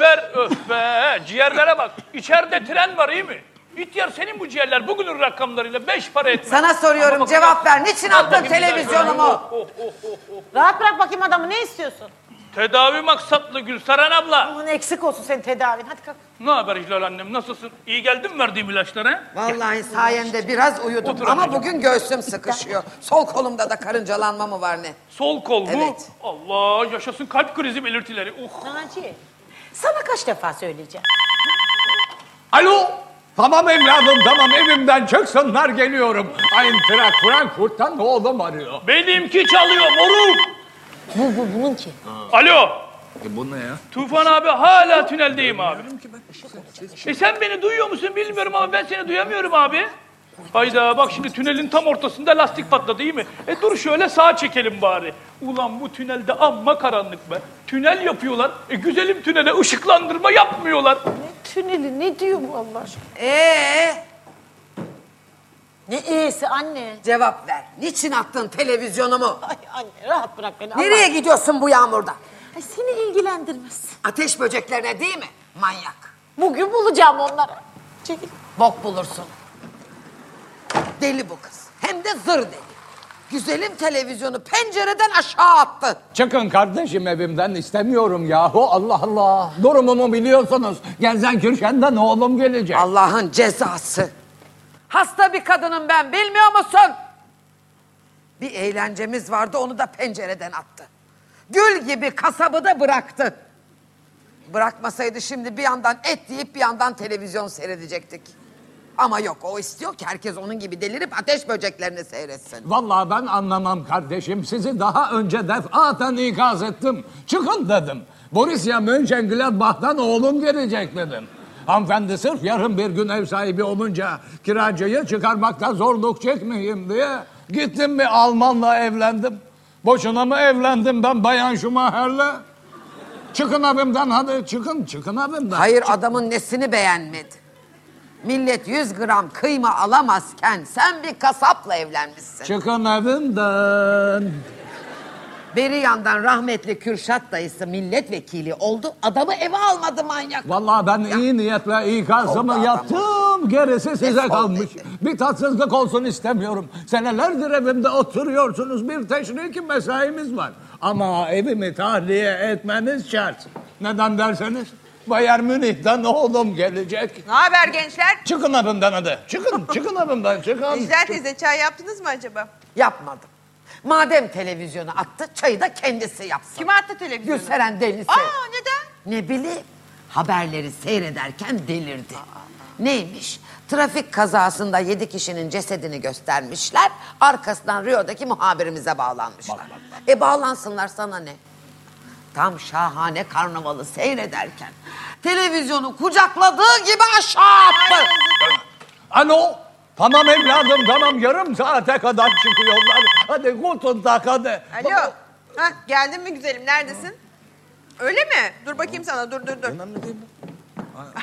Speaker 18: Ver. Öf be. Ciğerlere bak. İçeride tren var iyi mi? İhtiyar senin bu ciğerler bugünün rakamlarıyla beş para etmez.
Speaker 10: Sana soruyorum,
Speaker 18: Ama bak-
Speaker 10: cevap ver. Niçin
Speaker 18: Al
Speaker 10: attın
Speaker 18: bakayım bir
Speaker 10: televizyonumu?
Speaker 18: dakika. Oh, oh, oh, oh.
Speaker 13: Rahat bırak bakayım adamı ne istiyorsun?
Speaker 18: Tedavi maksatlı Gülseren abla.
Speaker 13: Aman eksik olsun senin tedavin. Hadi kalk.
Speaker 18: Ne haber İhlal annem? Nasılsın? İyi geldin mi verdiğim ilaçlara?
Speaker 10: Vallahi sayende biraz uyudum
Speaker 18: Otur
Speaker 10: ama
Speaker 18: anneciğim.
Speaker 10: bugün göğsüm sıkışıyor. Sol kolumda da karıncalanma mı var ne?
Speaker 18: Sol kol mu?
Speaker 10: Evet.
Speaker 18: Allah yaşasın kalp krizi belirtileri. Uh.
Speaker 13: Naci, sana kaç defa söyleyeceğim?
Speaker 7: Alo. Tamam evladım tamam evimden çıksınlar geliyorum. Eintracht Frankfurt'tan oğlum arıyor.
Speaker 18: Benimki çalıyor moruk.
Speaker 13: Bu, bu bununki.
Speaker 18: Alo.
Speaker 7: E bu ne ya?
Speaker 18: Tufan abi hala tüneldeyim abi. E sen beni duyuyor musun bilmiyorum ama ben seni duyamıyorum abi. Hayda bak şimdi tünelin tam ortasında lastik patladı değil mi? E dur şöyle sağa çekelim bari. Ulan bu tünelde amma karanlık be. Tünel yapıyorlar. E güzelim tünele ışıklandırma yapmıyorlar.
Speaker 13: Tüneli ne diyor bu Allah aşkına?
Speaker 10: Ee,
Speaker 13: Ne iyisi anne?
Speaker 10: cevap ver. Niçin attın televizyonumu?
Speaker 13: Ay anne rahat bırak beni.
Speaker 10: Nereye
Speaker 13: Allah-
Speaker 10: gidiyorsun bu yağmurda?
Speaker 13: Ay, seni ilgilendirmez.
Speaker 10: Ateş böceklerine değil mi? Manyak.
Speaker 13: Bugün bulacağım onları. Çekil.
Speaker 10: Bok bulursun. Deli bu kız. Hem de zır deli. Güzelim televizyonu pencereden aşağı attı.
Speaker 7: Çıkın kardeşim evimden istemiyorum yahu Allah Allah. Durumumu biliyorsunuz. Gelsen Kürşen'den oğlum gelecek.
Speaker 10: Allah'ın cezası. Hasta bir kadınım ben bilmiyor musun? Bir eğlencemiz vardı onu da pencereden attı. Gül gibi kasabı da bıraktı. Bırakmasaydı şimdi bir yandan et yiyip bir yandan televizyon seyredecektik. Ama yok o istiyor ki herkes onun gibi delirip ateş böceklerini seyretsin.
Speaker 7: Vallahi ben anlamam kardeşim. Sizi daha önce defaten ikaz ettim. Çıkın dedim. Borussia Mönchengladbach'tan oğlum gelecek dedim. Hanımefendi sırf yarın bir gün ev sahibi olunca kiracıyı çıkarmakta zorluk çekmeyeyim diye gittim bir Almanla evlendim. Boşuna mı evlendim ben Bayan Schumacher'le? Çıkın evimden hadi çıkın çıkın evimden.
Speaker 10: Hayır adamın nesini beğenmedi. Millet 100 gram kıyma alamazken sen bir kasapla evlenmişsin.
Speaker 7: Çıkın evimden.
Speaker 10: Beri yandan rahmetli Kürşat dayısı milletvekili oldu. Adamı eve almadı manyak.
Speaker 7: Vallahi ben iyi niyetle ikazımı
Speaker 10: Oldu
Speaker 7: yaptım. Gerisi size
Speaker 10: Defol
Speaker 7: kalmış.
Speaker 10: dedi.
Speaker 7: Bir tatsızlık olsun istemiyorum. Senelerdir evimde oturuyorsunuz. Bir teşriki mesaimiz var. Ama evimi tahliye etmeniz şart. Neden derseniz Bayern Münih'ten oğlum gelecek.
Speaker 14: Ne haber gençler?
Speaker 7: Çıkın evimden hadi. Çıkın, çıkın evimden çıkın.
Speaker 14: Güzel teyze çay yaptınız mı acaba?
Speaker 10: Yapmadım. Madem televizyonu attı çayı da kendisi yapsın.
Speaker 14: Kim attı televizyonu?
Speaker 10: Gülseren delisi.
Speaker 14: Aa neden?
Speaker 10: Ne bileyim. Haberleri seyrederken delirdi. Neymiş? Trafik kazasında yedi kişinin cesedini göstermişler. Arkasından Rio'daki muhabirimize bağlanmışlar. E bağlansınlar sana ne? tam şahane karnavalı seyrederken televizyonu kucakladığı gibi aşağı attı.
Speaker 7: Alo. Tamam evladım tamam yarım saate kadar çıkıyorlar. Hadi kurtun tak hadi.
Speaker 14: Alo. Hah, geldin mi güzelim? Neredesin? Öyle mi? Dur bakayım sana. Dur dur dur.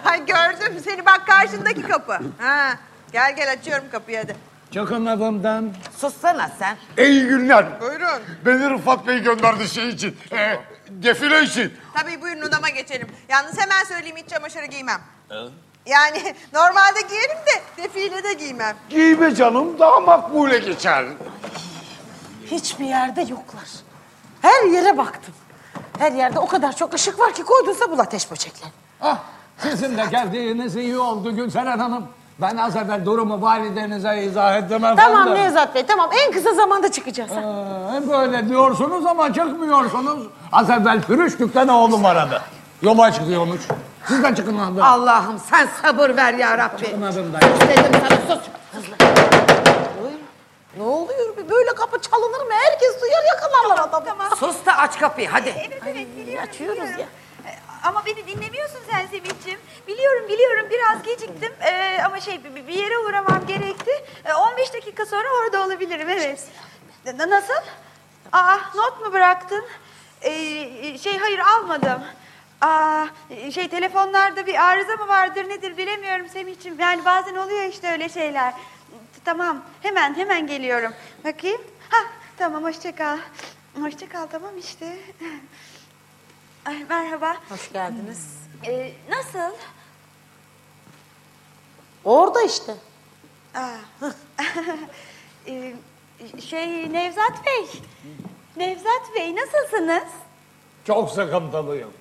Speaker 14: Ay gördüm seni bak karşındaki kapı. Ha. Gel gel açıyorum kapıyı hadi.
Speaker 7: Çıkın adımdan.
Speaker 10: Sussana sen.
Speaker 21: İyi günler.
Speaker 14: Buyurun.
Speaker 21: Beni Rıfat Bey gönderdi şey için. E, defile için.
Speaker 14: Tabii buyurun odama geçelim. Yalnız hemen söyleyeyim iç çamaşırı giymem. Yani normalde giyerim de defile de giymem.
Speaker 21: Giyme canım daha makbule geçer.
Speaker 13: Hiçbir yerde yoklar. Her yere baktım. Her yerde o kadar çok ışık var ki koyduysa bul ateş böcekler.
Speaker 7: Ah, sizin de geldiğiniz iyi oldu Gülseren Hanım. Ben az evvel durumu validenize izah ettim efendim.
Speaker 13: Tamam Nevzat Bey tamam en kısa zamanda çıkacağız. ha.
Speaker 7: Ee, böyle diyorsunuz ama çıkmıyorsunuz. Az evvel pürüştükten oğlum aradı. Yola çıkıyormuş. Siz de çıkın adımdan.
Speaker 10: Allah'ım sen sabır ver ya Rabbi.
Speaker 7: Çıkın adımdan.
Speaker 10: Dedim sana sus.
Speaker 13: Ne oluyor? Böyle kapı çalınır mı? Herkes duyar yakalarlar adamı.
Speaker 10: Sus da aç kapıyı hadi.
Speaker 22: Evet evet biliyorum.
Speaker 13: Açıyoruz
Speaker 22: biliyorum.
Speaker 13: ya.
Speaker 22: E, Ama beni dinlemiyorsun sen Sevinç'im. Biliyorum biliyorum biraz geciktim Ee, ama şey bir bir yere uğramam gerekti. Ee, 15 dakika sonra orada olabilirim evet. Na- Nasıl? Aa not mu bıraktın? Ee, şey hayır almadım. Aa, şey telefonlarda bir arıza mı vardır nedir bilemiyorum Semih'ciğim. Yani bazen oluyor işte öyle şeyler. Tamam hemen hemen geliyorum. Bakayım. Ha tamam hoşça kal. Hoşça kal tamam işte. Ay, merhaba.
Speaker 13: Hoş geldiniz.
Speaker 22: Ee, nasıl?
Speaker 13: Orada işte.
Speaker 22: Aa. Ee, şey Nevzat Bey. Nevzat Bey nasılsınız?
Speaker 7: Çok sıkıntılıyım.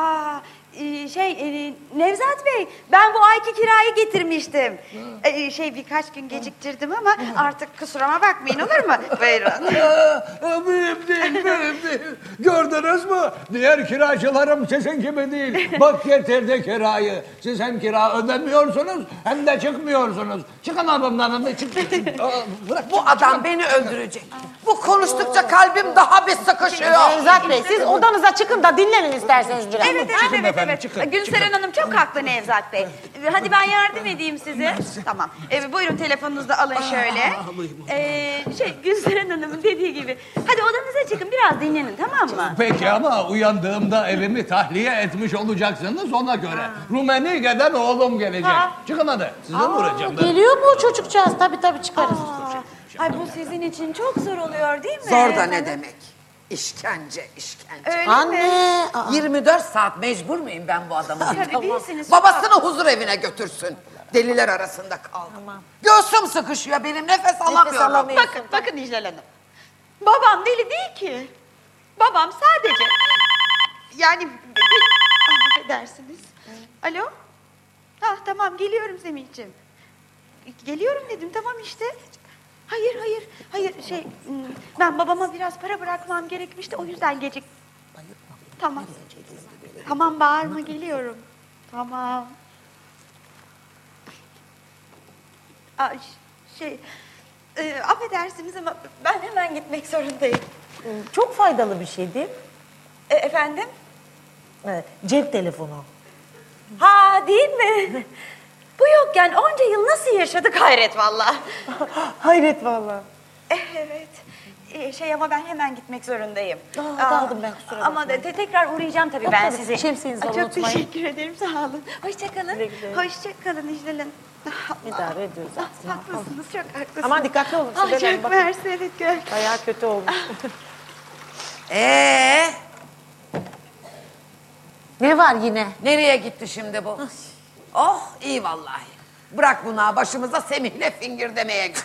Speaker 22: Aa, e, şey e, Nevzat Bey ben bu ayki kirayı getirmiştim. Ee, şey birkaç gün geciktirdim ama artık kusuruma bakmayın olur mu? Buyurun.
Speaker 7: Ee, mühim değil, mühim değil. Gördünüz mü? Diğer kiracılarım sizin gibi değil. Bak getirdi kirayı. Siz hem kira ödemiyorsunuz hem de çıkmıyorsunuz. Çıkın adımdan hadi çık. çık. Aa, bırak.
Speaker 10: Bu adam beni öldürecek. Bu konuştukça kalbim daha bir sıkışıyor.
Speaker 13: Nevzat Bey siz odanıza çıkın da dinlenin isterseniz biraz.
Speaker 22: Evet evet evet. Evet. Gülseren Hanım çok haklı Nevzat Bey. Hadi ben yardım edeyim size. Tamam. Ee, buyurun telefonunuzu da alın şöyle. Ee, şey Gülseren Hanım'ın dediği gibi. Hadi odanıza çıkın biraz dinlenin tamam mı?
Speaker 7: Peki ama uyandığımda evimi tahliye etmiş olacaksınız ona göre. Rumenige'den oğlum gelecek.
Speaker 22: Ha.
Speaker 7: Çıkın hadi. Size vuracağım ben.
Speaker 13: Geliyor mu o çocukcağız? Tabii tabii çıkarız.
Speaker 22: Ay bu sizin için çok zor oluyor değil mi?
Speaker 10: Zor da ne demek? İşkence, işkence.
Speaker 22: Öyle
Speaker 13: Anne.
Speaker 22: mi?
Speaker 13: aa.
Speaker 10: 24 saat mecbur muyum ben bu adamı?
Speaker 22: Değilsiniz.
Speaker 10: Babasını huzur evine götürsün. Deliler arasında kaldım. Göğsüm sıkışıyor benim nefes alamıyorum.
Speaker 13: alamıyorum.
Speaker 22: Bakın, bakın İclal Hanım. Babam deli değil ki. Babam sadece... Yani... Ah, Affedersiniz. Alo? Ha tamam geliyorum Semih'ciğim. Geliyorum dedim tamam işte. Hayır hayır hayır şey hmm, ben babama biraz para bırakmam gerekmişti o yüzden gecik. Tamam. Tamam bağırma geliyorum. Tamam. Aa, şey e, affedersiniz ama ben hemen gitmek zorundayım.
Speaker 13: Çok faydalı bir şey değil mi?
Speaker 22: E, efendim?
Speaker 13: Evet, cep telefonu.
Speaker 22: Ha değil mi? Bu yokken onca yıl nasıl yaşadık hayret valla.
Speaker 13: Hayret vallahi.
Speaker 22: Evet. Ee, şey ama ben hemen gitmek zorundayım.
Speaker 13: Aa, daldım ben, kusura
Speaker 22: Ama de, te- tekrar uğrayacağım tabii
Speaker 13: Yok,
Speaker 22: ben
Speaker 13: tabii.
Speaker 22: size.
Speaker 13: Şemsiyenizi alın,
Speaker 22: Çok
Speaker 13: unutmayın.
Speaker 22: teşekkür ederim sağ olun. Hoşçakalın.
Speaker 13: Güle güle.
Speaker 22: Hoşçakalın İclal
Speaker 13: İdare ediyoruz.
Speaker 22: Ah, haklısınız çok haklısınız.
Speaker 13: Aman dikkatli olun,
Speaker 22: Ah,
Speaker 13: Sibel Hanım,
Speaker 22: çok
Speaker 13: bakın.
Speaker 22: mersi evet gör.
Speaker 13: Bayağı kötü olmuş.
Speaker 10: Ee,
Speaker 13: ne var yine?
Speaker 10: nereye gitti şimdi bu? Oh iyi vallahi. Bırak buna başımıza Semih'le fingir demeye git.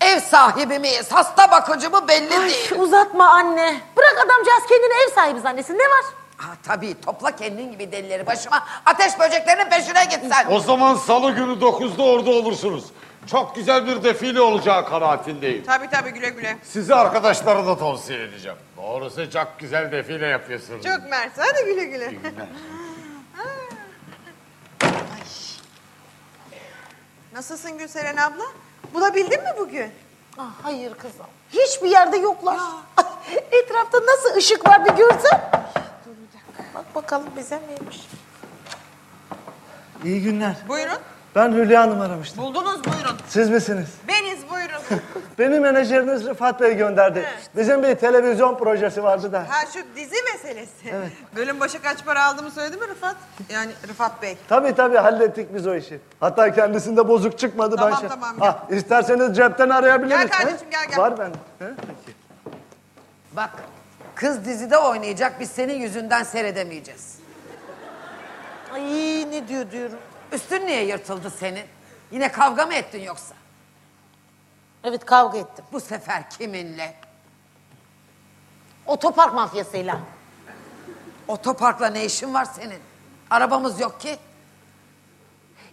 Speaker 10: Ev sahibi miyiz, hasta bakıcı mı belli değil.
Speaker 13: Ay, uzatma anne. Bırak adamcağız kendini ev sahibi zannetsin. Ne var?
Speaker 10: Ha, tabii topla kendin gibi delileri başıma. Ateş böceklerinin peşine git sen.
Speaker 21: O zaman salı günü 9'da orada olursunuz. Çok güzel bir defile olacağı kanaatindeyim.
Speaker 14: Tabii tabii güle güle.
Speaker 21: Sizi arkadaşlara da tavsiye edeceğim. Doğrusu çok güzel defile yapıyorsunuz.
Speaker 14: Çok mersi. Hadi güle güle. Nasılsın Gülseren abla? Bulabildin mi bugün?
Speaker 13: Ah, hayır kızım. Hiçbir yerde yoklar. Etrafta nasıl ışık var bir görsen. Bak bakalım bize miymiş?
Speaker 9: İyi günler.
Speaker 14: Buyurun.
Speaker 9: Ben Hülya Hanım aramıştım.
Speaker 14: Buldunuz buyurun.
Speaker 9: Siz misiniz?
Speaker 14: Beniz buyurun.
Speaker 9: Beni menajeriniz Rıfat Bey gönderdi. Bizim bir televizyon projesi vardı da.
Speaker 14: Ha şu dizi meselesi. Bölüm başı kaç para aldığımı söyledi mi Rıfat? Yani Rıfat Bey.
Speaker 9: Tabii tabii hallettik biz o işi. Hatta kendisinde bozuk çıkmadı.
Speaker 14: Tamam,
Speaker 9: ben şey...
Speaker 14: tamam,
Speaker 9: Ha, isterseniz cepten arayabiliriz.
Speaker 14: Gel kardeşim, gel, gel.
Speaker 9: Var bende. He?
Speaker 10: Bak kız dizide oynayacak biz senin yüzünden seyredemeyeceğiz.
Speaker 13: Ay ne diyor diyorum.
Speaker 10: Üstün niye yırtıldı senin? Yine kavga mı ettin yoksa?
Speaker 13: Evet kavga ettim.
Speaker 10: Bu sefer kiminle?
Speaker 13: Otopark mafyasıyla.
Speaker 10: Otoparkla ne işin var senin? Arabamız yok ki.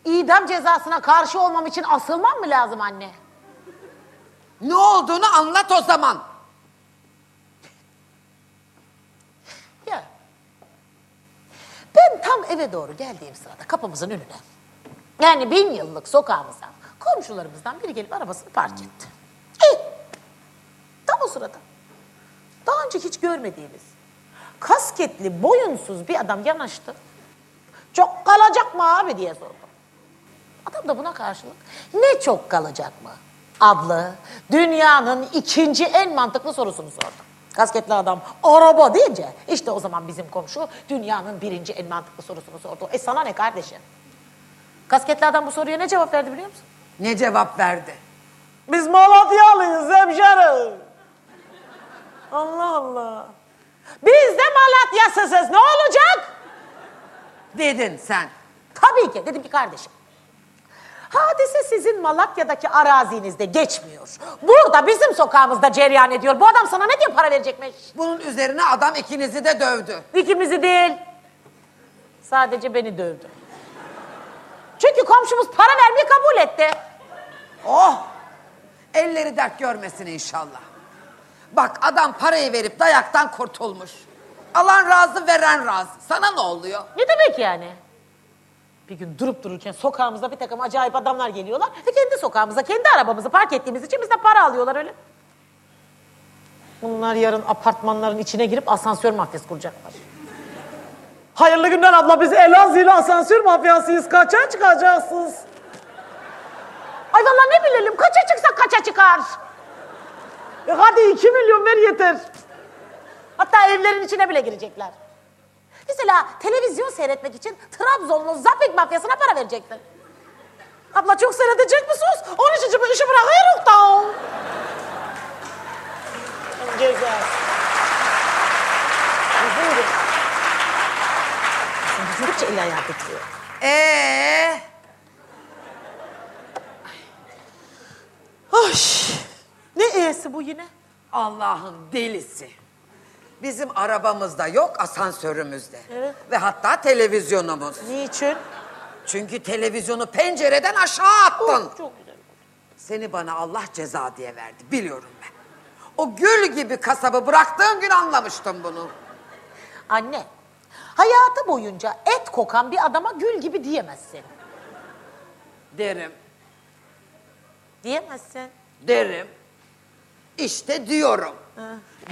Speaker 13: İdam cezasına karşı olmam için asılmam mı lazım anne?
Speaker 10: Ne olduğunu anlat o zaman.
Speaker 13: Ya. Ben tam eve doğru geldiğim sırada kapımızın önüne. Yani bin yıllık sokağımıza komşularımızdan biri gelip arabasını park etti. İyi. Tam o sırada. Daha önce hiç görmediğimiz kasketli, boyunsuz bir adam yanaştı. Çok kalacak mı abi diye sordu. Adam da buna karşılık ne çok kalacak mı? Adlı dünyanın ikinci en mantıklı sorusunu sordu. Kasketli adam araba deyince işte o zaman bizim komşu dünyanın birinci en mantıklı sorusunu sordu. E sana ne kardeşim? Kasketli adam bu soruya ne cevap verdi biliyor musun?
Speaker 10: Ne cevap verdi?
Speaker 13: Biz Malatyalıyız hemşerim. Allah Allah. Biz de Malatyasısız ne olacak?
Speaker 10: Dedin sen.
Speaker 13: Tabii ki dedim ki kardeşim. Hadise sizin Malatya'daki arazinizde geçmiyor. Burada bizim sokağımızda cereyan ediyor. Bu adam sana ne diye para verecekmiş?
Speaker 10: Bunun üzerine adam ikinizi de dövdü.
Speaker 13: İkimizi değil. Sadece beni dövdü. Çünkü komşumuz para vermeyi kabul etti.
Speaker 10: Oh! Elleri dert görmesin inşallah. Bak adam parayı verip dayaktan kurtulmuş. Alan razı veren razı. Sana ne oluyor?
Speaker 13: Ne demek yani? Bir gün durup dururken sokağımıza bir takım acayip adamlar geliyorlar ve kendi sokağımıza, kendi arabamızı park ettiğimiz için bizden para alıyorlar öyle. Bunlar yarın apartmanların içine girip asansör mafyası kuracaklar. Hayırlı günler abla biz Elazığ'la asansör mafyasıyız. Kaça çıkacaksınız? Ay vallahi ne bilelim kaça çıksak kaça çıkar? E hadi iki milyon ver yeter. Hatta evlerin içine bile girecekler. Mesela televizyon seyretmek için Trabzonlu Zapik mafyasına para verecektin. Abla çok seyredecek misiniz? Onun için bu işi bırakıyoruz da. Güzel. Üzüldüm. Düşündükçe eli ayağı titriyor.
Speaker 10: Ee,
Speaker 13: Ay, ne e'si bu yine?
Speaker 10: Allah'ın delisi. Bizim arabamızda yok, asansörümüzde.
Speaker 13: Evet.
Speaker 10: Ve hatta televizyonumuz.
Speaker 13: Niçin?
Speaker 10: Çünkü televizyonu pencereden aşağı attın.
Speaker 13: Çok güzel.
Speaker 10: Seni bana Allah ceza diye verdi, biliyorum ben. O gül gibi kasabı bıraktığın gün anlamıştım bunu.
Speaker 13: Anne, hayatı boyunca et kokan bir adama gül gibi diyemezsin.
Speaker 10: Derim,
Speaker 13: Diyemezsin.
Speaker 10: derim. İşte diyorum.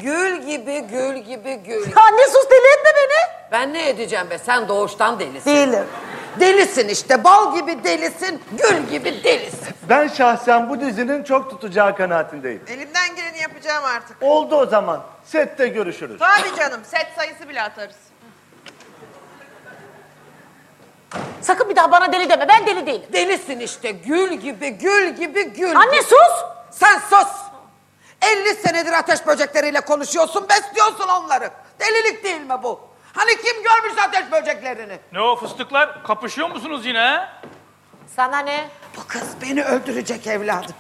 Speaker 10: Gül gibi, gül gibi, gül gibi.
Speaker 13: Anne sus deli etme beni.
Speaker 10: Ben ne edeceğim be? Sen doğuştan delisin.
Speaker 13: Değilim.
Speaker 10: Delisin işte. Bal gibi delisin, gül gibi delisin.
Speaker 9: Ben şahsen bu dizinin çok tutacağı kanaatindeyim.
Speaker 14: Elimden geleni yapacağım artık.
Speaker 9: Oldu o zaman. Sette görüşürüz.
Speaker 14: Tabii canım set sayısı bile atarız.
Speaker 13: Sakın bir daha bana deli deme. Ben deli değilim.
Speaker 10: Delisin işte. Gül gibi, gül gibi, gül
Speaker 13: Anne sus.
Speaker 10: Sen sus. 50 senedir ateş böcekleriyle konuşuyorsun, besliyorsun onları. Delilik değil mi bu? Hani kim görmüş ateş böceklerini?
Speaker 18: Ne o fıstıklar? Kapışıyor musunuz yine ha?
Speaker 13: Sana ne?
Speaker 10: Bu kız beni öldürecek evladım.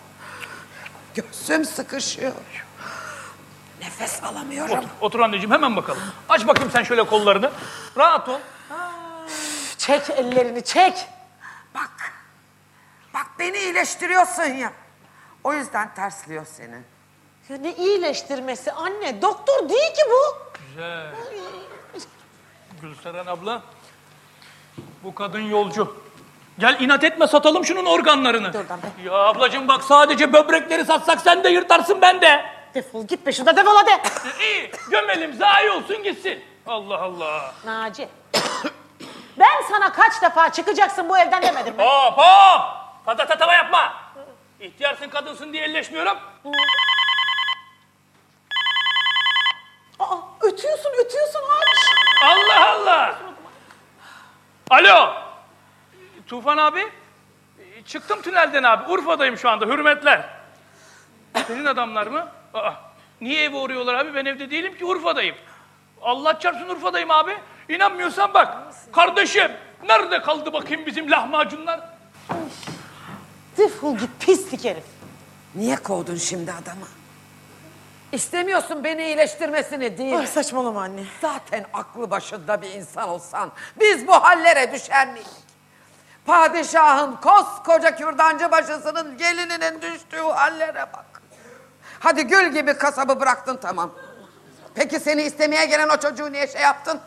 Speaker 10: Göğsüm sıkışıyor. Nefes alamıyorum.
Speaker 18: Otur, otur anneciğim hemen bakalım. Aç bakayım sen şöyle kollarını. Rahat ol.
Speaker 13: Çek ellerini çek.
Speaker 10: Bak. Bak beni iyileştiriyorsun ya. O yüzden tersliyor seni.
Speaker 13: Ya ne iyileştirmesi anne? Doktor değil ki bu.
Speaker 18: Güzel. Gülseren abla. Bu kadın yolcu. Gel inat etme satalım şunun organlarını.
Speaker 13: Dur lan be.
Speaker 18: Ya ablacığım bak sadece böbrekleri satsak sen de yırtarsın ben de.
Speaker 13: Defol git be şurada defol hadi.
Speaker 18: İyi gömelim zayi olsun gitsin. Allah Allah.
Speaker 13: Naci. Ben sana kaç defa çıkacaksın bu evden demedim mi?
Speaker 18: Hop hop. Fazla tatava yapma. İhtiyarsın kadınsın diye elleşmiyorum.
Speaker 13: Aa, ötüyorsun ötüyorsun aç.
Speaker 18: Allah Allah. Alo. Tufan abi. Çıktım tünelden abi. Urfa'dayım şu anda. Hürmetler. Senin adamlar mı? Aa, niye eve uğruyorlar abi? Ben evde değilim ki Urfa'dayım. Allah çarpsın Urfa'dayım abi. İnanmıyorsan bak. Kardeşim nerede kaldı bakayım bizim lahmacunlar?
Speaker 13: Defol git pislik herif.
Speaker 10: Niye kovdun şimdi adamı? İstemiyorsun beni iyileştirmesini değil mi?
Speaker 13: Ay saçmalama anne.
Speaker 10: Zaten aklı başında bir insan olsan biz bu hallere düşer miydik? Padişahın koskoca kürdancı başısının gelininin düştüğü hallere bak. Hadi gül gibi kasabı bıraktın tamam. Peki seni istemeye gelen o çocuğu niye şey yaptın?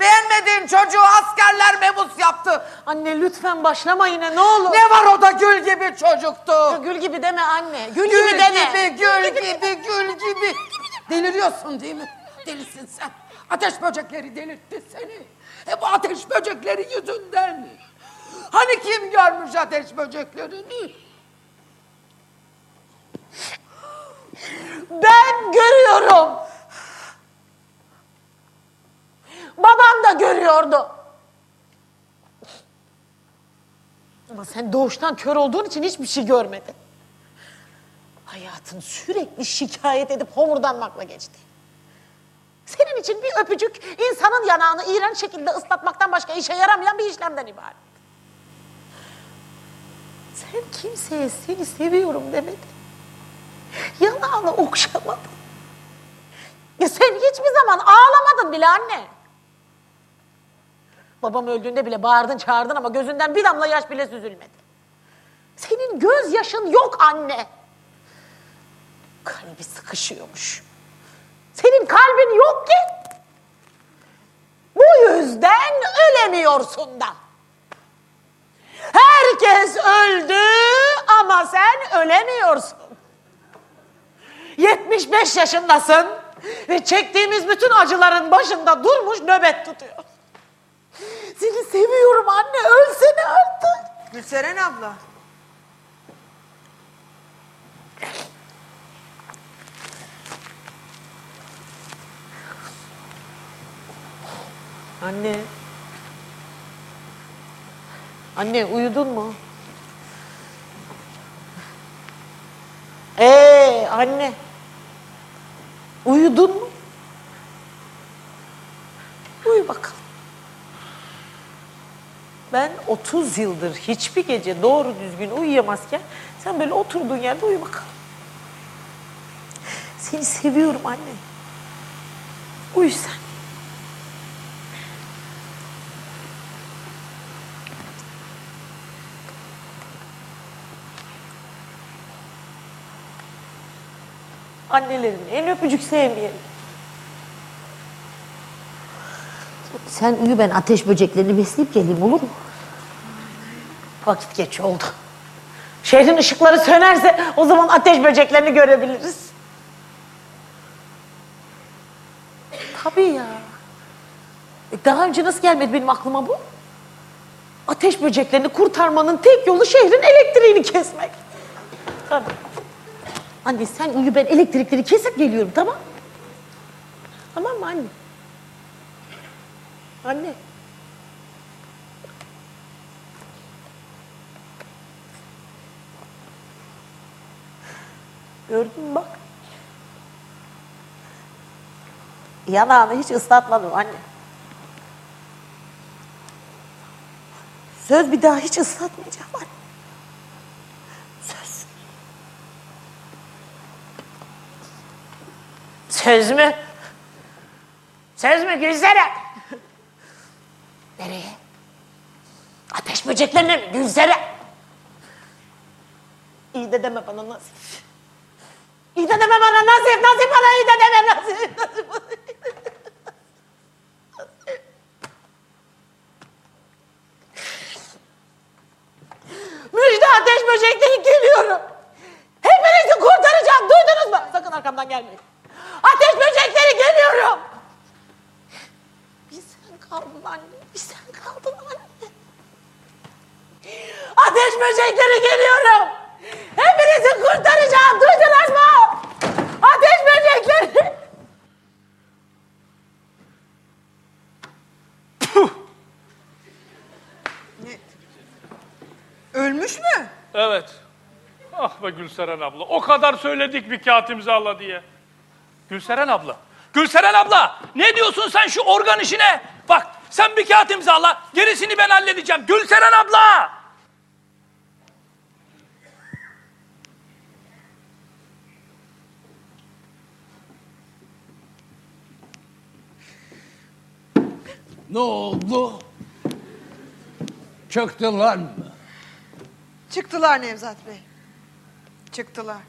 Speaker 10: Beğenmediğin çocuğu askerler mebus yaptı.
Speaker 13: Anne lütfen başlama yine ne olur.
Speaker 10: Ne var o da gül gibi çocuktu.
Speaker 13: Gül gibi deme anne. Gül,
Speaker 10: Gül
Speaker 13: gibi deme.
Speaker 10: gibi, gül gibi, gül gibi. Deliriyorsun değil mi? Delisin sen. Ateş böcekleri delirtti seni. E bu ateş böcekleri yüzünden. Hani kim görmüş ateş böceklerini?
Speaker 13: Ben görüyorum. Babam da görüyordu. Ama sen doğuştan kör olduğun için hiçbir şey görmedin. Hayatın sürekli şikayet edip homurdanmakla geçti. Senin için bir öpücük insanın yanağını iğrenç şekilde ıslatmaktan başka işe yaramayan bir işlemden ibaret. Sen kimseye seni seviyorum demedin. Yanağını okşamadın. Ya sen hiçbir zaman ağlamadın bile anne. Babam öldüğünde bile bağırdın çağırdın ama gözünden bir damla yaş bile süzülmedi. Senin gözyaşın yok anne. Kalbi sıkışıyormuş. Senin kalbin yok ki. Bu yüzden ölemiyorsun da. Herkes öldü ama sen ölemiyorsun. 75 yaşındasın ve çektiğimiz bütün acıların başında durmuş nöbet tutuyor. Seni seviyorum anne ölsene artık.
Speaker 14: Gülseren abla.
Speaker 13: Anne. Anne uyudun mu? Ee anne. Uyudun? Uyu bakalım. Ben 30 yıldır hiçbir gece doğru düzgün uyuyamazken sen böyle oturduğun yerde uyu bakalım. Seni seviyorum anne. Uyu sen. Annelerin en öpücük sevmeyelim.
Speaker 2: Sen uyu ben ateş böceklerini besleyip geleyim olur mu?
Speaker 13: Vakit geç oldu. Şehrin ışıkları sönerse o zaman ateş böceklerini görebiliriz. Tabii ya. E, Daha önce nasıl gelmedi benim aklıma bu? Ateş böceklerini kurtarmanın tek yolu şehrin elektriğini kesmek. Tabii. Anne sen uyu ben elektrikleri kesip geliyorum tamam Tamam mı anne? Anne. Gördün mü bak. Yanağını hiç ıslatmadım anne. Söz bir daha hiç ıslatmayacağım anne. Söz. Söz mü? Söz mü Gülseren? Nereye? Ateş böceklerine mi Gülseren? İyi de deme bana Nazif. İyi de deme bana Nazif, Nazif bana iyi de deme Nazif. Nazif bana. Müjde ateş böcekleri geliyorum. Hepinizi kurtaracağım. Duydunuz mu? Sakın arkamdan gelme.
Speaker 2: Kaldın anne. Bir sen kaldın anne. Ateş böcekleri geliyorum. Hepinizi kurtaracağım. Duydunuz mu? Ateş böcekleri.
Speaker 14: Ölmüş mü?
Speaker 18: Evet. Ah be Gülseren abla. O kadar söyledik bir kağıt imzala diye. Gülseren abla. Gülseren abla. Ne diyorsun sen şu organ işine? Bak sen bir kağıt imzala. Gerisini ben halledeceğim. Gülseren abla.
Speaker 7: Ne oldu? Çıktılar mı?
Speaker 14: Çıktılar Nevzat Bey. Çıktılar.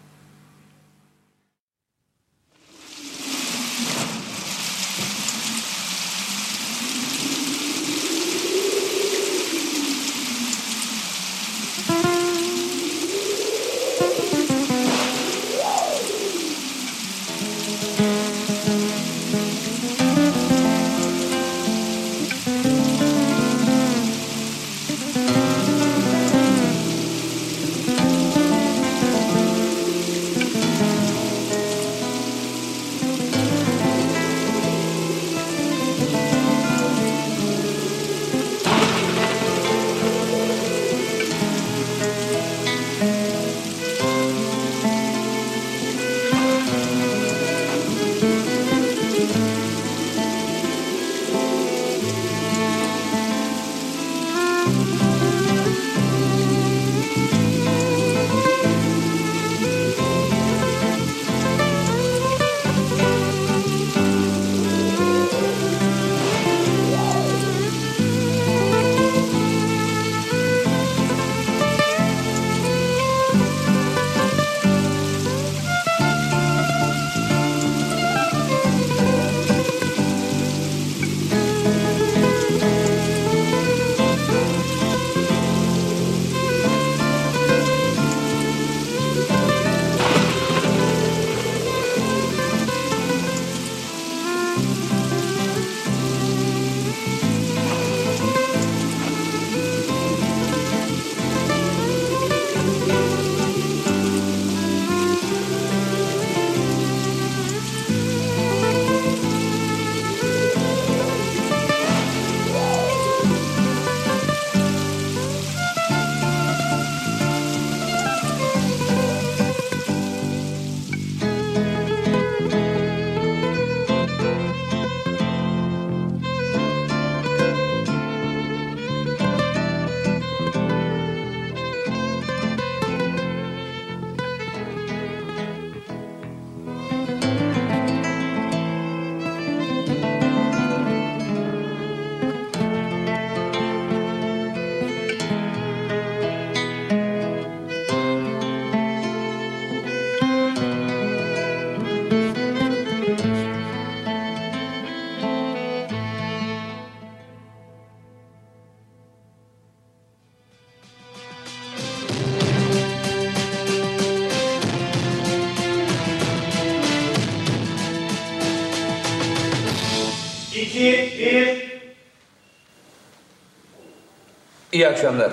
Speaker 1: İyi akşamlar.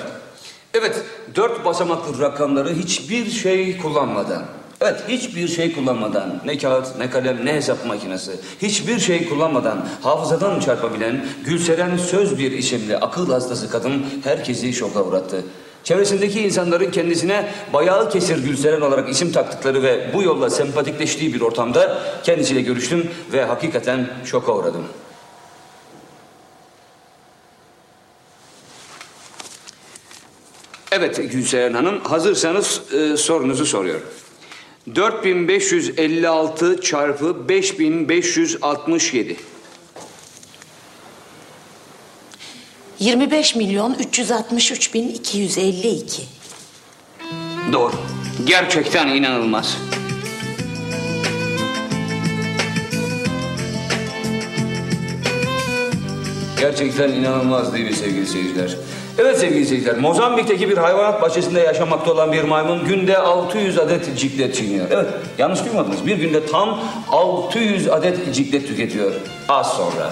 Speaker 1: Evet, dört basamaklı rakamları hiçbir şey kullanmadan, evet hiçbir şey kullanmadan, ne kağıt, ne kalem, ne hesap makinesi, hiçbir şey kullanmadan hafızadan çarpabilen Gülseren Söz bir isimli akıl hastası kadın herkesi şoka uğrattı. Çevresindeki insanların kendisine bayağı kesir Gülseren olarak isim taktıkları ve bu yolla sempatikleştiği bir ortamda kendisiyle görüştüm ve hakikaten şoka uğradım. Evet Gülseren Hanım, hazırsanız e, sorunuzu soruyorum. 4556 çarpı 5567.
Speaker 2: 25 milyon 363 bin 252.
Speaker 1: Doğru. Gerçekten inanılmaz. Gerçekten inanılmaz değil mi sevgili seyirciler? Evet sevgili seyirciler, Mozambik'teki bir hayvanat bahçesinde yaşamakta olan bir maymun günde 600 adet ciklet çiğniyor. Evet, yanlış duymadınız. Bir günde tam 600 adet ciklet tüketiyor. Az sonra.